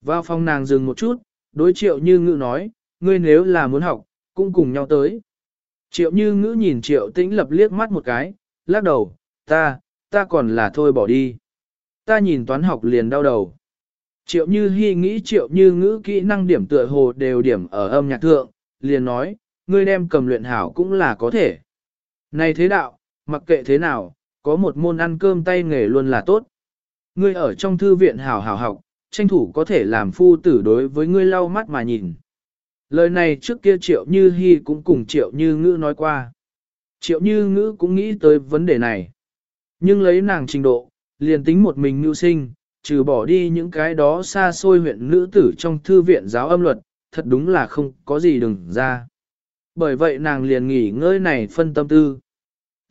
Vào phòng nàng dừng một chút, đối triệu như ngữ nói, ngươi nếu là muốn học, cũng cùng nhau tới. Triệu như ngữ nhìn triệu tĩnh lập liếc mắt một cái, lắc đầu, ta, ta còn là thôi bỏ đi. Ta nhìn toán học liền đau đầu. Triệu như hy nghĩ triệu như ngữ kỹ năng điểm tựa hồ đều điểm ở âm nhạc thượng, liền nói, ngươi đem cầm luyện hảo cũng là có thể. Này thế đạo, mặc kệ thế nào, có một môn ăn cơm tay nghề luôn là tốt. Ngươi ở trong thư viện hảo hảo học, tranh thủ có thể làm phu tử đối với ngươi lau mắt mà nhìn. Lời này trước kia triệu như hy cũng cùng triệu như ngữ nói qua. Triệu như ngữ cũng nghĩ tới vấn đề này. Nhưng lấy nàng trình độ, liền tính một mình mưu sinh, trừ bỏ đi những cái đó xa xôi huyện nữ tử trong thư viện giáo âm luật, thật đúng là không có gì đừng ra. Bởi vậy nàng liền nghỉ ngơi này phân tâm tư.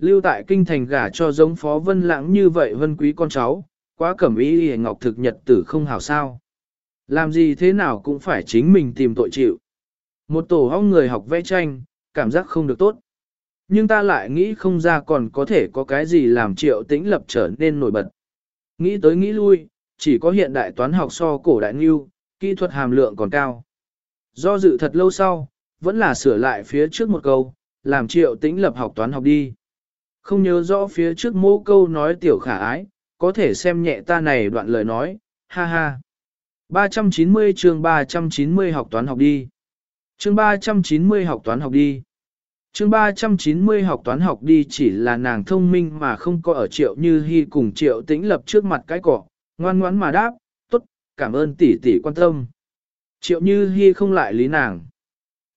Lưu tại kinh thành gả cho giống phó vân lãng như vậy vân quý con cháu, quá cẩm ý hề ngọc thực nhật tử không hảo sao. Làm gì thế nào cũng phải chính mình tìm tội chịu. Một tổ hong người học vẽ tranh, cảm giác không được tốt. Nhưng ta lại nghĩ không ra còn có thể có cái gì làm triệu tĩnh lập trở nên nổi bật. Nghĩ tới nghĩ lui, chỉ có hiện đại toán học so cổ đại nghiêu, kỹ thuật hàm lượng còn cao. Do dự thật lâu sau, vẫn là sửa lại phía trước một câu, làm triệu tĩnh lập học toán học đi. Không nhớ rõ phía trước mô câu nói tiểu khả ái, có thể xem nhẹ ta này đoạn lời nói, ha ha. 390 chương 390 học toán học đi. Chương 390 học toán học đi. Chương 390 học toán học đi chỉ là nàng thông minh mà không có ở triệu như hy cùng triệu tĩnh lập trước mặt cái cỏ, ngoan ngoãn mà đáp, tốt, cảm ơn tỷ tỷ quan tâm. Triệu như Hi không lại lý nàng.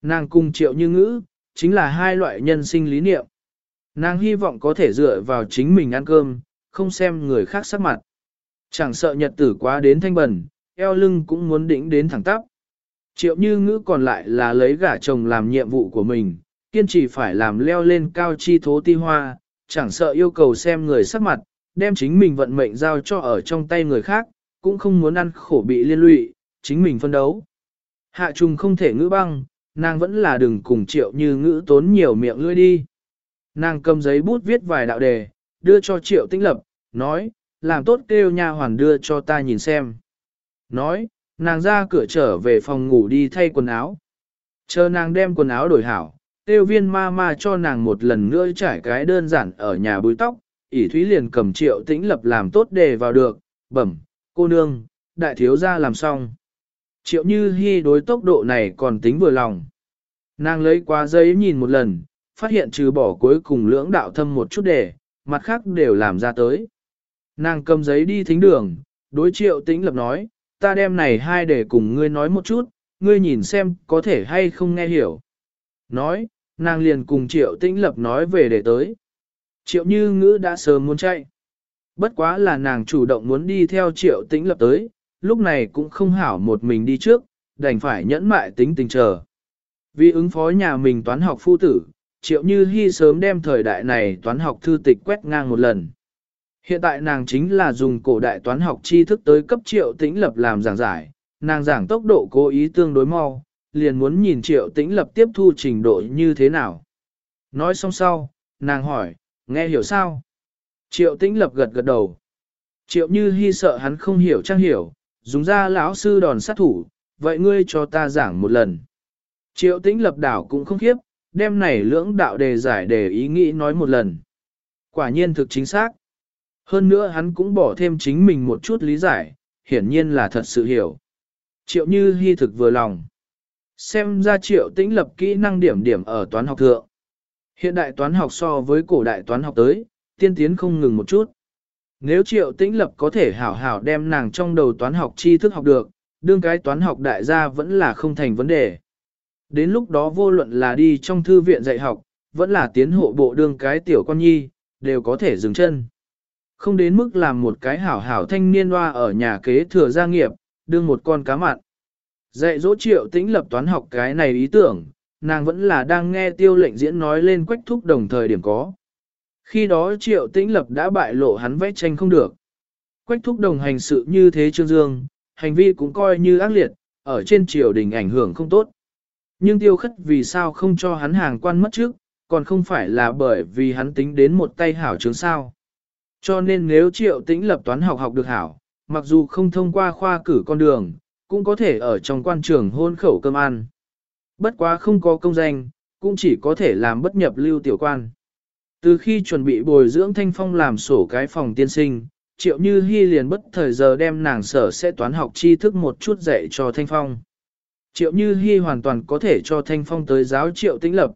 Nàng cùng triệu như ngữ, chính là hai loại nhân sinh lý niệm. Nàng hy vọng có thể dựa vào chính mình ăn cơm, không xem người khác sắc mặt. Chẳng sợ nhật tử quá đến thanh bẩn, eo lưng cũng muốn đỉnh đến thẳng tắp. Triệu như ngữ còn lại là lấy gả chồng làm nhiệm vụ của mình, kiên trì phải làm leo lên cao chi thố ti hoa, chẳng sợ yêu cầu xem người sắc mặt, đem chính mình vận mệnh giao cho ở trong tay người khác, cũng không muốn ăn khổ bị liên lụy, chính mình phân đấu. Hạ trùng không thể ngữ băng, nàng vẫn là đừng cùng triệu như ngữ tốn nhiều miệng lưỡi đi. Nàng cầm giấy bút viết vài đạo đề, đưa cho triệu tinh lập, nói, làm tốt kêu nha hoàn đưa cho ta nhìn xem. Nói, nàng ra cửa trở về phòng ngủ đi thay quần áo. Chờ nàng đem quần áo đổi hảo, tiêu viên ma ma cho nàng một lần nữa trải cái đơn giản ở nhà búi tóc, ỷ thúy liền cầm triệu tĩnh lập làm tốt đề vào được, bẩm, cô nương, đại thiếu gia làm xong. Triệu như hy đối tốc độ này còn tính vừa lòng. Nàng lấy qua giấy nhìn một lần, phát hiện trừ bỏ cuối cùng lưỡng đạo thâm một chút đề, mặt khác đều làm ra tới. Nàng cầm giấy đi thính đường, đối triệu tĩnh lập nói, ta đem này hai để cùng ngươi nói một chút, ngươi nhìn xem có thể hay không nghe hiểu. Nói, nàng liền cùng triệu tĩnh lập nói về để tới. Triệu như ngữ đã sớm muốn chạy. Bất quá là nàng chủ động muốn đi theo triệu tĩnh lập tới, lúc này cũng không hảo một mình đi trước, đành phải nhẫn mại tính tình chờ. Vì ứng phó nhà mình toán học phu tử, triệu như hy sớm đem thời đại này toán học thư tịch quét ngang một lần. Hiện tại nàng chính là dùng cổ đại toán học tri thức tới cấp triệu tĩnh lập làm giảng giải, nàng giảng tốc độ cố ý tương đối mau, liền muốn nhìn triệu tĩnh lập tiếp thu trình độ như thế nào. Nói xong sau, nàng hỏi, nghe hiểu sao? Triệu tĩnh lập gật gật đầu. Triệu như hy sợ hắn không hiểu trang hiểu, dùng ra lão sư đòn sát thủ, vậy ngươi cho ta giảng một lần. Triệu tĩnh lập đảo cũng không khiếp, đem này lưỡng đạo đề giải đề ý nghĩ nói một lần. Quả nhiên thực chính xác. Hơn nữa hắn cũng bỏ thêm chính mình một chút lý giải, hiển nhiên là thật sự hiểu. Triệu như hy thực vừa lòng. Xem ra triệu tĩnh lập kỹ năng điểm điểm ở toán học thượng. Hiện đại toán học so với cổ đại toán học tới, tiên tiến không ngừng một chút. Nếu triệu tĩnh lập có thể hảo hảo đem nàng trong đầu toán học tri thức học được, đương cái toán học đại gia vẫn là không thành vấn đề. Đến lúc đó vô luận là đi trong thư viện dạy học, vẫn là tiến hộ bộ đương cái tiểu con nhi, đều có thể dừng chân. Không đến mức làm một cái hảo hảo thanh niên hoa ở nhà kế thừa gia nghiệp, đương một con cá mặn. Dạy dỗ triệu tĩnh lập toán học cái này ý tưởng, nàng vẫn là đang nghe tiêu lệnh diễn nói lên quách thúc đồng thời điểm có. Khi đó triệu tĩnh lập đã bại lộ hắn vẽ tranh không được. Quách thúc đồng hành sự như thế Trương Dương, hành vi cũng coi như ác liệt, ở trên triều đình ảnh hưởng không tốt. Nhưng tiêu khất vì sao không cho hắn hàng quan mất trước, còn không phải là bởi vì hắn tính đến một tay hảo chứng sao. Cho nên nếu triệu tĩnh lập toán học học được hảo, mặc dù không thông qua khoa cử con đường, cũng có thể ở trong quan trường hôn khẩu cơm ăn. Bất quá không có công danh, cũng chỉ có thể làm bất nhập lưu tiểu quan. Từ khi chuẩn bị bồi dưỡng thanh phong làm sổ cái phòng tiên sinh, triệu như hy liền bất thời giờ đem nàng sở sẽ toán học tri thức một chút dạy cho thanh phong. Triệu như hy hoàn toàn có thể cho thanh phong tới giáo triệu tĩnh lập.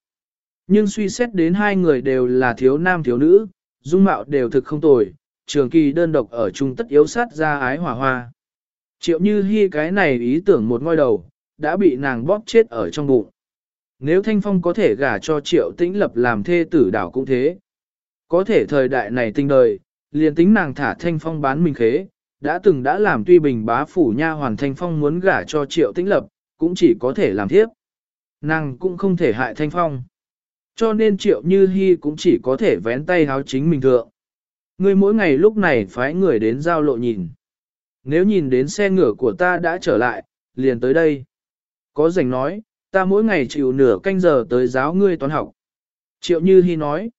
Nhưng suy xét đến hai người đều là thiếu nam thiếu nữ, dung mạo đều thực không tồi, trường kỳ đơn độc ở chung tất yếu sát ra ái hỏa hoa. Triệu như hy cái này ý tưởng một ngôi đầu, đã bị nàng bóp chết ở trong bụng. Nếu Thanh Phong có thể gả cho triệu tĩnh lập làm thê tử đảo cũng thế. Có thể thời đại này tinh đời, liền tính nàng thả Thanh Phong bán mình khế, đã từng đã làm tuy bình bá phủ nha hoàn Thanh Phong muốn gả cho triệu tĩnh lập, cũng chỉ có thể làm thiếp. Nàng cũng không thể hại Thanh Phong. Cho nên triệu như hy cũng chỉ có thể vén tay háo chính mình thượng. Ngươi mỗi ngày lúc này phái người đến giao lộ nhìn. Nếu nhìn đến xe ngựa của ta đã trở lại, liền tới đây. Có rảnh nói, ta mỗi ngày chịu nửa canh giờ tới giáo ngươi toán học. Triệu Như Hi nói,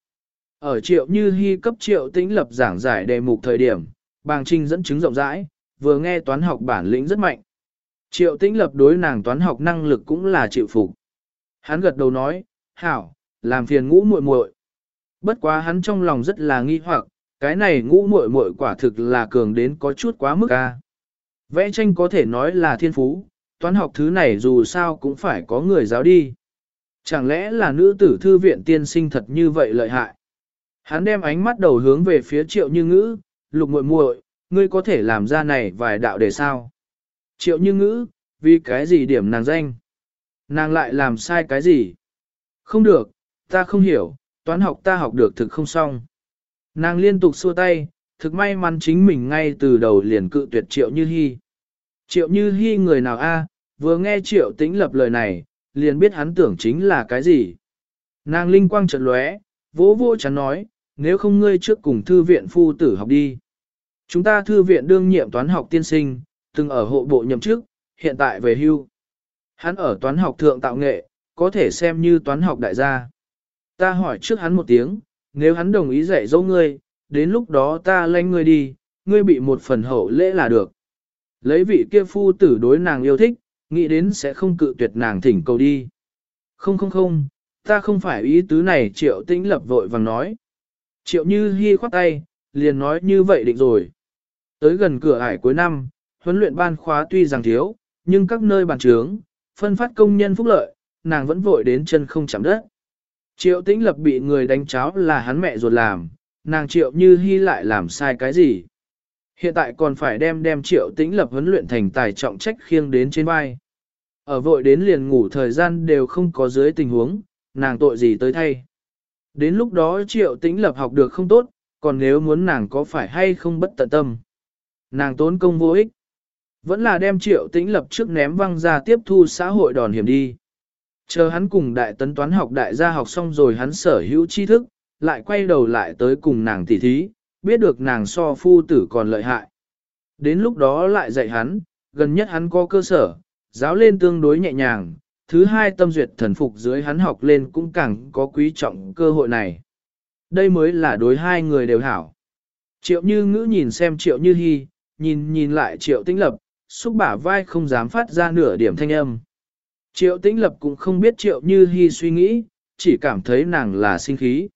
ở Triệu Như Hi cấp Triệu Tĩnh lập giảng giải đề mục thời điểm, bàng trinh dẫn chứng rộng rãi, vừa nghe toán học bản lĩnh rất mạnh. Triệu Tĩnh lập đối nàng toán học năng lực cũng là chịu phục. Hắn gật đầu nói, hảo, làm phiền ngũ muội muội. Bất quá hắn trong lòng rất là nghi hoặc, cái này ngũ muội muội quả thực là cường đến có chút quá mức a. Vẽ tranh có thể nói là thiên phú, toán học thứ này dù sao cũng phải có người giáo đi. Chẳng lẽ là nữ tử thư viện tiên sinh thật như vậy lợi hại? Hắn đem ánh mắt đầu hướng về phía triệu như ngữ, lục muội muội, ngươi có thể làm ra này vài đạo để sao? Triệu như ngữ, vì cái gì điểm nàng danh? Nàng lại làm sai cái gì? Không được, ta không hiểu, toán học ta học được thực không xong. Nàng liên tục xua tay, thực may mắn chính mình ngay từ đầu liền cự tuyệt triệu như hy. Triệu như hy người nào a? Vừa nghe triệu tĩnh lập lời này, liền biết hắn tưởng chính là cái gì. Nàng linh quang chợt lóe, vỗ vỗ chắn nói, nếu không ngươi trước cùng thư viện phu tử học đi. Chúng ta thư viện đương nhiệm toán học tiên sinh, từng ở hộ bộ nhậm chức, hiện tại về hưu. Hắn ở toán học thượng tạo nghệ, có thể xem như toán học đại gia. Ta hỏi trước hắn một tiếng, nếu hắn đồng ý dạy dỗ ngươi, đến lúc đó ta lanh ngươi đi, ngươi bị một phần hậu lễ là được. Lấy vị kia phu tử đối nàng yêu thích, nghĩ đến sẽ không cự tuyệt nàng thỉnh cầu đi. Không không không, ta không phải ý tứ này triệu tĩnh lập vội vàng nói. Triệu như hy khoát tay, liền nói như vậy định rồi. Tới gần cửa ải cuối năm, huấn luyện ban khóa tuy rằng thiếu, nhưng các nơi bàn trướng, phân phát công nhân phúc lợi, nàng vẫn vội đến chân không chạm đất. Triệu tĩnh lập bị người đánh cháo là hắn mẹ ruột làm, nàng triệu như hy lại làm sai cái gì. Hiện tại còn phải đem đem triệu tĩnh lập huấn luyện thành tài trọng trách khiêng đến trên vai. Ở vội đến liền ngủ thời gian đều không có dưới tình huống, nàng tội gì tới thay. Đến lúc đó triệu tĩnh lập học được không tốt, còn nếu muốn nàng có phải hay không bất tận tâm. Nàng tốn công vô ích. Vẫn là đem triệu tĩnh lập trước ném văng ra tiếp thu xã hội đòn hiểm đi. Chờ hắn cùng đại tấn toán học đại gia học xong rồi hắn sở hữu tri thức, lại quay đầu lại tới cùng nàng tỉ thí, biết được nàng so phu tử còn lợi hại. Đến lúc đó lại dạy hắn, gần nhất hắn có cơ sở, giáo lên tương đối nhẹ nhàng, thứ hai tâm duyệt thần phục dưới hắn học lên cũng càng có quý trọng cơ hội này. Đây mới là đối hai người đều hảo. Triệu như ngữ nhìn xem triệu như hy, nhìn nhìn lại triệu tĩnh lập, xúc bả vai không dám phát ra nửa điểm thanh âm. Triệu tĩnh lập cũng không biết triệu như hy suy nghĩ, chỉ cảm thấy nàng là sinh khí.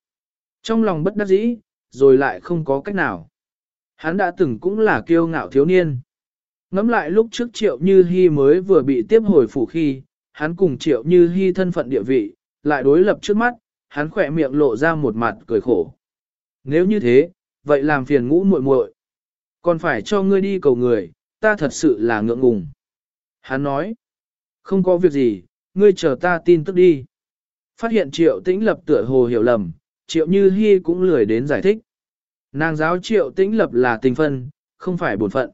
Trong lòng bất đắc dĩ, rồi lại không có cách nào. Hắn đã từng cũng là kiêu ngạo thiếu niên. Ngắm lại lúc trước triệu như hi mới vừa bị tiếp hồi phủ khi, hắn cùng triệu như hi thân phận địa vị, lại đối lập trước mắt, hắn khỏe miệng lộ ra một mặt cười khổ. Nếu như thế, vậy làm phiền ngũ muội muội, còn phải cho ngươi đi cầu người, ta thật sự là ngượng ngùng. Hắn nói, không có việc gì, ngươi chờ ta tin tức đi. Phát hiện triệu tĩnh lập tựa hồ hiểu lầm, triệu như hi cũng lười đến giải thích. Nàng giáo triệu tĩnh lập là tình phân, không phải bổn phận.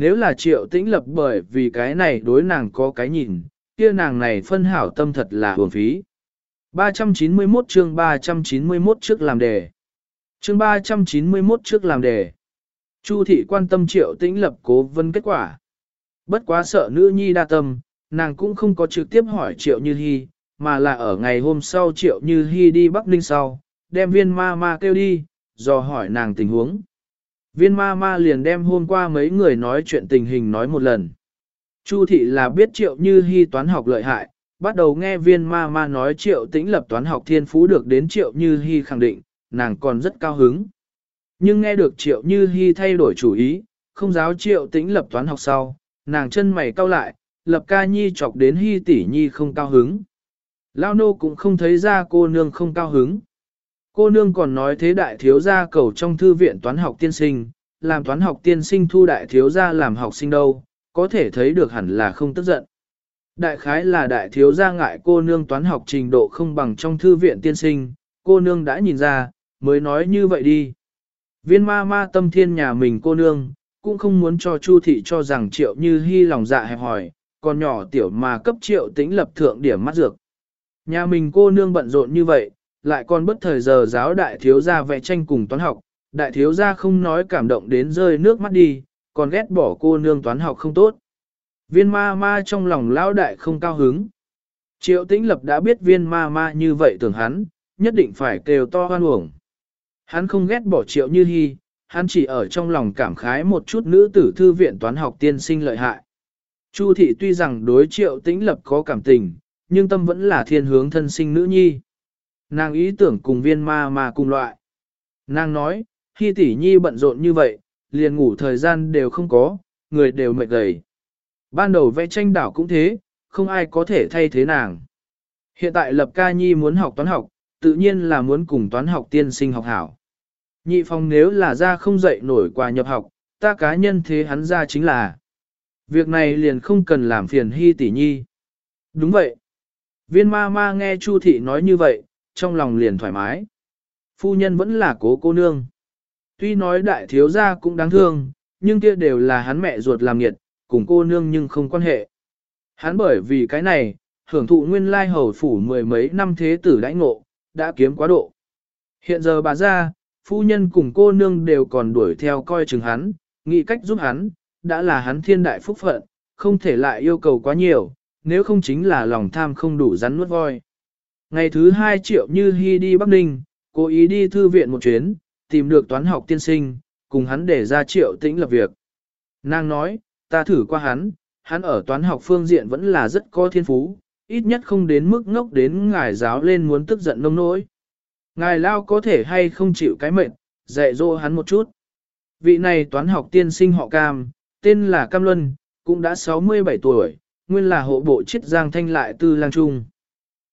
Nếu là triệu tĩnh lập bởi vì cái này đối nàng có cái nhìn, kia nàng này phân hảo tâm thật là hưởng phí. 391 chương 391 trước làm đề. Chương 391 trước làm đề. Chu thị quan tâm triệu tĩnh lập cố vấn kết quả. Bất quá sợ nữ nhi đa tâm, nàng cũng không có trực tiếp hỏi triệu như hy, mà là ở ngày hôm sau triệu như hy đi Bắc Ninh sau, đem viên ma ma kêu đi, dò hỏi nàng tình huống. Viên ma ma liền đem hôm qua mấy người nói chuyện tình hình nói một lần. Chu thị là biết triệu như hy toán học lợi hại, bắt đầu nghe viên ma ma nói triệu tĩnh lập toán học thiên phú được đến triệu như hy khẳng định, nàng còn rất cao hứng. Nhưng nghe được triệu như hy thay đổi chủ ý, không giáo triệu tĩnh lập toán học sau, nàng chân mày cau lại, lập ca nhi chọc đến hy tỷ nhi không cao hứng. Lao nô cũng không thấy ra cô nương không cao hứng. Cô nương còn nói thế đại thiếu gia cầu trong thư viện toán học tiên sinh, làm toán học tiên sinh thu đại thiếu gia làm học sinh đâu, có thể thấy được hẳn là không tức giận. Đại khái là đại thiếu gia ngại cô nương toán học trình độ không bằng trong thư viện tiên sinh, cô nương đã nhìn ra, mới nói như vậy đi. Viên ma ma tâm thiên nhà mình cô nương, cũng không muốn cho Chu thị cho rằng triệu như hy lòng dạ hẹp hỏi, còn nhỏ tiểu mà cấp triệu tính lập thượng điểm mắt dược. Nhà mình cô nương bận rộn như vậy, lại còn bất thời giờ giáo đại thiếu gia vẽ tranh cùng toán học, đại thiếu gia không nói cảm động đến rơi nước mắt đi, còn ghét bỏ cô nương toán học không tốt. Viên ma ma trong lòng lão đại không cao hứng. Triệu tĩnh lập đã biết viên ma ma như vậy tưởng hắn, nhất định phải kêu to hoan uổng. Hắn không ghét bỏ triệu như hy, hắn chỉ ở trong lòng cảm khái một chút nữ tử thư viện toán học tiên sinh lợi hại. Chu thị tuy rằng đối triệu tĩnh lập có cảm tình, nhưng tâm vẫn là thiên hướng thân sinh nữ nhi. Nàng ý tưởng cùng viên ma ma cùng loại. Nàng nói, khi tỷ nhi bận rộn như vậy, liền ngủ thời gian đều không có, người đều mệt gầy. Ban đầu vẽ tranh đảo cũng thế, không ai có thể thay thế nàng. Hiện tại lập ca nhi muốn học toán học, tự nhiên là muốn cùng toán học tiên sinh học hảo. Nhị phong nếu là ra không dậy nổi quà nhập học, ta cá nhân thế hắn ra chính là. Việc này liền không cần làm phiền hy tỷ nhi. Đúng vậy. Viên ma ma nghe Chu thị nói như vậy, trong lòng liền thoải mái. Phu nhân vẫn là cố cô nương. Tuy nói đại thiếu gia cũng đáng thương, nhưng kia đều là hắn mẹ ruột làm nghiệt, cùng cô nương nhưng không quan hệ. Hắn bởi vì cái này, hưởng thụ nguyên lai hầu phủ mười mấy năm thế tử đãi ngộ, đã kiếm quá độ. Hiện giờ bà ra, phu nhân cùng cô nương đều còn đuổi theo coi chừng hắn, nghĩ cách giúp hắn, đã là hắn thiên đại phúc phận, không thể lại yêu cầu quá nhiều, nếu không chính là lòng tham không đủ rắn nuốt voi. Ngày thứ hai triệu như hy đi Bắc Ninh, cố ý đi thư viện một chuyến, tìm được toán học tiên sinh, cùng hắn để ra triệu tĩnh lập việc. Nàng nói, ta thử qua hắn, hắn ở toán học phương diện vẫn là rất có thiên phú, ít nhất không đến mức ngốc đến ngài giáo lên muốn tức giận nông nỗi. Ngài lao có thể hay không chịu cái mệnh, dạy dỗ hắn một chút. Vị này toán học tiên sinh họ Cam, tên là Cam Luân, cũng đã 67 tuổi, nguyên là hộ bộ chiết giang thanh lại tư lang trung.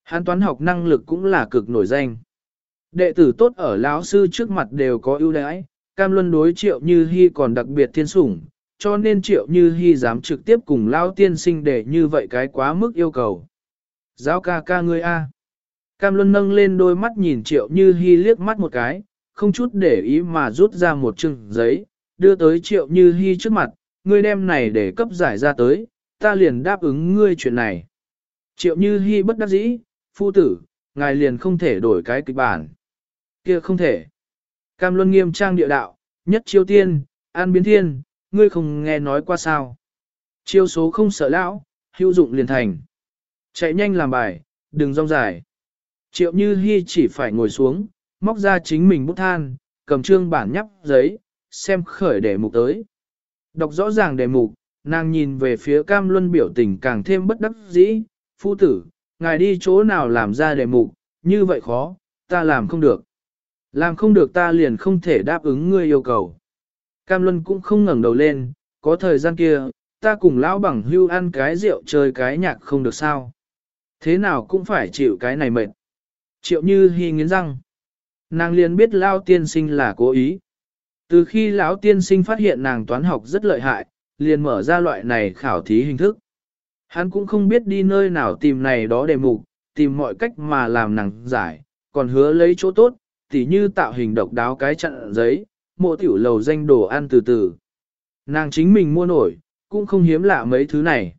Hán toán học năng lực cũng là cực nổi danh. Đệ tử tốt ở lão sư trước mặt đều có ưu đãi, Cam Luân đối triệu như hy còn đặc biệt thiên sủng, cho nên triệu như hy dám trực tiếp cùng lao tiên sinh để như vậy cái quá mức yêu cầu. Giáo ca ca ngươi A. Cam Luân nâng lên đôi mắt nhìn triệu như hy liếc mắt một cái, không chút để ý mà rút ra một chừng giấy, đưa tới triệu như hy trước mặt, ngươi đem này để cấp giải ra tới, ta liền đáp ứng ngươi chuyện này. Triệu như hy bất đắc dĩ, phu tử, ngài liền không thể đổi cái kịch bản. kia không thể. Cam Luân nghiêm trang địa đạo, nhất chiêu tiên, an biến thiên, ngươi không nghe nói qua sao. Chiêu số không sợ lão, hữu dụng liền thành. Chạy nhanh làm bài, đừng rong dài. Triệu Như Hi chỉ phải ngồi xuống, móc ra chính mình bút than, cầm trương bản nhắp giấy, xem khởi đề mục tới. Đọc rõ ràng đề mục, nàng nhìn về phía Cam Luân biểu tình càng thêm bất đắc dĩ, phu tử, ngài đi chỗ nào làm ra đề mục, như vậy khó, ta làm không được. Làm không được ta liền không thể đáp ứng ngươi yêu cầu. Cam Luân cũng không ngẩng đầu lên, có thời gian kia, ta cùng lão bằng hưu ăn cái rượu chơi cái nhạc không được sao. Thế nào cũng phải chịu cái này mệt. Triệu như hy nghiến răng. Nàng liền biết lão tiên sinh là cố ý. Từ khi lão tiên sinh phát hiện nàng toán học rất lợi hại, liền mở ra loại này khảo thí hình thức. Hắn cũng không biết đi nơi nào tìm này đó đề mục, tìm mọi cách mà làm nàng giải, còn hứa lấy chỗ tốt, tỉ như tạo hình độc đáo cái chặn giấy, mộ tiểu lầu danh đồ ăn từ từ. Nàng chính mình mua nổi, cũng không hiếm lạ mấy thứ này.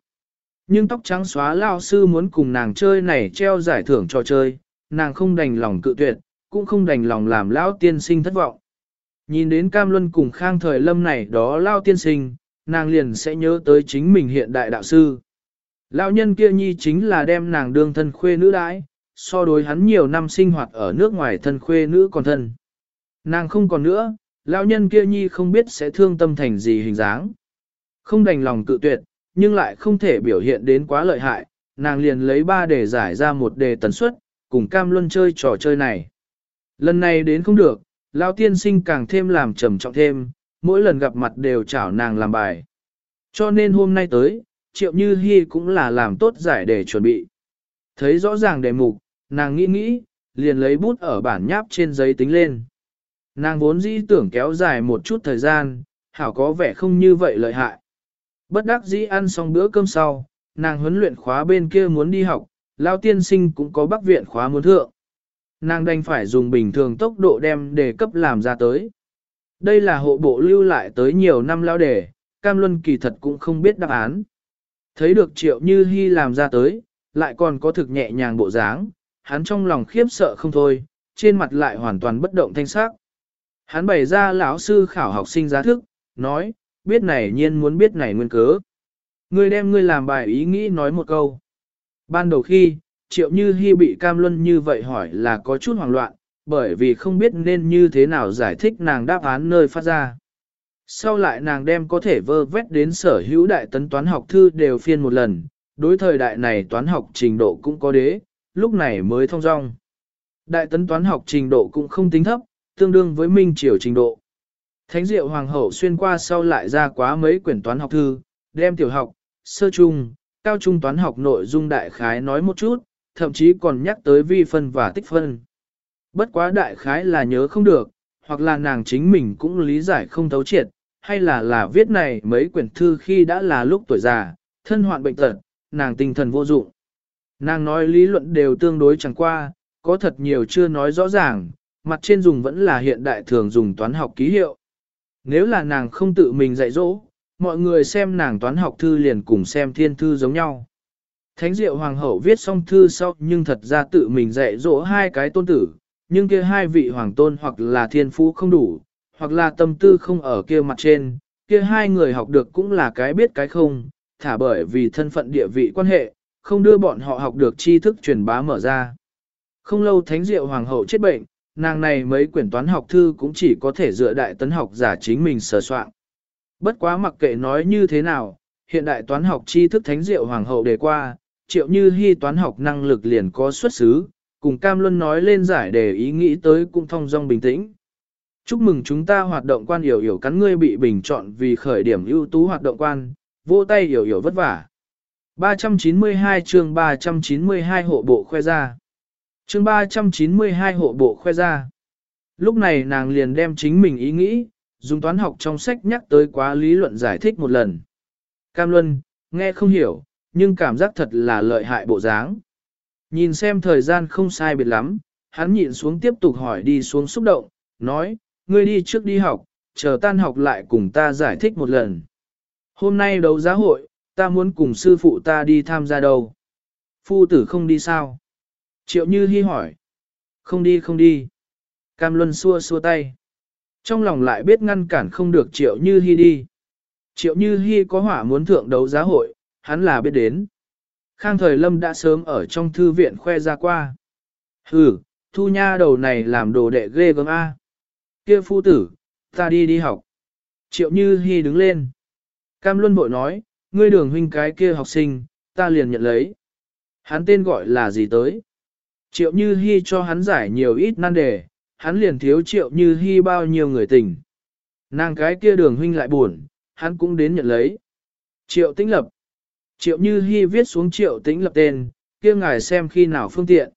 Nhưng tóc trắng xóa lao sư muốn cùng nàng chơi này treo giải thưởng cho chơi, nàng không đành lòng cự tuyệt, cũng không đành lòng làm lão tiên sinh thất vọng. Nhìn đến Cam Luân cùng Khang Thời Lâm này đó lao tiên sinh, nàng liền sẽ nhớ tới chính mình hiện đại đạo sư. Lão nhân kia nhi chính là đem nàng đương thân khuê nữ đãi, so đối hắn nhiều năm sinh hoạt ở nước ngoài thân khuê nữ còn thân. Nàng không còn nữa, lão nhân kia nhi không biết sẽ thương tâm thành gì hình dáng. Không đành lòng cự tuyệt, nhưng lại không thể biểu hiện đến quá lợi hại, nàng liền lấy ba để giải ra một đề tần suất, cùng Cam Luân chơi trò chơi này. Lần này đến không được, lão tiên sinh càng thêm làm trầm trọng thêm, mỗi lần gặp mặt đều chảo nàng làm bài. Cho nên hôm nay tới, triệu như hy cũng là làm tốt giải để chuẩn bị. Thấy rõ ràng đề mục, nàng nghĩ nghĩ, liền lấy bút ở bản nháp trên giấy tính lên. Nàng vốn dĩ tưởng kéo dài một chút thời gian, hảo có vẻ không như vậy lợi hại. Bất đắc dĩ ăn xong bữa cơm sau, nàng huấn luyện khóa bên kia muốn đi học, lao tiên sinh cũng có bác viện khóa muốn thượng. Nàng đành phải dùng bình thường tốc độ đem đề cấp làm ra tới. Đây là hộ bộ lưu lại tới nhiều năm lao đề, Cam Luân kỳ thật cũng không biết đáp án. Thấy được triệu như hy làm ra tới, lại còn có thực nhẹ nhàng bộ dáng, hắn trong lòng khiếp sợ không thôi, trên mặt lại hoàn toàn bất động thanh sắc. Hắn bày ra lão sư khảo học sinh giá thức, nói, biết này nhiên muốn biết này nguyên cớ. Ngươi đem ngươi làm bài ý nghĩ nói một câu. Ban đầu khi, triệu như hy bị cam luân như vậy hỏi là có chút hoảng loạn, bởi vì không biết nên như thế nào giải thích nàng đáp án nơi phát ra. Sau lại nàng đem có thể vơ vét đến sở hữu đại tấn toán học thư đều phiên một lần, đối thời đại này toán học trình độ cũng có đế, lúc này mới thông dong. Đại tấn toán học trình độ cũng không tính thấp, tương đương với minh triều trình độ. Thánh diệu hoàng hậu xuyên qua sau lại ra quá mấy quyển toán học thư, đem tiểu học, sơ trung, cao trung toán học nội dung đại khái nói một chút, thậm chí còn nhắc tới vi phân và tích phân. Bất quá đại khái là nhớ không được, hoặc là nàng chính mình cũng lý giải không thấu triệt, hay là là viết này mấy quyển thư khi đã là lúc tuổi già, thân hoạn bệnh tật, nàng tinh thần vô dụng. Nàng nói lý luận đều tương đối chẳng qua, có thật nhiều chưa nói rõ ràng, mặt trên dùng vẫn là hiện đại thường dùng toán học ký hiệu. Nếu là nàng không tự mình dạy dỗ, mọi người xem nàng toán học thư liền cùng xem thiên thư giống nhau. Thánh diệu hoàng hậu viết xong thư sau nhưng thật ra tự mình dạy dỗ hai cái tôn tử, nhưng kia hai vị hoàng tôn hoặc là thiên phú không đủ, hoặc là tâm tư không ở kia mặt trên, kia hai người học được cũng là cái biết cái không, thả bởi vì thân phận địa vị quan hệ, không đưa bọn họ học được tri thức truyền bá mở ra. Không lâu thánh diệu hoàng hậu chết bệnh, nàng này mấy quyển toán học thư cũng chỉ có thể dựa đại tấn học giả chính mình sờ soạn. Bất quá mặc kệ nói như thế nào, hiện đại toán học tri thức thánh diệu hoàng hậu đề qua, triệu như hy toán học năng lực liền có xuất xứ, cùng Cam Luân nói lên giải đề ý nghĩ tới cũng thông dong bình tĩnh. Chúc mừng chúng ta hoạt động quan hiểu hiểu cắn ngươi bị bình chọn vì khởi điểm ưu tú hoạt động quan, vô tay hiểu hiểu vất vả. 392 chương 392 hộ bộ khoe ra. Chương 392 hộ bộ khoe ra. Lúc này nàng liền đem chính mình ý nghĩ, dùng toán học trong sách nhắc tới quá lý luận giải thích một lần. Cam Luân, nghe không hiểu, nhưng cảm giác thật là lợi hại bộ dáng. Nhìn xem thời gian không sai biệt lắm, hắn nhịn xuống tiếp tục hỏi đi xuống xúc động, nói, ngươi đi trước đi học, chờ tan học lại cùng ta giải thích một lần. Hôm nay đấu giá hội, ta muốn cùng sư phụ ta đi tham gia đâu. Phu tử không đi sao? Triệu Như Hi hỏi. Không đi không đi. Cam Luân xua xua tay. Trong lòng lại biết ngăn cản không được Triệu Như Hi đi. Triệu Như Hi có hỏa muốn thượng đấu giá hội, hắn là biết đến. Khang Thời Lâm đã sớm ở trong thư viện khoe ra qua. Hừ, thu nha đầu này làm đồ đệ ghê gớm A. Kia phu tử, ta đi đi học. Triệu Như Hi đứng lên. Cam Luân bội nói, ngươi đường huynh cái kia học sinh, ta liền nhận lấy. Hắn tên gọi là gì tới? Triệu Như Hi cho hắn giải nhiều ít nan đề, hắn liền thiếu Triệu Như Hi bao nhiêu người tình. Nàng cái kia đường huynh lại buồn, hắn cũng đến nhận lấy. Triệu Tĩnh Lập. Triệu Như Hi viết xuống Triệu Tĩnh Lập tên, kia ngài xem khi nào phương tiện.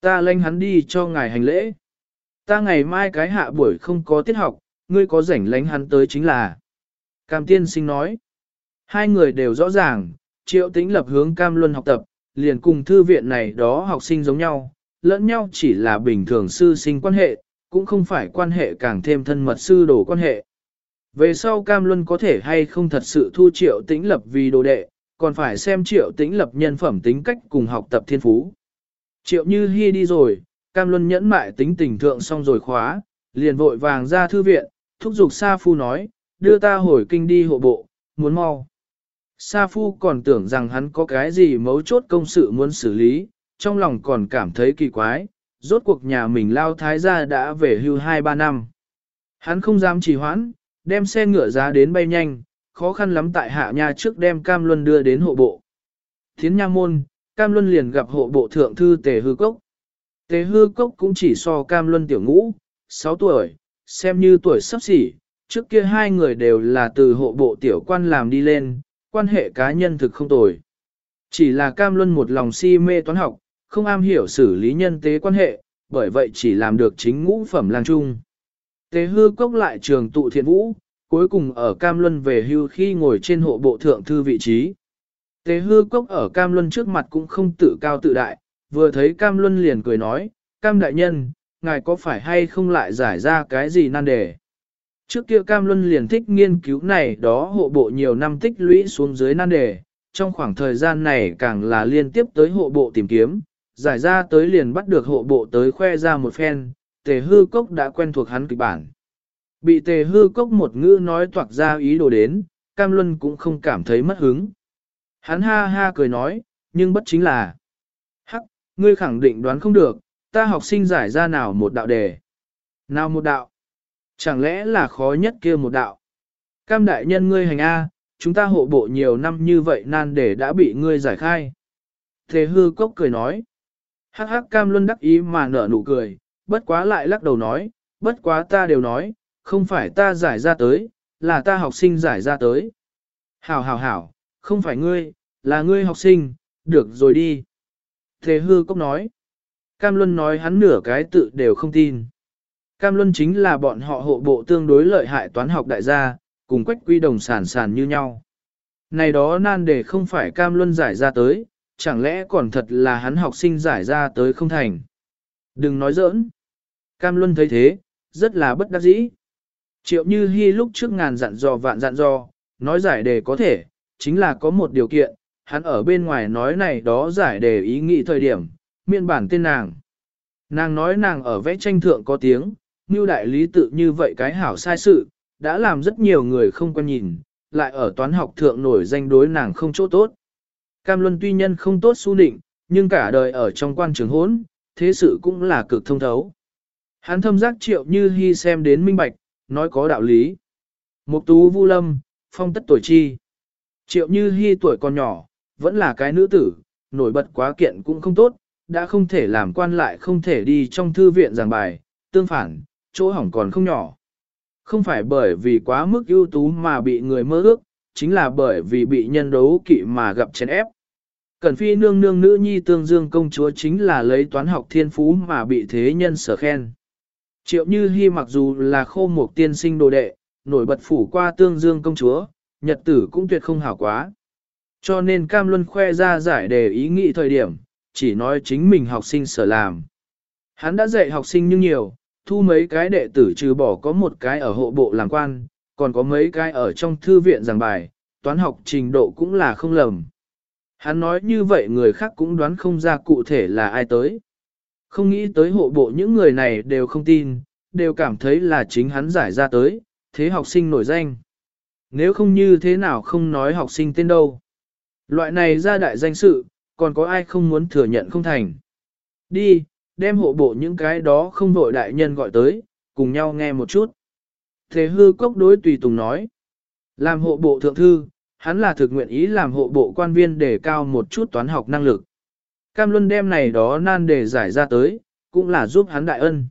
Ta lệnh hắn đi cho ngài hành lễ. Ta ngày mai cái hạ buổi không có tiết học, ngươi có rảnh lánh hắn tới chính là. Cam tiên sinh nói. Hai người đều rõ ràng, triệu tĩnh lập hướng cam luân học tập, liền cùng thư viện này đó học sinh giống nhau, lẫn nhau chỉ là bình thường sư sinh quan hệ, cũng không phải quan hệ càng thêm thân mật sư đồ quan hệ. Về sau cam luân có thể hay không thật sự thu triệu tĩnh lập vì đồ đệ, còn phải xem triệu tĩnh lập nhân phẩm tính cách cùng học tập thiên phú. Triệu như hy đi rồi, cam luân nhẫn mại tính tình thượng xong rồi khóa, liền vội vàng ra thư viện, thúc giục Sa Phu nói, đưa ta hồi kinh đi hộ bộ, muốn mau. Sa Phu còn tưởng rằng hắn có cái gì mấu chốt công sự muốn xử lý, trong lòng còn cảm thấy kỳ quái, rốt cuộc nhà mình lao thái gia đã về hưu 2-3 năm. Hắn không dám trì hoãn, đem xe ngựa giá đến bay nhanh, khó khăn lắm tại hạ nha trước đem Cam Luân đưa đến hộ bộ. Thiến nha môn, Cam Luân liền gặp hộ bộ thượng thư Tề Hư Cốc. Tề Hư Cốc cũng chỉ so Cam Luân tiểu ngũ, 6 tuổi, xem như tuổi sắp xỉ, trước kia hai người đều là từ hộ bộ tiểu quan làm đi lên, quan hệ cá nhân thực không tồi. Chỉ là Cam Luân một lòng si mê toán học, không am hiểu xử lý nhân tế quan hệ, bởi vậy chỉ làm được chính ngũ phẩm lang trung. Tế hư cốc lại trường tụ thiện vũ, cuối cùng ở Cam Luân về hưu khi ngồi trên hộ bộ thượng thư vị trí. Tế hư cốc ở Cam Luân trước mặt cũng không tự cao tự đại, vừa thấy Cam Luân liền cười nói, Cam đại nhân, ngài có phải hay không lại giải ra cái gì nan đề? Trước kia Cam Luân liền thích nghiên cứu này đó hộ bộ nhiều năm tích lũy xuống dưới nan đề, trong khoảng thời gian này càng là liên tiếp tới hộ bộ tìm kiếm, giải ra tới liền bắt được hộ bộ tới khoe ra một phen, tề hư cốc đã quen thuộc hắn kịch bản. Bị tề hư cốc một ngữ nói toạc ra ý đồ đến, Cam Luân cũng không cảm thấy mất hứng. Hắn ha ha cười nói, nhưng bất chính là. Ngươi khẳng định đoán không được, ta học sinh giải ra nào một đạo đề. Nào một đạo? Chẳng lẽ là khó nhất kia một đạo? Cam đại nhân ngươi hành A, chúng ta hộ bộ nhiều năm như vậy nan đề đã bị ngươi giải khai. Thế hư cốc cười nói. Hắc hắc cam luân đắc ý mà nở nụ cười, bất quá lại lắc đầu nói, bất quá ta đều nói, không phải ta giải ra tới, là ta học sinh giải ra tới. Hảo hảo hảo, không phải ngươi, là ngươi học sinh, được rồi đi. Thế hư cốc nói. Cam Luân nói hắn nửa cái tự đều không tin. Cam Luân chính là bọn họ hộ bộ tương đối lợi hại toán học đại gia, cùng quách quy đồng sản sản như nhau. Này đó nan để không phải Cam Luân giải ra tới, chẳng lẽ còn thật là hắn học sinh giải ra tới không thành. Đừng nói giỡn. Cam Luân thấy thế, rất là bất đắc dĩ. Triệu Như Hi lúc trước ngàn dặn dò vạn dặn dò, nói giải đề có thể, chính là có một điều kiện, hắn ở bên ngoài nói này đó giải đề ý nghĩ thời điểm, miên bản tên nàng. Nàng nói nàng ở vẽ tranh thượng có tiếng, như đại lý tự như vậy cái hảo sai sự, đã làm rất nhiều người không quan nhìn, lại ở toán học thượng nổi danh đối nàng không chỗ tốt. Cam Luân tuy nhân không tốt su định, nhưng cả đời ở trong quan trường hốn, thế sự cũng là cực thông thấu. Hắn thâm giác triệu như hy xem đến minh bạch, nói có đạo lý. Mục tú vu lâm, phong tất tuổi chi. Triệu như hy tuổi còn nhỏ, vẫn là cái nữ tử, nổi bật quá kiện cũng không tốt, đã không thể làm quan lại không thể đi trong thư viện giảng bài, tương phản, chỗ hỏng còn không nhỏ. Không phải bởi vì quá mức ưu tú mà bị người mơ ước, chính là bởi vì bị nhân đấu kỵ mà gặp chèn ép. Cẩn phi nương nương nữ nhi tương dương công chúa chính là lấy toán học thiên phú mà bị thế nhân sở khen. Triệu như hy mặc dù là khô một tiên sinh đồ đệ, nổi bật phủ qua tương dương công chúa, nhật tử cũng tuyệt không hảo quá. Cho nên Cam Luân khoe ra giải đề ý nghĩ thời điểm, chỉ nói chính mình học sinh sở làm. Hắn đã dạy học sinh nhưng nhiều, thu mấy cái đệ tử trừ bỏ có một cái ở hộ bộ làm quan, còn có mấy cái ở trong thư viện giảng bài, toán học trình độ cũng là không lầm. Hắn nói như vậy người khác cũng đoán không ra cụ thể là ai tới. Không nghĩ tới hộ bộ những người này đều không tin, đều cảm thấy là chính hắn giải ra tới, thế học sinh nổi danh. Nếu không như thế nào không nói học sinh tên đâu. Loại này ra đại danh sự, còn có ai không muốn thừa nhận không thành. Đi, đem hộ bộ những cái đó không vội đại nhân gọi tới, cùng nhau nghe một chút. Thế hư cốc đối tùy tùng nói. Làm hộ bộ thượng thư, hắn là thực nguyện ý làm hộ bộ quan viên để cao một chút toán học năng lực. Cam Luân đem này đó nan để giải ra tới, cũng là giúp hắn đại ân.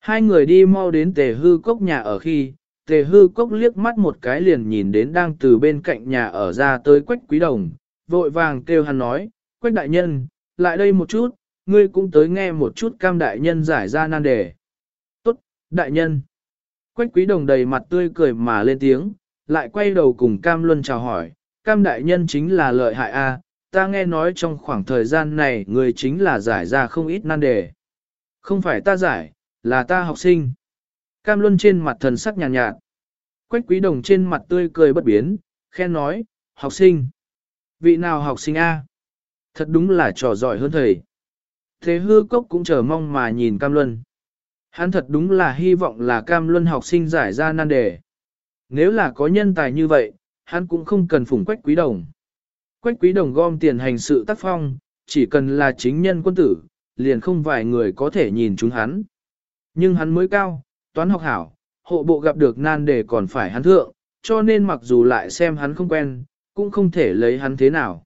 Hai người đi mau đến tề hư cốc nhà ở khi, tề hư cốc liếc mắt một cái liền nhìn đến đang từ bên cạnh nhà ở ra tới quách quý đồng, vội vàng kêu hắn nói, quách đại nhân, lại đây một chút, ngươi cũng tới nghe một chút cam đại nhân giải ra nan đề. Tốt, đại nhân. Quách quý đồng đầy mặt tươi cười mà lên tiếng, lại quay đầu cùng cam luân chào hỏi, cam đại nhân chính là lợi hại a, ta nghe nói trong khoảng thời gian này người chính là giải ra không ít nan đề. Không phải ta giải, là ta học sinh. Cam luân trên mặt thần sắc nhàn nhạt, nhạt. Quách quý đồng trên mặt tươi cười bất biến, khen nói, học sinh. Vị nào học sinh A? Thật đúng là trò giỏi hơn thầy. Thế hư cốc cũng chờ mong mà nhìn Cam Luân. Hắn thật đúng là hy vọng là cam luân học sinh giải ra nan đề. Nếu là có nhân tài như vậy, hắn cũng không cần phủng quách quý đồng. Quách quý đồng gom tiền hành sự tác phong, chỉ cần là chính nhân quân tử, liền không vài người có thể nhìn chúng hắn. Nhưng hắn mới cao, toán học hảo, hộ bộ gặp được nan đề còn phải hắn thượng, cho nên mặc dù lại xem hắn không quen, cũng không thể lấy hắn thế nào.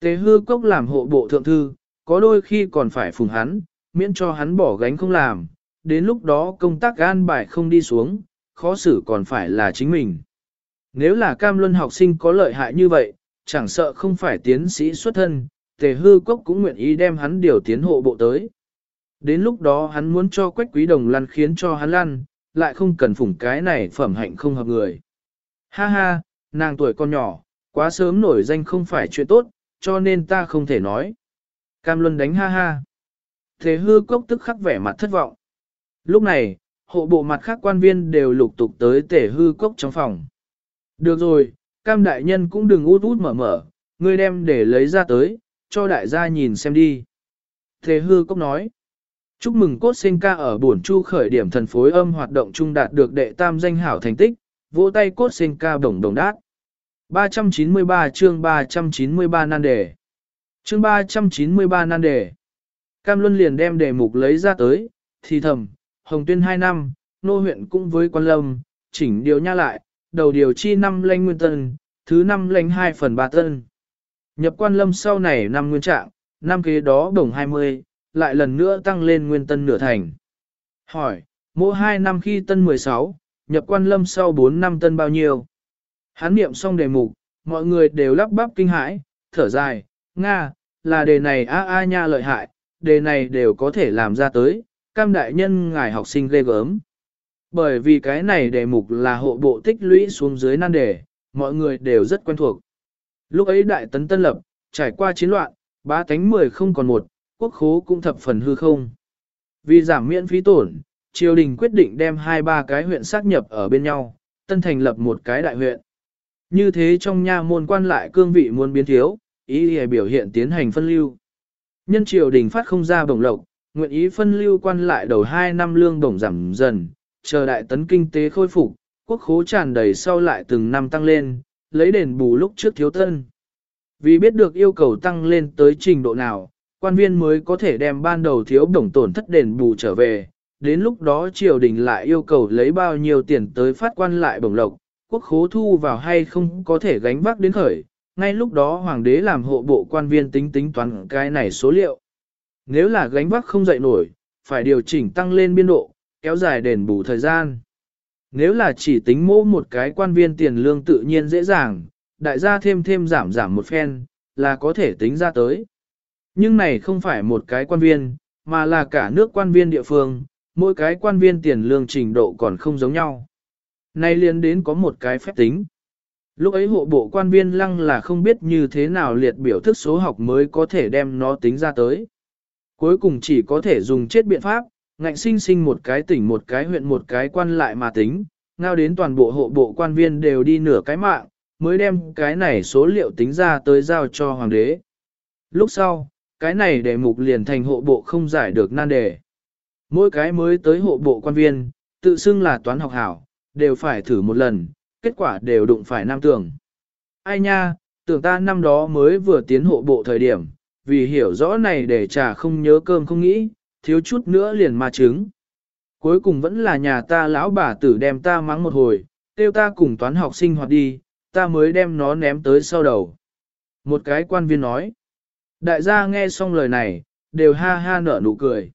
Tế hư cốc làm hộ bộ thượng thư, có đôi khi còn phải phùng hắn, miễn cho hắn bỏ gánh không làm, đến lúc đó công tác gan bài không đi xuống, khó xử còn phải là chính mình. Nếu là cam luân học sinh có lợi hại như vậy, chẳng sợ không phải tiến sĩ xuất thân, tề hư cốc cũng nguyện ý đem hắn điều tiến hộ bộ tới. Đến lúc đó hắn muốn cho quách quý đồng lăn khiến cho hắn lăn, lại không cần phủng cái này phẩm hạnh không hợp người. Ha ha, nàng tuổi con nhỏ, quá sớm nổi danh không phải chuyện tốt, cho nên ta không thể nói. Cam Luân đánh ha ha. Thế hư cốc tức khắc vẻ mặt thất vọng. Lúc này, hộ bộ mặt khác quan viên đều lục tục tới tể hư cốc trong phòng. Được rồi, cam đại nhân cũng đừng út út mở mở, ngươi đem để lấy ra tới, cho đại gia nhìn xem đi. Thế hư cốc nói. Chúc mừng cốt sinh ca ở buồn chu khởi điểm thần phối âm hoạt động trung đạt được đệ tam danh hảo thành tích, vỗ tay cốt sinh ca đồng đồng đát. 393 chương 393 nan đề. Chương 393 nan đề. Cam Luân liền đem đề mục lấy ra tới, thì thầm, Hồng Tuyên 2 năm, nô huyện cũng với quan lâm, chỉnh điều nha lại, đầu điều chi năm lanh nguyên tân, thứ năm lanh 2 phần 3 tân. Nhập quan lâm sau này năm nguyên trạng, năm kế đó đồng 20, lại lần nữa tăng lên nguyên tân nửa thành. Hỏi, mỗi 2 năm khi tân 16, nhập quan lâm sau 4 năm tân bao nhiêu? Hắn niệm xong đề mục, mọi người đều lắp bắp kinh hãi, thở dài, Nga, là đề này a a nha lợi hại, đề này đều có thể làm ra tới, cam đại nhân ngài học sinh ghê gớm. Bởi vì cái này đề mục là hộ bộ tích lũy xuống dưới nan đề, mọi người đều rất quen thuộc. Lúc ấy đại tấn tân lập, trải qua chiến loạn, ba tánh mười không còn một, quốc khố cũng thập phần hư không. Vì giảm miễn phí tổn, triều đình quyết định đem hai ba cái huyện xác nhập ở bên nhau, tân thành lập một cái đại huyện. Như thế trong nha môn quan lại cương vị muốn biến thiếu, ý ý biểu hiện tiến hành phân lưu. Nhân triều đình phát không ra bổng lộc, nguyện ý phân lưu quan lại đầu 2 năm lương bổng giảm dần, chờ đại tấn kinh tế khôi phục, quốc khố tràn đầy sau lại từng năm tăng lên, lấy đền bù lúc trước thiếu thân. Vì biết được yêu cầu tăng lên tới trình độ nào, quan viên mới có thể đem ban đầu thiếu bổng tổn thất đền bù trở về, đến lúc đó triều đình lại yêu cầu lấy bao nhiêu tiền tới phát quan lại bổng lộc, quốc khố thu vào hay không có thể gánh vác đến khởi, ngay lúc đó hoàng đế làm hộ bộ quan viên tính tính toán cái này số liệu. Nếu là gánh vác không dậy nổi, phải điều chỉnh tăng lên biên độ, kéo dài đền bù thời gian. Nếu là chỉ tính mô một cái quan viên tiền lương tự nhiên dễ dàng, đại gia thêm thêm giảm giảm một phen, là có thể tính ra tới. Nhưng này không phải một cái quan viên, mà là cả nước quan viên địa phương, mỗi cái quan viên tiền lương trình độ còn không giống nhau. Nay liên đến có một cái phép tính. Lúc ấy hộ bộ quan viên lăng là không biết như thế nào liệt biểu thức số học mới có thể đem nó tính ra tới. Cuối cùng chỉ có thể dùng chết biện pháp, ngạnh sinh sinh một cái tỉnh một cái huyện một cái quan lại mà tính, ngao đến toàn bộ hộ bộ quan viên đều đi nửa cái mạng, mới đem cái này số liệu tính ra tới giao cho hoàng đế. Lúc sau, cái này đề mục liền thành hộ bộ không giải được nan đề. Mỗi cái mới tới hộ bộ quan viên, tự xưng là toán học hảo, đều phải thử một lần, kết quả đều đụng phải nam tưởng. Ai nha, tưởng ta năm đó mới vừa tiến hộ bộ thời điểm, vì hiểu rõ này để trả không nhớ cơm không nghĩ, thiếu chút nữa liền ma trứng. Cuối cùng vẫn là nhà ta lão bà tử đem ta mắng một hồi, tiêu ta cùng toán học sinh hoạt đi, ta mới đem nó ném tới sau đầu. Một cái quan viên nói. Đại gia nghe xong lời này, đều ha ha nở nụ cười.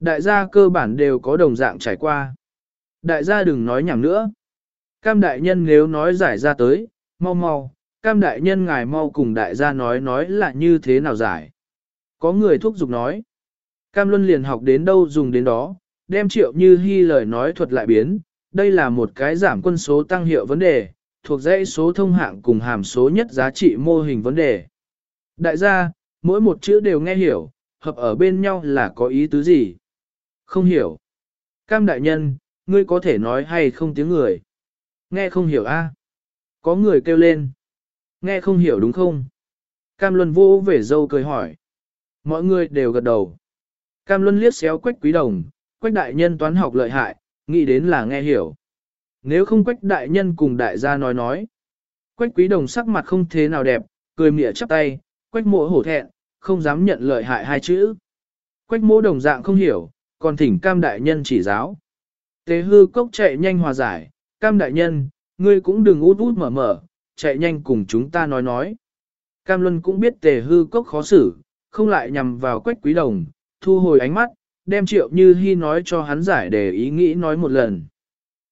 Đại gia cơ bản đều có đồng dạng trải qua. Đại gia đừng nói nhảm nữa. Cam đại nhân nếu nói giải ra tới, mau mau, cam đại nhân ngài mau cùng đại gia nói nói là như thế nào giải. Có người thúc giục nói. Cam luân liền học đến đâu dùng đến đó, đem triệu như hy lời nói thuật lại biến, đây là một cái giảm quân số tăng hiệu vấn đề, thuộc dãy số thông hạng cùng hàm số nhất giá trị mô hình vấn đề. Đại gia, mỗi một chữ đều nghe hiểu, hợp ở bên nhau là có ý tứ gì? Không hiểu. Cam đại nhân, ngươi có thể nói hay không tiếng người? Nghe không hiểu a? Có người kêu lên. Nghe không hiểu đúng không? Cam Luân vô về dâu cười hỏi. Mọi người đều gật đầu. Cam Luân liếc xéo quách quý đồng, quách đại nhân toán học lợi hại, nghĩ đến là nghe hiểu. Nếu không quách đại nhân cùng đại gia nói nói. Quách quý đồng sắc mặt không thế nào đẹp, cười mỉa chắp tay, quách mộ hổ thẹn, không dám nhận lợi hại hai chữ. Quách mộ đồng dạng không hiểu, còn thỉnh cam đại nhân chỉ giáo. Tề hư cốc chạy nhanh hòa giải, cam đại nhân, ngươi cũng đừng út út mở mở, chạy nhanh cùng chúng ta nói nói. Cam Luân cũng biết tề hư cốc khó xử, không lại nhằm vào quách quý đồng, thu hồi ánh mắt, đem triệu như hy nói cho hắn giải để ý nghĩ nói một lần.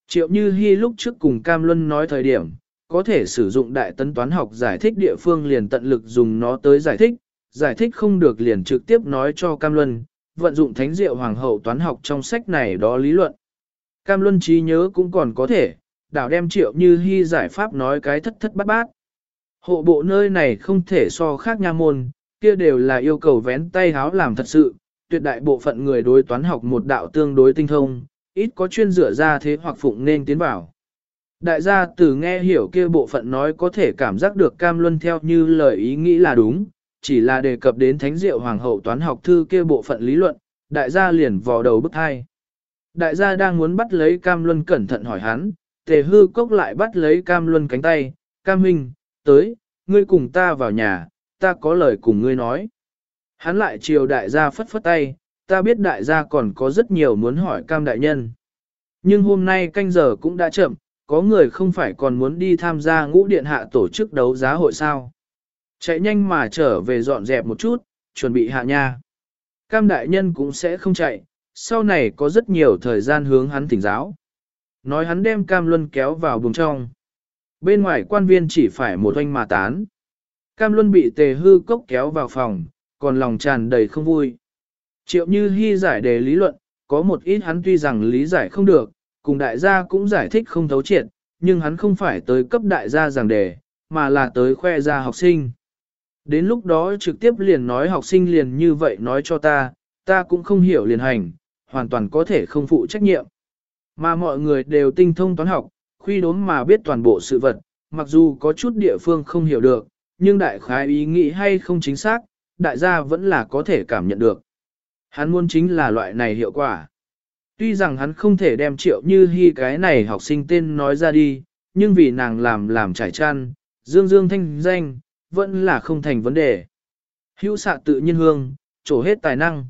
Triệu như hy lúc trước cùng Cam Luân nói thời điểm, có thể sử dụng đại tấn toán học giải thích địa phương liền tận lực dùng nó tới giải thích, giải thích không được liền trực tiếp nói cho Cam Luân, vận dụng thánh diệu hoàng hậu toán học trong sách này đó lý luận. Cam Luân trí nhớ cũng còn có thể, đảo đem triệu như hy giải pháp nói cái thất thất bát bát. Hộ bộ nơi này không thể so khác nha môn, kia đều là yêu cầu vén tay háo làm thật sự, tuyệt đại bộ phận người đối toán học một đạo tương đối tinh thông, ít có chuyên dựa ra thế hoặc phụng nên tiến vào. Đại gia từ nghe hiểu kia bộ phận nói có thể cảm giác được cam luân theo như lời ý nghĩ là đúng, chỉ là đề cập đến thánh diệu hoàng hậu toán học thư kia bộ phận lý luận, đại gia liền vò đầu bức hai. Đại gia đang muốn bắt lấy cam luân cẩn thận hỏi hắn, tề hư cốc lại bắt lấy cam luân cánh tay, cam huynh, tới, ngươi cùng ta vào nhà, ta có lời cùng ngươi nói. Hắn lại chiều đại gia phất phất tay, ta biết đại gia còn có rất nhiều muốn hỏi cam đại nhân. Nhưng hôm nay canh giờ cũng đã chậm, có người không phải còn muốn đi tham gia ngũ điện hạ tổ chức đấu giá hội sao. Chạy nhanh mà trở về dọn dẹp một chút, chuẩn bị hạ nha. Cam đại nhân cũng sẽ không chạy, sau này có rất nhiều thời gian hướng hắn thỉnh giáo. Nói hắn đem cam luân kéo vào buồng trong. Bên ngoài quan viên chỉ phải một oanh mà tán. Cam luân bị tề hư cốc kéo vào phòng, còn lòng tràn đầy không vui. Triệu như hy giải đề lý luận, có một ít hắn tuy rằng lý giải không được, cùng đại gia cũng giải thích không thấu triệt, nhưng hắn không phải tới cấp đại gia giảng đề, mà là tới khoe ra học sinh. Đến lúc đó trực tiếp liền nói học sinh liền như vậy nói cho ta, ta cũng không hiểu liền hành, hoàn toàn có thể không phụ trách nhiệm. Mà mọi người đều tinh thông toán học, khuy đốn mà biết toàn bộ sự vật, mặc dù có chút địa phương không hiểu được, nhưng đại khái ý nghĩ hay không chính xác, đại gia vẫn là có thể cảm nhận được. Hắn muốn chính là loại này hiệu quả. Tuy rằng hắn không thể đem triệu như hy cái này học sinh tên nói ra đi, nhưng vì nàng làm làm trải chăn, dương dương thanh danh, vẫn là không thành vấn đề. Hữu xạ tự nhiên hương, trổ hết tài năng.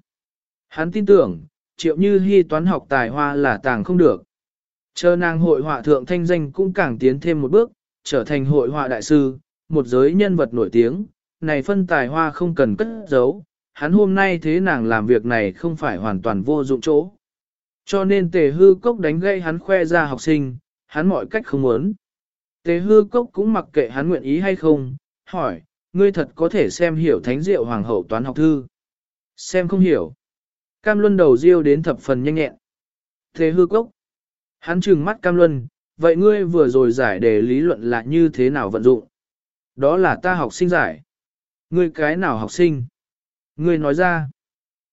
Hắn tin tưởng, triệu như hy toán học tài hoa là tàng không được. Chờ nàng hội họa thượng thanh danh cũng càng tiến thêm một bước, trở thành hội họa đại sư, một giới nhân vật nổi tiếng, này phân tài hoa không cần cất giấu, hắn hôm nay thế nàng làm việc này không phải hoàn toàn vô dụng chỗ. Cho nên tề hư cốc đánh gây hắn khoe ra học sinh, hắn mọi cách không muốn. Tề hư cốc cũng mặc kệ hắn nguyện ý hay không, hỏi, ngươi thật có thể xem hiểu thánh diệu hoàng hậu toán học thư. Xem không hiểu. Cam Luân đầu riêu đến thập phần nhanh nhẹn. Thế hư cốc. Hắn trừng mắt Cam Luân, vậy ngươi vừa rồi giải đề lý luận là như thế nào vận dụng? Đó là ta học sinh giải. Ngươi cái nào học sinh? Ngươi nói ra.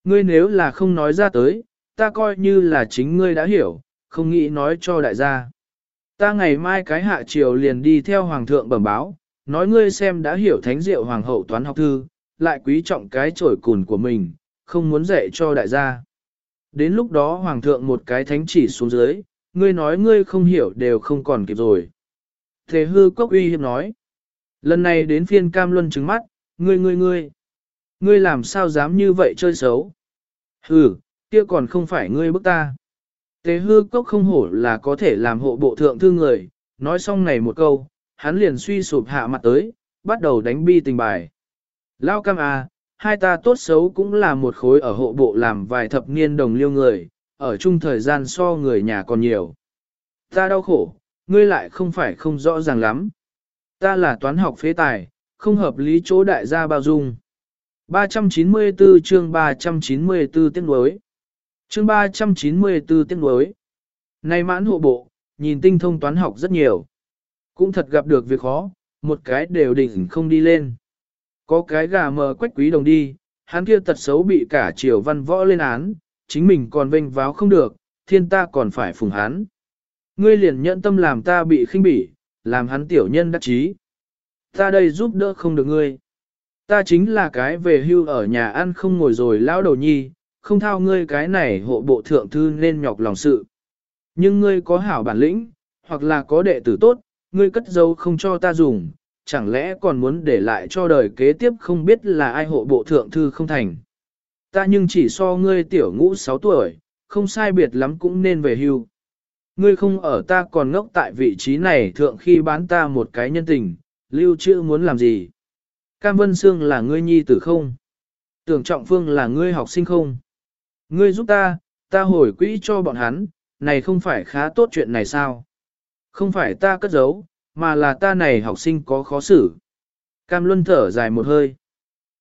Ngươi nếu là không nói ra tới, ta coi như là chính ngươi đã hiểu, không nghĩ nói cho đại gia. Ta ngày mai cái hạ triều liền đi theo hoàng thượng bẩm báo, nói ngươi xem đã hiểu thánh diệu hoàng hậu toán học thư, lại quý trọng cái trổi cùn của mình, không muốn dạy cho đại gia. Đến lúc đó hoàng thượng một cái thánh chỉ xuống dưới, ngươi nói ngươi không hiểu đều không còn kịp rồi. Thế hư cốc uy hiếp nói. Lần này đến phiên cam luân trứng mắt, ngươi ngươi ngươi. Ngươi làm sao dám như vậy chơi xấu? Hừ, kia còn không phải ngươi bức ta. Tế hư cốc không hổ là có thể làm hộ bộ thượng thư người, nói xong này một câu, hắn liền suy sụp hạ mặt tới, bắt đầu đánh bi tình bài. Lao cam à, hai ta tốt xấu cũng là một khối ở hộ bộ làm vài thập niên đồng liêu người, ở chung thời gian so người nhà còn nhiều. Ta đau khổ, ngươi lại không phải không rõ ràng lắm. Ta là toán học phế tài, không hợp lý chỗ đại gia bao dung. 394 chương 394 tiếng đối. Chương 394 tiếng đối. Này mãn hộ bộ, nhìn tinh thông toán học rất nhiều. Cũng thật gặp được việc khó, một cái đều đỉnh không đi lên. Có cái gà mờ quách quý đồng đi, hắn kia tật xấu bị cả triều văn võ lên án, chính mình còn vênh váo không được, thiên ta còn phải phùng hắn. Ngươi liền nhận tâm làm ta bị khinh bỉ, làm hắn tiểu nhân đắc chí. Ta đây giúp đỡ không được ngươi. Ta chính là cái về hưu ở nhà ăn không ngồi rồi lão đầu nhi, không thao ngươi cái này hộ bộ thượng thư nên nhọc lòng sự. Nhưng ngươi có hảo bản lĩnh, hoặc là có đệ tử tốt, ngươi cất dấu không cho ta dùng, chẳng lẽ còn muốn để lại cho đời kế tiếp không biết là ai hộ bộ thượng thư không thành. Ta nhưng chỉ so ngươi tiểu ngũ 6 tuổi, không sai biệt lắm cũng nên về hưu. Ngươi không ở ta còn ngốc tại vị trí này thượng khi bán ta một cái nhân tình, lưu trữ muốn làm gì? Cam Vân Sương là ngươi nhi tử không? Tưởng Trọng Phương là ngươi học sinh không? Ngươi giúp ta, ta hồi quỹ cho bọn hắn, này không phải khá tốt chuyện này sao? Không phải ta cất giấu, mà là ta này học sinh có khó xử. Cam Luân thở dài một hơi.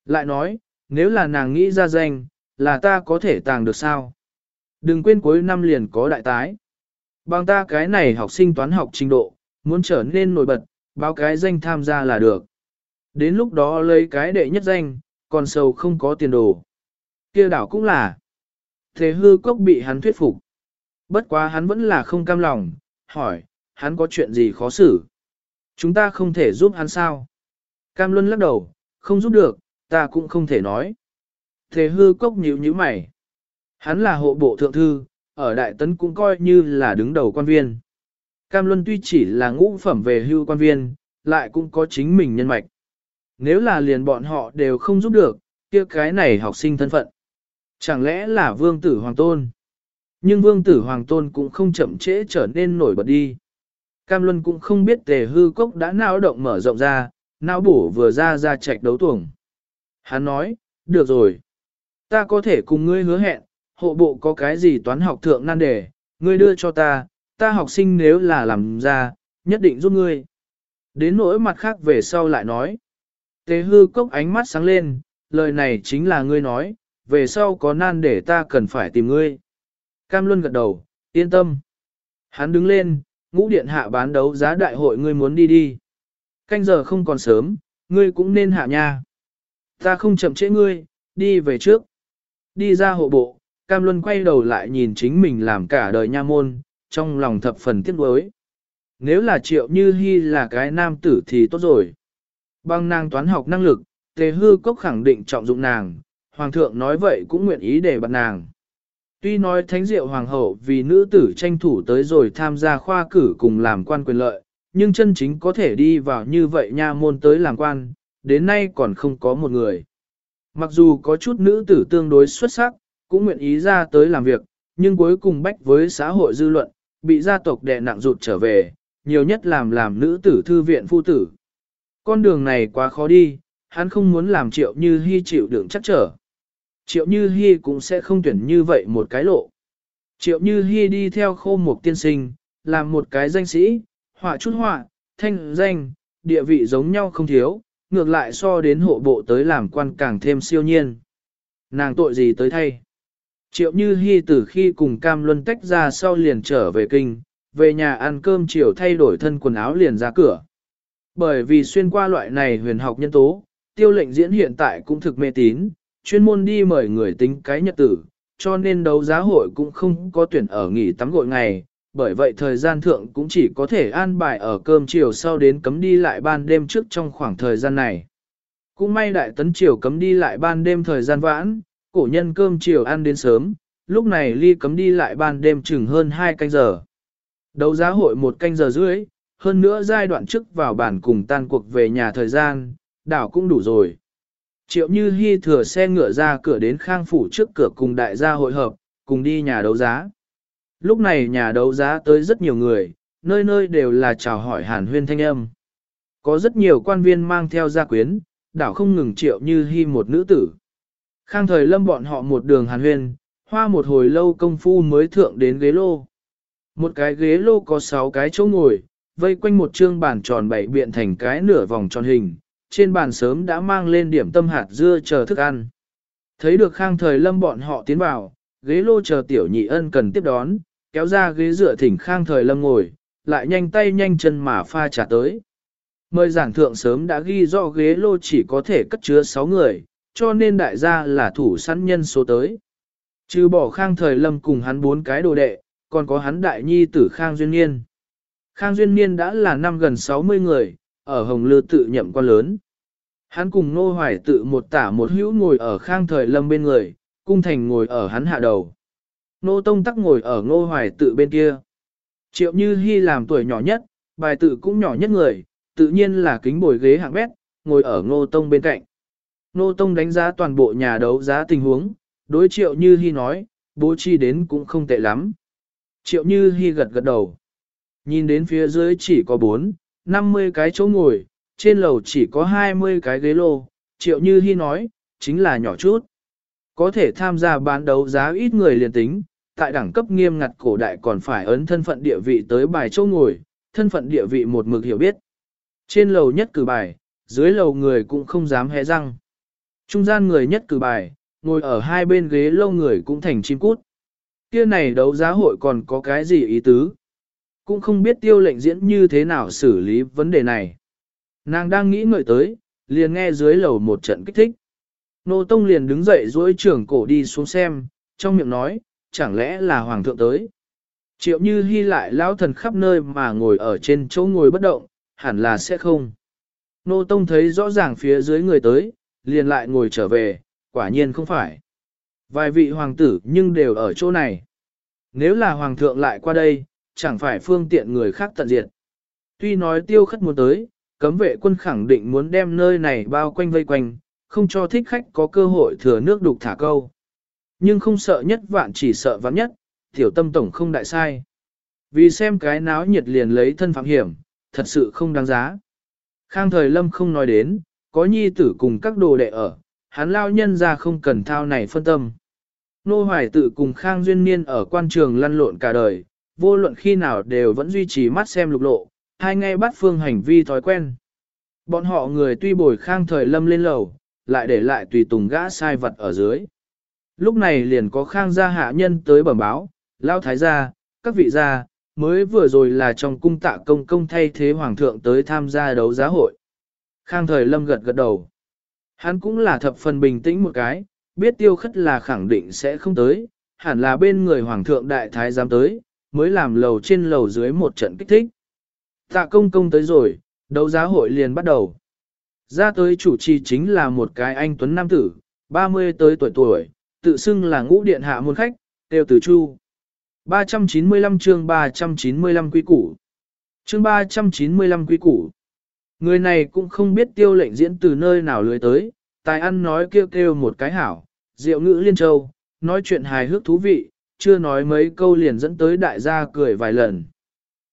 Lại nói, nếu là nàng nghĩ ra danh, là ta có thể tàng được sao? Đừng quên cuối năm liền có đại tái. Bằng ta cái này học sinh toán học trình độ, muốn trở nên nổi bật, báo cái danh tham gia là được. Đến lúc đó lấy cái đệ nhất danh, còn sầu không có tiền đồ. kia đảo cũng là. Thế hư cốc bị hắn thuyết phục. Bất quá hắn vẫn là không cam lòng, hỏi, hắn có chuyện gì khó xử. Chúng ta không thể giúp hắn sao? Cam Luân lắc đầu, không giúp được, ta cũng không thể nói. Thế hư cốc nhíu nhíu mày. Hắn là hộ bộ thượng thư, ở Đại Tấn cũng coi như là đứng đầu quan viên. Cam Luân tuy chỉ là ngũ phẩm về hưu quan viên, lại cũng có chính mình nhân mạch. Nếu là liền bọn họ đều không giúp được, kia cái này học sinh thân phận. Chẳng lẽ là vương tử hoàng tôn? Nhưng vương tử hoàng tôn cũng không chậm trễ trở nên nổi bật đi. Cam Luân cũng không biết tề hư cốc đã não động mở rộng ra, não bổ vừa ra ra chạy đấu tuồng. Hắn nói, được rồi. Ta có thể cùng ngươi hứa hẹn, hộ bộ có cái gì toán học thượng nan đề, ngươi đưa cho ta, ta học sinh nếu là làm ra, nhất định giúp ngươi. Đến nỗi mặt khác về sau lại nói. Tề hư cốc ánh mắt sáng lên, lời này chính là ngươi nói, về sau có nan để ta cần phải tìm ngươi. Cam Luân gật đầu, yên tâm. Hắn đứng lên, ngũ điện hạ bán đấu giá đại hội ngươi muốn đi đi. Canh giờ không còn sớm, ngươi cũng nên hạ nha. Ta không chậm trễ ngươi, đi về trước. Đi ra hộ bộ, Cam Luân quay đầu lại nhìn chính mình làm cả đời nha môn, trong lòng thập phần tiếc nuối. Nếu là triệu như hy là cái nam tử thì tốt rồi. Bằng nàng toán học năng lực, tề hư cốc khẳng định trọng dụng nàng, hoàng thượng nói vậy cũng nguyện ý để bật nàng. Tuy nói thánh diệu hoàng hậu vì nữ tử tranh thủ tới rồi tham gia khoa cử cùng làm quan quyền lợi, nhưng chân chính có thể đi vào như vậy nha môn tới làm quan, đến nay còn không có một người. Mặc dù có chút nữ tử tương đối xuất sắc, cũng nguyện ý ra tới làm việc, nhưng cuối cùng bách với xã hội dư luận, bị gia tộc đè nặng rụt trở về, nhiều nhất làm làm nữ tử thư viện phu tử. Con đường này quá khó đi, hắn không muốn làm triệu như hy chịu đựng chắc trở. Triệu Như Hi cũng sẽ không tuyển như vậy một cái lộ. Triệu Như Hi đi theo khô một tiên sinh, làm một cái danh sĩ, họa chút họa, thanh danh, địa vị giống nhau không thiếu, ngược lại so đến hộ bộ tới làm quan càng thêm siêu nhiên. Nàng tội gì tới thay? Triệu Như Hi từ khi cùng Cam Luân tách ra sau liền trở về kinh, về nhà ăn cơm chiều thay đổi thân quần áo liền ra cửa. Bởi vì xuyên qua loại này huyền học nhân tố, tiêu lệnh diễn hiện tại cũng thực mê tín, chuyên môn đi mời người tính cái nhật tử, cho nên đấu giá hội cũng không có tuyển ở nghỉ tắm gội ngày, bởi vậy thời gian thượng cũng chỉ có thể an bài ở cơm chiều sau đến cấm đi lại ban đêm trước trong khoảng thời gian này. Cũng may đại tấn chiều cấm đi lại ban đêm thời gian vãn, cổ nhân cơm chiều ăn đến sớm, lúc này ly cấm đi lại ban đêm chừng hơn 2 canh giờ. Đấu giá hội một canh giờ rưỡi, hơn nữa giai đoạn trước vào bản cùng tan cuộc về nhà thời gian, đảo cũng đủ rồi. Triệu Như Hi thừa xe ngựa ra cửa đến khang phủ trước cửa cùng đại gia hội hợp, cùng đi nhà đấu giá. Lúc này nhà đấu giá tới rất nhiều người, nơi nơi đều là chào hỏi hàn huyên thanh âm. Có rất nhiều quan viên mang theo gia quyến, đảo không ngừng Triệu Như Hi một nữ tử. Khang thời lâm bọn họ một đường hàn huyên, hoa một hồi lâu công phu mới thượng đến ghế lô. Một cái ghế lô có 6 cái chỗ ngồi, vây quanh một trương bàn tròn bảy biện thành cái nửa vòng tròn hình, trên bàn sớm đã mang lên điểm tâm hạt dưa chờ thức ăn. Thấy được khang thời lâm bọn họ tiến vào, ghế lô chờ tiểu nhị ân cần tiếp đón, kéo ra ghế dựa thỉnh khang thời lâm ngồi, lại nhanh tay nhanh chân mà pha trà tới. Mời giảng thượng sớm đã ghi rõ ghế lô chỉ có thể cất chứa 6 người, cho nên đại gia là thủ sẵn nhân số tới. Trừ bỏ khang thời lâm cùng hắn bốn cái đồ đệ, còn có hắn đại nhi tử khang duyên niên. Khang duyên niên đã là năm gần 60 người, ở Hồng Lư tự nhậm quan lớn. Hắn cùng Nô Hoài tự một tả một hữu ngồi ở khang thời lâm bên người, cung thành ngồi ở hắn hạ đầu. Nô Tông tắc ngồi ở Nô hoài tự bên kia. Triệu Như Hi làm tuổi nhỏ nhất, bài tự cũng nhỏ nhất người, tự nhiên là kính bồi ghế hạng bét, ngồi ở Nô Tông bên cạnh. Nô Tông đánh giá toàn bộ nhà đấu giá tình huống, đối Triệu Như Hi nói, bố chi đến cũng không tệ lắm. Triệu Như Hi gật gật đầu. Nhìn đến phía dưới chỉ có 4, 50 cái chỗ ngồi, trên lầu chỉ có 20 cái ghế lô, Triệu Như hy nói, chính là nhỏ chút. Có thể tham gia bán đấu giá ít người liền tính, tại đẳng cấp nghiêm ngặt cổ đại còn phải ấn thân phận địa vị tới bài châu ngồi, thân phận địa vị một mực hiểu biết. Trên lầu nhất cử bài, dưới lầu người cũng không dám hé răng. Trung gian người nhất cử bài, ngồi ở hai bên ghế lâu người cũng thành chim cút. Kia này đấu giá hội còn có cái gì ý tứ? Cũng không biết tiêu lệnh diễn như thế nào xử lý vấn đề này. Nàng đang nghĩ ngợi tới, liền nghe dưới lầu một trận kích thích. Nô Tông liền đứng dậy duỗi trưởng cổ đi xuống xem, trong miệng nói, chẳng lẽ là hoàng thượng tới. Triệu như hy lại lão thần khắp nơi mà ngồi ở trên chỗ ngồi bất động, hẳn là sẽ không. Nô Tông thấy rõ ràng phía dưới người tới, liền lại ngồi trở về, quả nhiên không phải. Vài vị hoàng tử nhưng đều ở chỗ này. Nếu là hoàng thượng lại qua đây, chẳng phải phương tiện người khác tận diệt. Tuy nói tiêu khất muốn tới, cấm vệ quân khẳng định muốn đem nơi này bao quanh vây quanh, không cho thích khách có cơ hội thừa nước đục thả câu. Nhưng không sợ nhất vạn chỉ sợ vạn nhất, tiểu tâm tổng không đại sai. Vì xem cái náo nhiệt liền lấy thân phạm hiểm, thật sự không đáng giá. Khang thời lâm không nói đến, có nhi tử cùng các đồ đệ ở, hắn lao nhân ra không cần thao này phân tâm. Nô Hoài tự cùng Khang Duyên Niên ở quan trường lăn lộn cả đời, vô luận khi nào đều vẫn duy trì mắt xem lục lộ, hai nghe bắt phương hành vi thói quen. Bọn họ người tuy bồi Khang thời lâm lên lầu, lại để lại tùy tùng gã sai vật ở dưới. Lúc này liền có Khang gia hạ nhân tới bẩm báo, lao thái gia, các vị gia, mới vừa rồi là trong cung tạ công công thay thế hoàng thượng tới tham gia đấu giá hội. Khang thời lâm gật gật đầu. Hắn cũng là thập phần bình tĩnh một cái, biết tiêu khất là khẳng định sẽ không tới, hẳn là bên người hoàng thượng đại thái giám tới, mới làm lầu trên lầu dưới một trận kích thích. Tạ công công tới rồi, đấu giá hội liền bắt đầu. Ra tới chủ trì chính là một cái anh tuấn nam tử, 30 tới tuổi tuổi, tự xưng là ngũ điện hạ môn khách, đều từ chu. 395 chương 395 quý củ. Chương 395 quý củ. Người này cũng không biết tiêu lệnh diễn từ nơi nào lưới tới, tài ăn nói kêu kêu một cái hảo, rượu ngữ liên châu, nói chuyện hài hước thú vị, chưa nói mấy câu liền dẫn tới đại gia cười vài lần.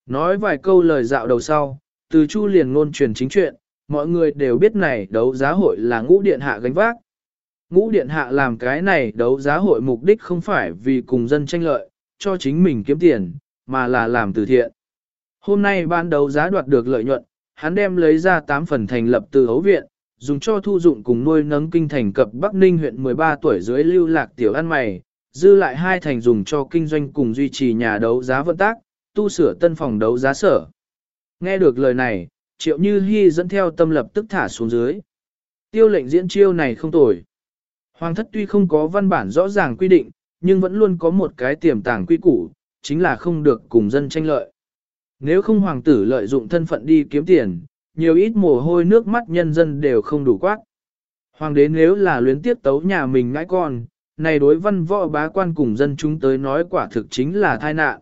Nói vài câu lời dạo đầu sau, từ chu liền ngôn truyền chính chuyện, mọi người đều biết này đấu giá hội là ngũ điện hạ gánh vác. Ngũ điện hạ làm cái này đấu giá hội mục đích không phải vì cùng dân tranh lợi, cho chính mình kiếm tiền, mà là làm từ thiện. Hôm nay ban đấu giá đoạt được lợi nhuận, hắn đem lấy ra 8 phần thành lập từ hấu viện, dùng cho thu dụng cùng nuôi nấng kinh thành cập Bắc Ninh huyện 13 tuổi dưới lưu lạc tiểu ăn mày, dư lại hai thành dùng cho kinh doanh cùng duy trì nhà đấu giá vận tác, tu sửa tân phòng đấu giá sở. Nghe được lời này, triệu như hy dẫn theo tâm lập tức thả xuống dưới. Tiêu lệnh diễn chiêu này không tồi. Hoàng thất tuy không có văn bản rõ ràng quy định, nhưng vẫn luôn có một cái tiềm tàng quy củ, chính là không được cùng dân tranh lợi. Nếu không hoàng tử lợi dụng thân phận đi kiếm tiền, nhiều ít mồ hôi nước mắt nhân dân đều không đủ quát. Hoàng đế nếu là luyến tiếp tấu nhà mình ngãi con, này đối văn võ bá quan cùng dân chúng tới nói quả thực chính là tai nạn.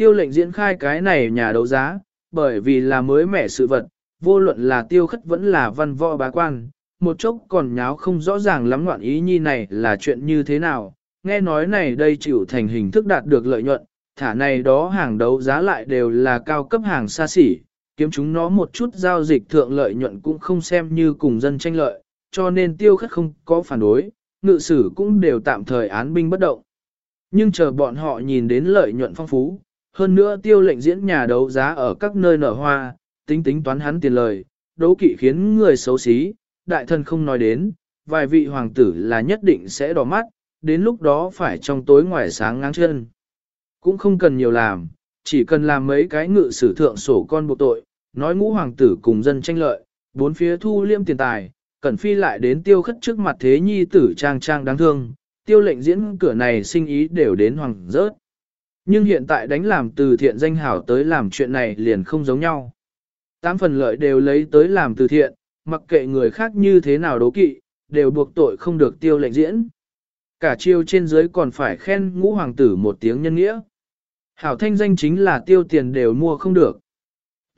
Tiêu lệnh diễn khai cái này nhà đấu giá, bởi vì là mới mẻ sự vật, vô luận là tiêu khất vẫn là văn võ bá quan, một chốc còn nháo không rõ ràng lắm ngoạn ý nhi này là chuyện như thế nào, nghe nói này đây chịu thành hình thức đạt được lợi nhuận, thả này đó hàng đấu giá lại đều là cao cấp hàng xa xỉ, kiếm chúng nó một chút giao dịch thượng lợi nhuận cũng không xem như cùng dân tranh lợi, cho nên tiêu khất không có phản đối, ngự sử cũng đều tạm thời án binh bất động. Nhưng chờ bọn họ nhìn đến lợi nhuận phong phú, hơn nữa tiêu lệnh diễn nhà đấu giá ở các nơi nở hoa, tính tính toán hắn tiền lời, đấu kỵ khiến người xấu xí, đại thần không nói đến, vài vị hoàng tử là nhất định sẽ đỏ mắt, đến lúc đó phải trong tối ngoài sáng ngang chân. Cũng không cần nhiều làm, chỉ cần làm mấy cái ngự sử thượng sổ con buộc tội, nói ngũ hoàng tử cùng dân tranh lợi, bốn phía thu liêm tiền tài, cẩn phi lại đến tiêu khất trước mặt thế nhi tử trang trang đáng thương, tiêu lệnh diễn cửa này sinh ý đều đến hoàng rớt. Nhưng hiện tại đánh làm từ thiện danh hảo tới làm chuyện này liền không giống nhau. Tám phần lợi đều lấy tới làm từ thiện, mặc kệ người khác như thế nào đố kỵ, đều buộc tội không được tiêu lệnh diễn. Cả chiêu trên dưới còn phải khen ngũ hoàng tử một tiếng nhân nghĩa. Hảo thanh danh chính là tiêu tiền đều mua không được.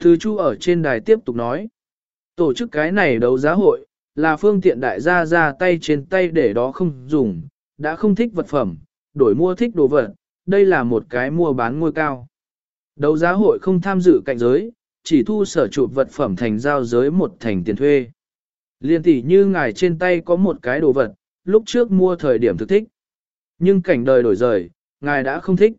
Thứ chu ở trên đài tiếp tục nói. Tổ chức cái này đấu giá hội, là phương tiện đại gia ra tay trên tay để đó không dùng, đã không thích vật phẩm, đổi mua thích đồ vật, đây là một cái mua bán ngôi cao. Đấu giá hội không tham dự cạnh giới, chỉ thu sở chụp vật phẩm thành giao giới một thành tiền thuê. Liên tỷ như ngài trên tay có một cái đồ vật, lúc trước mua thời điểm thực thích. Nhưng cảnh đời đổi rời, ngài đã không thích.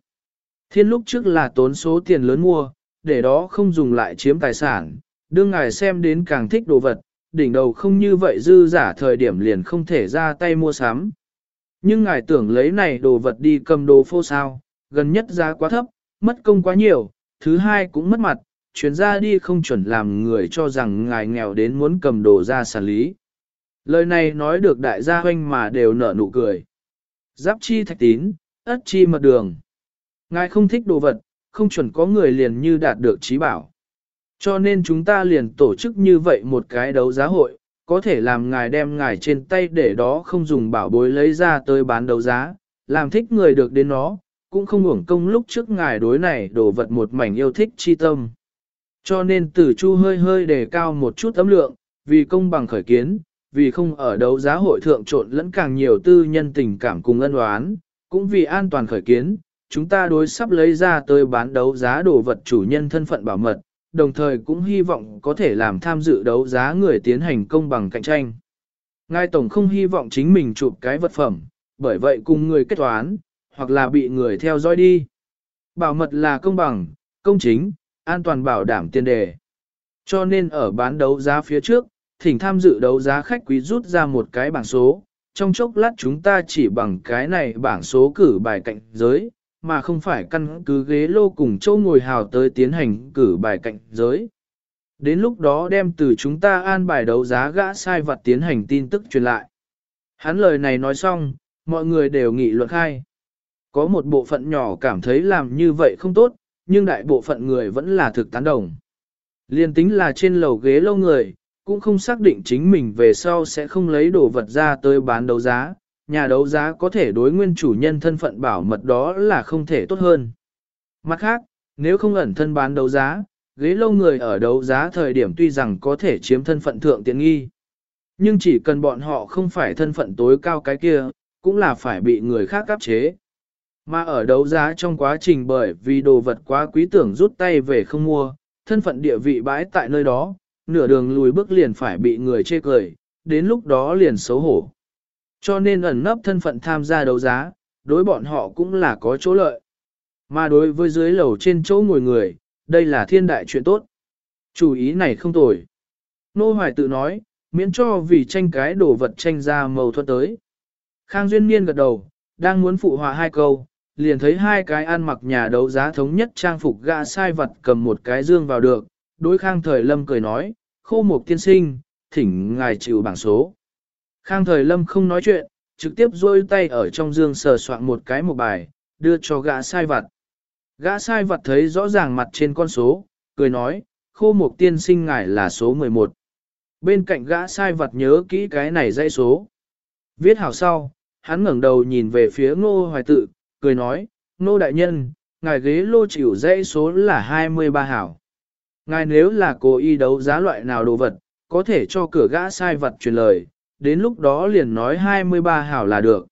Thiên lúc trước là tốn số tiền lớn mua, để đó không dùng lại chiếm tài sản, đương ngài xem đến càng thích đồ vật, đỉnh đầu không như vậy dư giả thời điểm liền không thể ra tay mua sắm. Nhưng ngài tưởng lấy này đồ vật đi cầm đồ phô sao, gần nhất giá quá thấp, mất công quá nhiều, thứ hai cũng mất mặt, chuyến ra đi không chuẩn làm người cho rằng ngài nghèo đến muốn cầm đồ ra sản lý. Lời này nói được đại gia huynh mà đều nở nụ cười. Giáp chi thạch tín, ất chi mật đường. Ngài không thích đồ vật, không chuẩn có người liền như đạt được trí bảo. Cho nên chúng ta liền tổ chức như vậy một cái đấu giá hội, có thể làm ngài đem ngài trên tay để đó không dùng bảo bối lấy ra tới bán đấu giá, làm thích người được đến nó, cũng không hưởng công lúc trước ngài đối này đổ vật một mảnh yêu thích chi tâm. Cho nên tử chu hơi hơi đề cao một chút ấm lượng, vì công bằng khởi kiến, vì không ở đấu giá hội thượng trộn lẫn càng nhiều tư nhân tình cảm cùng ân oán, cũng vì an toàn khởi kiến, chúng ta đối sắp lấy ra tới bán đấu giá đồ vật chủ nhân thân phận bảo mật, đồng thời cũng hy vọng có thể làm tham dự đấu giá người tiến hành công bằng cạnh tranh. Ngài Tổng không hy vọng chính mình chụp cái vật phẩm, bởi vậy cùng người kết toán, hoặc là bị người theo dõi đi. Bảo mật là công bằng, công chính, an toàn bảo đảm tiền đề. Cho nên ở bán đấu giá phía trước, thỉnh tham dự đấu giá khách quý rút ra một cái bảng số, trong chốc lát chúng ta chỉ bằng cái này bảng số cử bài cạnh giới, mà không phải căn cứ ghế lô cùng châu ngồi hào tới tiến hành cử bài cạnh giới. Đến lúc đó đem từ chúng ta an bài đấu giá gã sai vật tiến hành tin tức truyền lại. Hắn lời này nói xong, mọi người đều nghị luận khai. Có một bộ phận nhỏ cảm thấy làm như vậy không tốt, nhưng đại bộ phận người vẫn là thực tán đồng. Liên tính là trên lầu ghế lâu người, cũng không xác định chính mình về sau sẽ không lấy đồ vật ra tới bán đấu giá, nhà đấu giá có thể đối nguyên chủ nhân thân phận bảo mật đó là không thể tốt hơn. Mặt khác, nếu không ẩn thân bán đấu giá, ghế lâu người ở đấu giá thời điểm tuy rằng có thể chiếm thân phận thượng tiện nghi. Nhưng chỉ cần bọn họ không phải thân phận tối cao cái kia, cũng là phải bị người khác áp chế. Mà ở đấu giá trong quá trình bởi vì đồ vật quá quý tưởng rút tay về không mua, thân phận địa vị bãi tại nơi đó, nửa đường lùi bước liền phải bị người chê cười, đến lúc đó liền xấu hổ. Cho nên ẩn nấp thân phận tham gia đấu giá, đối bọn họ cũng là có chỗ lợi. Mà đối với dưới lầu trên chỗ ngồi người, đây là thiên đại chuyện tốt. Chủ ý này không tồi. Nô Hoài tự nói, miễn cho vì tranh cái đồ vật tranh ra mâu thuẫn tới. Khang Duyên Niên gật đầu, đang muốn phụ họa hai câu, liền thấy hai cái ăn mặc nhà đấu giá thống nhất trang phục gã sai vật cầm một cái dương vào được, đối Khang Thời Lâm cười nói, khô một tiên sinh, thỉnh ngài chịu bảng số. Khang thời lâm không nói chuyện, trực tiếp rôi tay ở trong dương sờ soạn một cái một bài, đưa cho gã sai vặt. Gã sai vặt thấy rõ ràng mặt trên con số, cười nói, khô một tiên sinh ngài là số 11. Bên cạnh gã sai vặt nhớ kỹ cái này dãy số. Viết hảo sau, hắn ngẩng đầu nhìn về phía ngô hoài tự, cười nói, ngô đại nhân, ngài ghế lô chịu dãy số là 23 hảo. Ngài nếu là cố ý đấu giá loại nào đồ vật, có thể cho cửa gã sai vật truyền lời, đến lúc đó liền nói 23 hảo là được.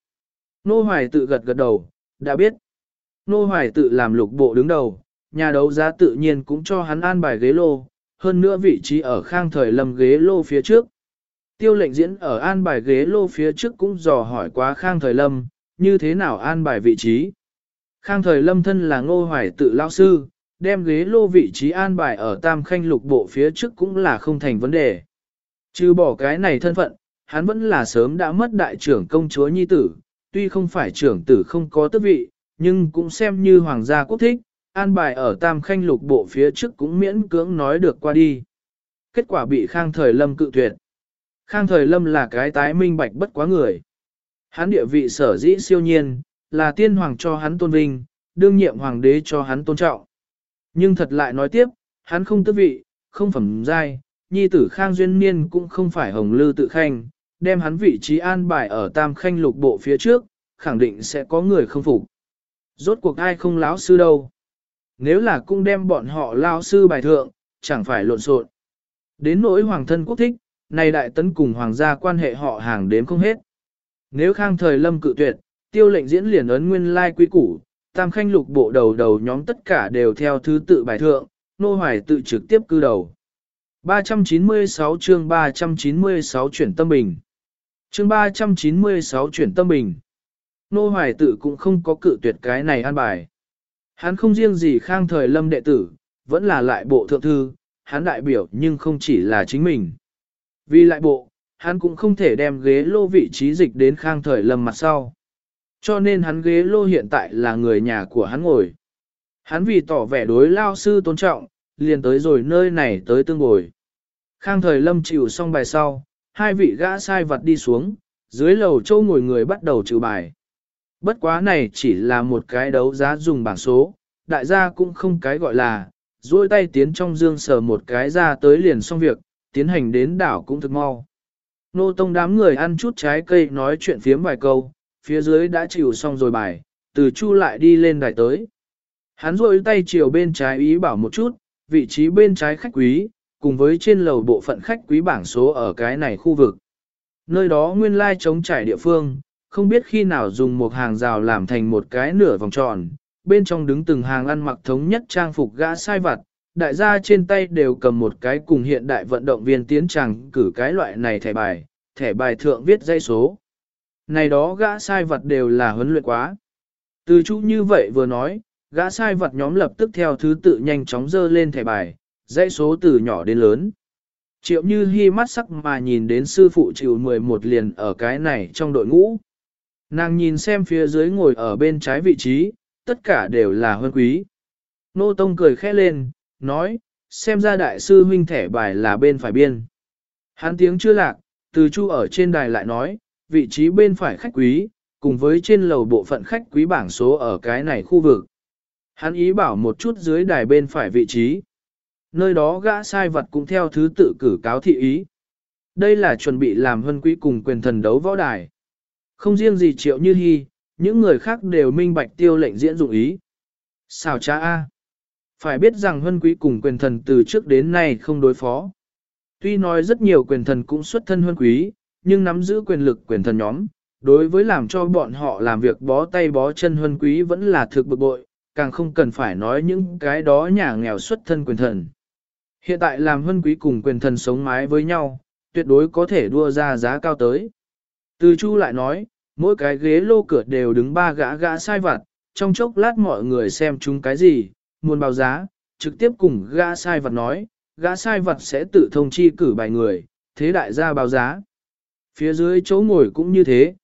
Nô Hoài tự gật gật đầu, đã biết. Nô Hoài tự làm lục bộ đứng đầu, nhà đấu giá tự nhiên cũng cho hắn an bài ghế lô, hơn nữa vị trí ở khang thời lâm ghế lô phía trước. Tiêu lệnh diễn ở an bài ghế lô phía trước cũng dò hỏi quá khang thời lâm, như thế nào an bài vị trí. Khang thời lâm thân là ngô hoài tự lao sư, đem ghế lô vị trí an bài ở tam khanh lục bộ phía trước cũng là không thành vấn đề. Trừ bỏ cái này thân phận, hắn vẫn là sớm đã mất đại trưởng công chúa nhi tử, tuy không phải trưởng tử không có tước vị, nhưng cũng xem như hoàng gia quốc thích, an bài ở tam khanh lục bộ phía trước cũng miễn cưỡng nói được qua đi. Kết quả bị khang thời lâm cự tuyệt. Khang thời lâm là cái tái minh bạch bất quá người. Hắn địa vị sở dĩ siêu nhiên, là tiên hoàng cho hắn tôn vinh, đương nhiệm hoàng đế cho hắn tôn trọng. Nhưng thật lại nói tiếp, hắn không tước vị, không phẩm giai, nhi tử khang duyên niên cũng không phải hồng lư tự khanh, đem hắn vị trí an bài ở tam khanh lục bộ phía trước, khẳng định sẽ có người không phục. Rốt cuộc ai không lão sư đâu. Nếu là cung đem bọn họ lao sư bài thượng, chẳng phải lộn xộn. Đến nỗi hoàng thân quốc thích, này đại tấn cùng hoàng gia quan hệ họ hàng đếm không hết. Nếu khang thời lâm cự tuyệt, tiêu lệnh diễn liền ấn nguyên lai quý củ, tam khanh lục bộ đầu đầu nhóm tất cả đều theo thứ tự bài thượng, nô hoài tự trực tiếp cư đầu. 396 chương 396 chuyển tâm bình. Chương 396 chuyển tâm bình. Nô hoài tự cũng không có cự tuyệt cái này an bài. Hắn không riêng gì khang thời lâm đệ tử, vẫn là lại bộ thượng thư, hắn đại biểu nhưng không chỉ là chính mình. Vì lại bộ, hắn cũng không thể đem ghế lô vị trí dịch đến khang thời lâm mặt sau. Cho nên hắn ghế lô hiện tại là người nhà của hắn ngồi. Hắn vì tỏ vẻ đối lao sư tôn trọng, liền tới rồi nơi này tới tương bồi. Khang thời lâm chịu xong bài sau, hai vị gã sai vật đi xuống, dưới lầu châu ngồi người bắt đầu trừ bài. Bất quá này chỉ là một cái đấu giá dùng bảng số, đại gia cũng không cái gọi là, duỗi tay tiến trong dương sờ một cái ra tới liền xong việc, tiến hành đến đảo cũng thực mau. Nô tông đám người ăn chút trái cây nói chuyện phiếm vài câu, phía dưới đã chịu xong rồi bài, từ chu lại đi lên đài tới. Hắn rôi tay chiều bên trái ý bảo một chút, vị trí bên trái khách quý, cùng với trên lầu bộ phận khách quý bảng số ở cái này khu vực. Nơi đó nguyên lai chống trải địa phương, không biết khi nào dùng một hàng rào làm thành một cái nửa vòng tròn, bên trong đứng từng hàng ăn mặc thống nhất trang phục gã sai vặt, đại gia trên tay đều cầm một cái cùng hiện đại vận động viên tiến tràng cử cái loại này thẻ bài, thẻ bài thượng viết dây số. Này đó gã sai vật đều là huấn luyện quá. Từ chú như vậy vừa nói, gã sai vật nhóm lập tức theo thứ tự nhanh chóng dơ lên thẻ bài, dãy số từ nhỏ đến lớn. Triệu như hy mắt sắc mà nhìn đến sư phụ chịu 11 liền ở cái này trong đội ngũ. Nàng nhìn xem phía dưới ngồi ở bên trái vị trí, tất cả đều là huân quý. Nô Tông cười khẽ lên, nói, xem ra đại sư huynh thẻ bài là bên phải biên. Hắn tiếng chưa lạc, từ chu ở trên đài lại nói, vị trí bên phải khách quý, cùng với trên lầu bộ phận khách quý bảng số ở cái này khu vực. Hắn ý bảo một chút dưới đài bên phải vị trí. Nơi đó gã sai vật cũng theo thứ tự cử cáo thị ý. Đây là chuẩn bị làm hân quý cùng quyền thần đấu võ đài. Không riêng gì triệu như hy, những người khác đều minh bạch tiêu lệnh diễn dụng ý. Sao cha A? Phải biết rằng hân quý cùng quyền thần từ trước đến nay không đối phó. Tuy nói rất nhiều quyền thần cũng xuất thân hân quý, nhưng nắm giữ quyền lực quyền thần nhóm, đối với làm cho bọn họ làm việc bó tay bó chân hân quý vẫn là thực bực bội, càng không cần phải nói những cái đó nhà nghèo xuất thân quyền thần. Hiện tại làm hân quý cùng quyền thần sống mái với nhau, tuyệt đối có thể đua ra giá cao tới. Từ Chu lại nói, mỗi cái ghế lô cửa đều đứng ba gã gã sai vặt, trong chốc lát mọi người xem chúng cái gì, muốn báo giá, trực tiếp cùng gã sai vặt nói, gã sai vặt sẽ tự thông chi cử bài người, thế đại gia báo giá. Phía dưới chỗ ngồi cũng như thế.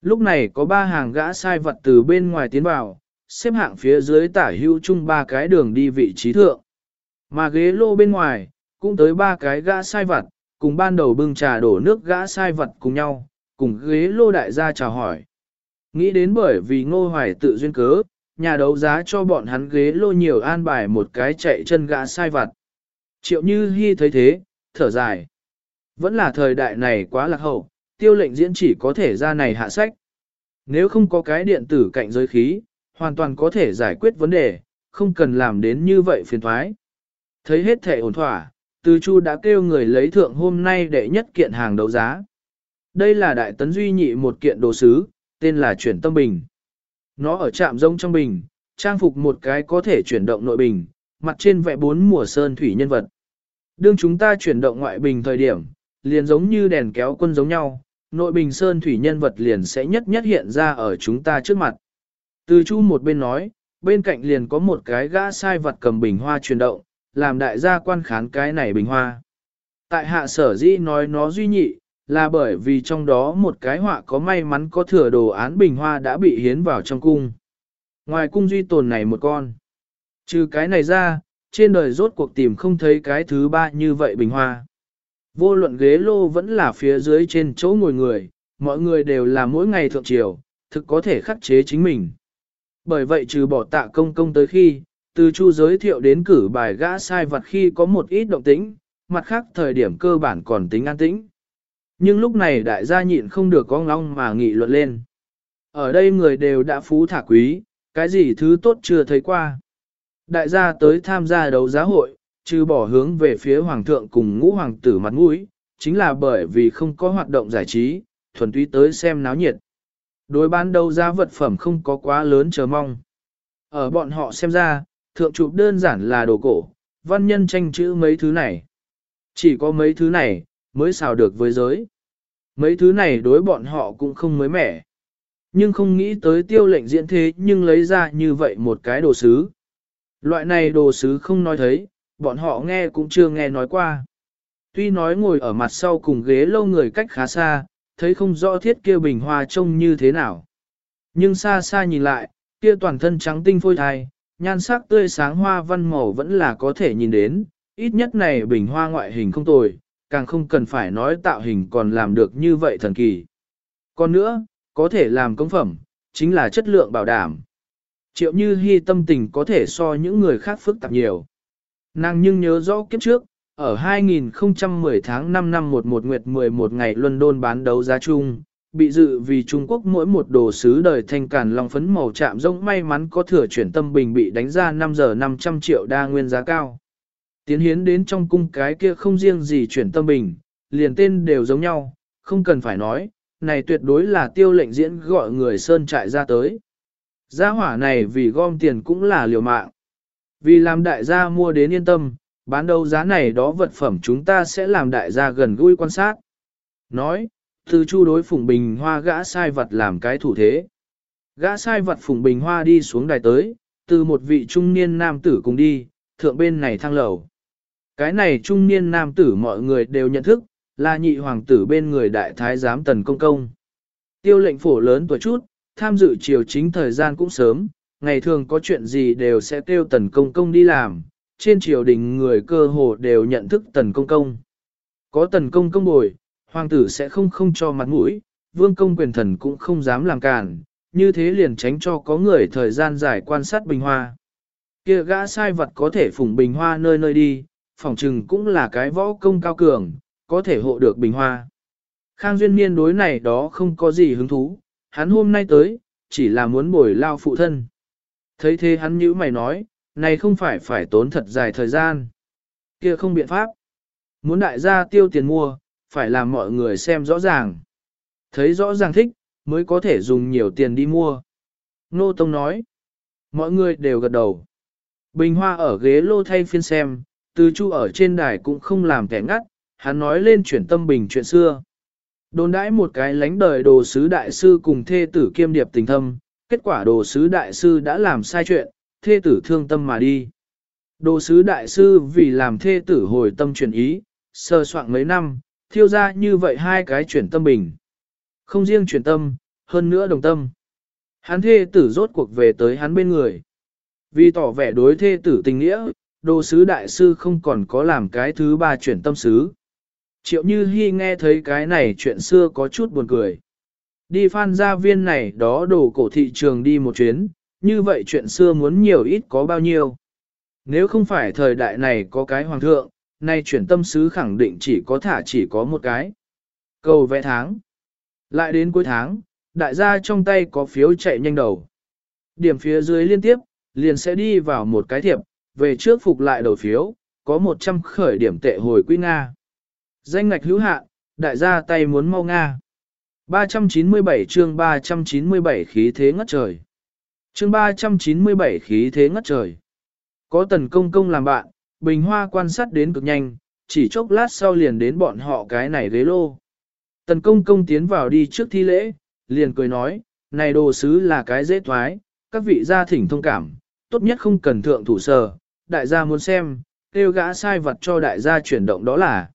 Lúc này có ba hàng gã sai vật từ bên ngoài tiến vào, xếp hạng phía dưới tả hữu chung ba cái đường đi vị trí thượng. Mà ghế lô bên ngoài, cũng tới ba cái gã sai vật, cùng ban đầu bưng trà đổ nước gã sai vật cùng nhau, cùng ghế lô đại gia chào hỏi. Nghĩ đến bởi vì ngô hoài tự duyên cớ, nhà đấu giá cho bọn hắn ghế lô nhiều an bài một cái chạy chân gã sai vật. Triệu như hy thấy thế, thở dài. Vẫn là thời đại này quá lạc hậu, tiêu lệnh diễn chỉ có thể ra này hạ sách. Nếu không có cái điện tử cạnh giới khí, hoàn toàn có thể giải quyết vấn đề, không cần làm đến như vậy phiền thoái. Thấy hết thể ổn thỏa, từ chu đã kêu người lấy thượng hôm nay để nhất kiện hàng đấu giá. Đây là đại tấn duy nhị một kiện đồ sứ, tên là chuyển tâm bình. Nó ở trạm rông trong bình, trang phục một cái có thể chuyển động nội bình, mặt trên vẽ bốn mùa sơn thủy nhân vật. Đương chúng ta chuyển động ngoại bình thời điểm, liền giống như đèn kéo quân giống nhau, nội bình sơn thủy nhân vật liền sẽ nhất nhất hiện ra ở chúng ta trước mặt. Từ chu một bên nói, bên cạnh liền có một cái gã sai vật cầm bình hoa chuyển động, làm đại gia quan khán cái này bình hoa. Tại hạ sở dĩ nói nó duy nhị, là bởi vì trong đó một cái họa có may mắn có thừa đồ án bình hoa đã bị hiến vào trong cung. Ngoài cung duy tồn này một con. Trừ cái này ra, trên đời rốt cuộc tìm không thấy cái thứ ba như vậy bình hoa. Vô luận ghế lô vẫn là phía dưới trên chỗ ngồi người, mọi người đều là mỗi ngày thượng triều, thực có thể khắc chế chính mình. Bởi vậy trừ bỏ tạ công công tới khi, từ chu giới thiệu đến cử bài gã sai vật khi có một ít động tĩnh, mặt khác thời điểm cơ bản còn tính an tĩnh. Nhưng lúc này đại gia nhịn không được con long mà nghị luận lên. Ở đây người đều đã phú thả quý, cái gì thứ tốt chưa thấy qua. Đại gia tới tham gia đấu giá hội, trừ bỏ hướng về phía hoàng thượng cùng ngũ hoàng tử mặt mũi, chính là bởi vì không có hoạt động giải trí, thuần túy tới xem náo nhiệt. Đối bán đấu giá vật phẩm không có quá lớn chờ mong. Ở bọn họ xem ra, thượng chụp đơn giản là đồ cổ, văn nhân tranh chữ mấy thứ này. Chỉ có mấy thứ này, mới xào được với giới. Mấy thứ này đối bọn họ cũng không mới mẻ. Nhưng không nghĩ tới tiêu lệnh diễn thế nhưng lấy ra như vậy một cái đồ sứ. Loại này đồ sứ không nói thấy, bọn họ nghe cũng chưa nghe nói qua. Tuy nói ngồi ở mặt sau cùng ghế lâu người cách khá xa, thấy không rõ thiết kia bình hoa trông như thế nào. Nhưng xa xa nhìn lại, kia toàn thân trắng tinh phôi thai, nhan sắc tươi sáng hoa văn màu vẫn là có thể nhìn đến, ít nhất này bình hoa ngoại hình không tồi, càng không cần phải nói tạo hình còn làm được như vậy thần kỳ. Còn nữa, có thể làm công phẩm, chính là chất lượng bảo đảm. Triệu như hy tâm tình có thể so những người khác phức tạp nhiều. Nàng nhưng nhớ rõ kiếp trước, ở 2010 tháng 5 năm 11 nguyệt 11 ngày London bán đấu giá chung, bị dự vì Trung Quốc mỗi một đồ sứ đời thanh cản long phấn màu chạm rông may mắn có thừa chuyển tâm bình bị đánh ra 5 giờ 500 triệu đa nguyên giá cao. Tiến hiến đến trong cung cái kia không riêng gì chuyển tâm bình, liền tên đều giống nhau, không cần phải nói, này tuyệt đối là tiêu lệnh diễn gọi người sơn trại ra tới. Gia hỏa này vì gom tiền cũng là liều mạng. Vì làm đại gia mua đến yên tâm, bán đấu giá này đó vật phẩm chúng ta sẽ làm đại gia gần gũi quan sát. Nói, từ chu đối phùng bình hoa gã sai vật làm cái thủ thế. Gã sai vật phùng bình hoa đi xuống đài tới, từ một vị trung niên nam tử cùng đi, thượng bên này thang lầu. Cái này trung niên nam tử mọi người đều nhận thức, là nhị hoàng tử bên người đại thái giám tần công công. Tiêu lệnh phổ lớn tuổi chút, tham dự triều chính thời gian cũng sớm, ngày thường có chuyện gì đều sẽ tiêu tần công công đi làm, trên triều đình người cơ hồ đều nhận thức tần công công. Có tần công công bồi, hoàng tử sẽ không không cho mặt mũi, vương công quyền thần cũng không dám làm cản, như thế liền tránh cho có người thời gian dài quan sát bình hoa. kia gã sai vật có thể phủng bình hoa nơi nơi đi, phỏng trừng cũng là cái võ công cao cường, có thể hộ được bình hoa. Khang Duyên Niên đối này đó không có gì hứng thú, hắn hôm nay tới, chỉ là muốn bồi lao phụ thân. Thấy thế hắn nhữ mày nói, này không phải phải tốn thật dài thời gian. kia không biện pháp. Muốn đại gia tiêu tiền mua, phải làm mọi người xem rõ ràng. Thấy rõ ràng thích, mới có thể dùng nhiều tiền đi mua. Nô Tông nói, mọi người đều gật đầu. Bình hoa ở ghế lô thay phiên xem, từ chu ở trên đài cũng không làm kẻ ngắt, hắn nói lên chuyển tâm bình chuyện xưa. Đồn đãi một cái lánh đời đồ sứ đại sư cùng thê tử kiêm điệp tình thâm, kết quả đồ sứ đại sư đã làm sai chuyện, thê tử thương tâm mà đi. Đồ sứ đại sư vì làm thê tử hồi tâm chuyển ý, sơ soạn mấy năm, thiêu ra như vậy hai cái chuyển tâm bình. Không riêng chuyển tâm, hơn nữa đồng tâm. Hắn thê tử rốt cuộc về tới hắn bên người. Vì tỏ vẻ đối thê tử tình nghĩa, đồ sứ đại sư không còn có làm cái thứ ba chuyển tâm sứ. Triệu Như Hi nghe thấy cái này chuyện xưa có chút buồn cười. Đi phan gia viên này đó đồ cổ thị trường đi một chuyến, như vậy chuyện xưa muốn nhiều ít có bao nhiêu. Nếu không phải thời đại này có cái hoàng thượng, nay chuyển tâm sứ khẳng định chỉ có thả chỉ có một cái. Cầu vẽ tháng. Lại đến cuối tháng, đại gia trong tay có phiếu chạy nhanh đầu. Điểm phía dưới liên tiếp, liền sẽ đi vào một cái thiệp, về trước phục lại đầu phiếu, có 100 khởi điểm tệ hồi quy Nga. Danh ngạch hữu hạ, đại gia tay muốn mau Nga. 397 chương 397 khí thế ngất trời. Chương 397 khí thế ngất trời. Có tần công công làm bạn, bình hoa quan sát đến cực nhanh, chỉ chốc lát sau liền đến bọn họ cái này ghế lô. Tần công công tiến vào đi trước thi lễ, liền cười nói, này đồ sứ là cái dễ thoái, các vị gia thỉnh thông cảm, tốt nhất không cần thượng thủ sở, đại gia muốn xem, kêu gã sai vật cho đại gia chuyển động đó là.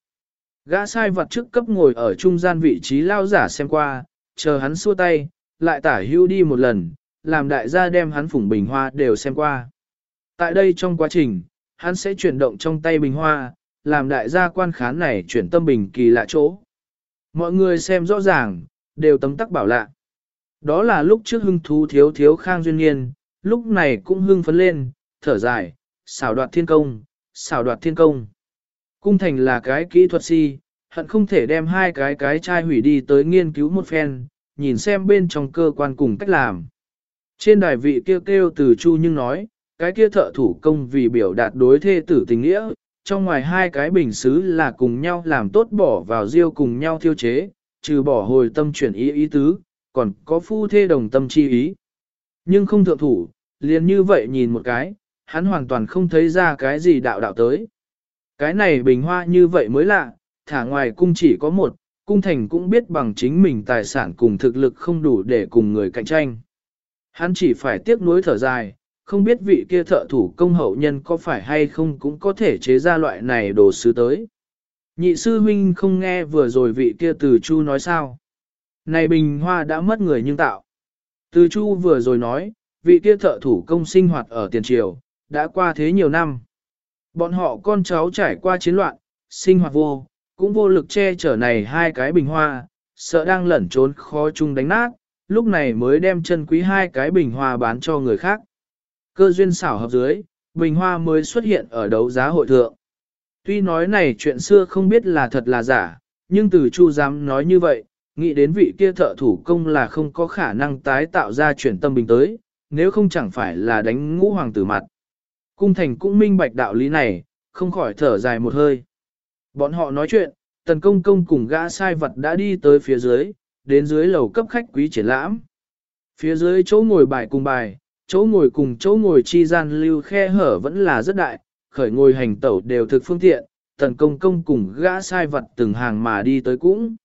Gã sai vật trước cấp ngồi ở trung gian vị trí lao giả xem qua, chờ hắn xua tay, lại tả hưu đi một lần, làm đại gia đem hắn phủng bình hoa đều xem qua. Tại đây trong quá trình, hắn sẽ chuyển động trong tay bình hoa, làm đại gia quan khán này chuyển tâm bình kỳ lạ chỗ. Mọi người xem rõ ràng, đều tấm tắc bảo lạ. Đó là lúc trước hưng thú thiếu thiếu khang duyên niên, lúc này cũng hưng phấn lên, thở dài, xảo đoạt thiên công, xảo đoạt thiên công. Cung thành là cái kỹ thuật si, hận không thể đem hai cái cái chai hủy đi tới nghiên cứu một phen, nhìn xem bên trong cơ quan cùng cách làm. Trên đài vị kêu kêu từ chu nhưng nói, cái kia thợ thủ công vì biểu đạt đối thê tử tình nghĩa, trong ngoài hai cái bình xứ là cùng nhau làm tốt bỏ vào riêu cùng nhau thiêu chế, trừ bỏ hồi tâm chuyển ý ý tứ, còn có phu thê đồng tâm chi ý. Nhưng không thượng thủ, liền như vậy nhìn một cái, hắn hoàn toàn không thấy ra cái gì đạo đạo tới. Cái này bình hoa như vậy mới lạ, thả ngoài cung chỉ có một, cung thành cũng biết bằng chính mình tài sản cùng thực lực không đủ để cùng người cạnh tranh. Hắn chỉ phải tiếc nuối thở dài, không biết vị kia thợ thủ công hậu nhân có phải hay không cũng có thể chế ra loại này đồ sứ tới. Nhị sư huynh không nghe vừa rồi vị kia từ chu nói sao. Này bình hoa đã mất người nhưng tạo. Từ chu vừa rồi nói, vị kia thợ thủ công sinh hoạt ở tiền triều, đã qua thế nhiều năm. Bọn họ con cháu trải qua chiến loạn, sinh hoạt vô, cũng vô lực che chở này hai cái bình hoa, sợ đang lẩn trốn khó chung đánh nát, lúc này mới đem chân quý hai cái bình hoa bán cho người khác. Cơ duyên xảo hợp dưới, bình hoa mới xuất hiện ở đấu giá hội thượng. Tuy nói này chuyện xưa không biết là thật là giả, nhưng từ chu dám nói như vậy, nghĩ đến vị kia thợ thủ công là không có khả năng tái tạo ra chuyển tâm bình tới, nếu không chẳng phải là đánh ngũ hoàng tử mặt. Cung thành cũng minh bạch đạo lý này, không khỏi thở dài một hơi. Bọn họ nói chuyện, tần công công cùng gã sai vật đã đi tới phía dưới, đến dưới lầu cấp khách quý triển lãm. Phía dưới chỗ ngồi bài cùng bài, chỗ ngồi cùng chỗ ngồi chi gian lưu khe hở vẫn là rất đại, khởi ngồi hành tẩu đều thực phương tiện, tần công công cùng gã sai vật từng hàng mà đi tới cũng.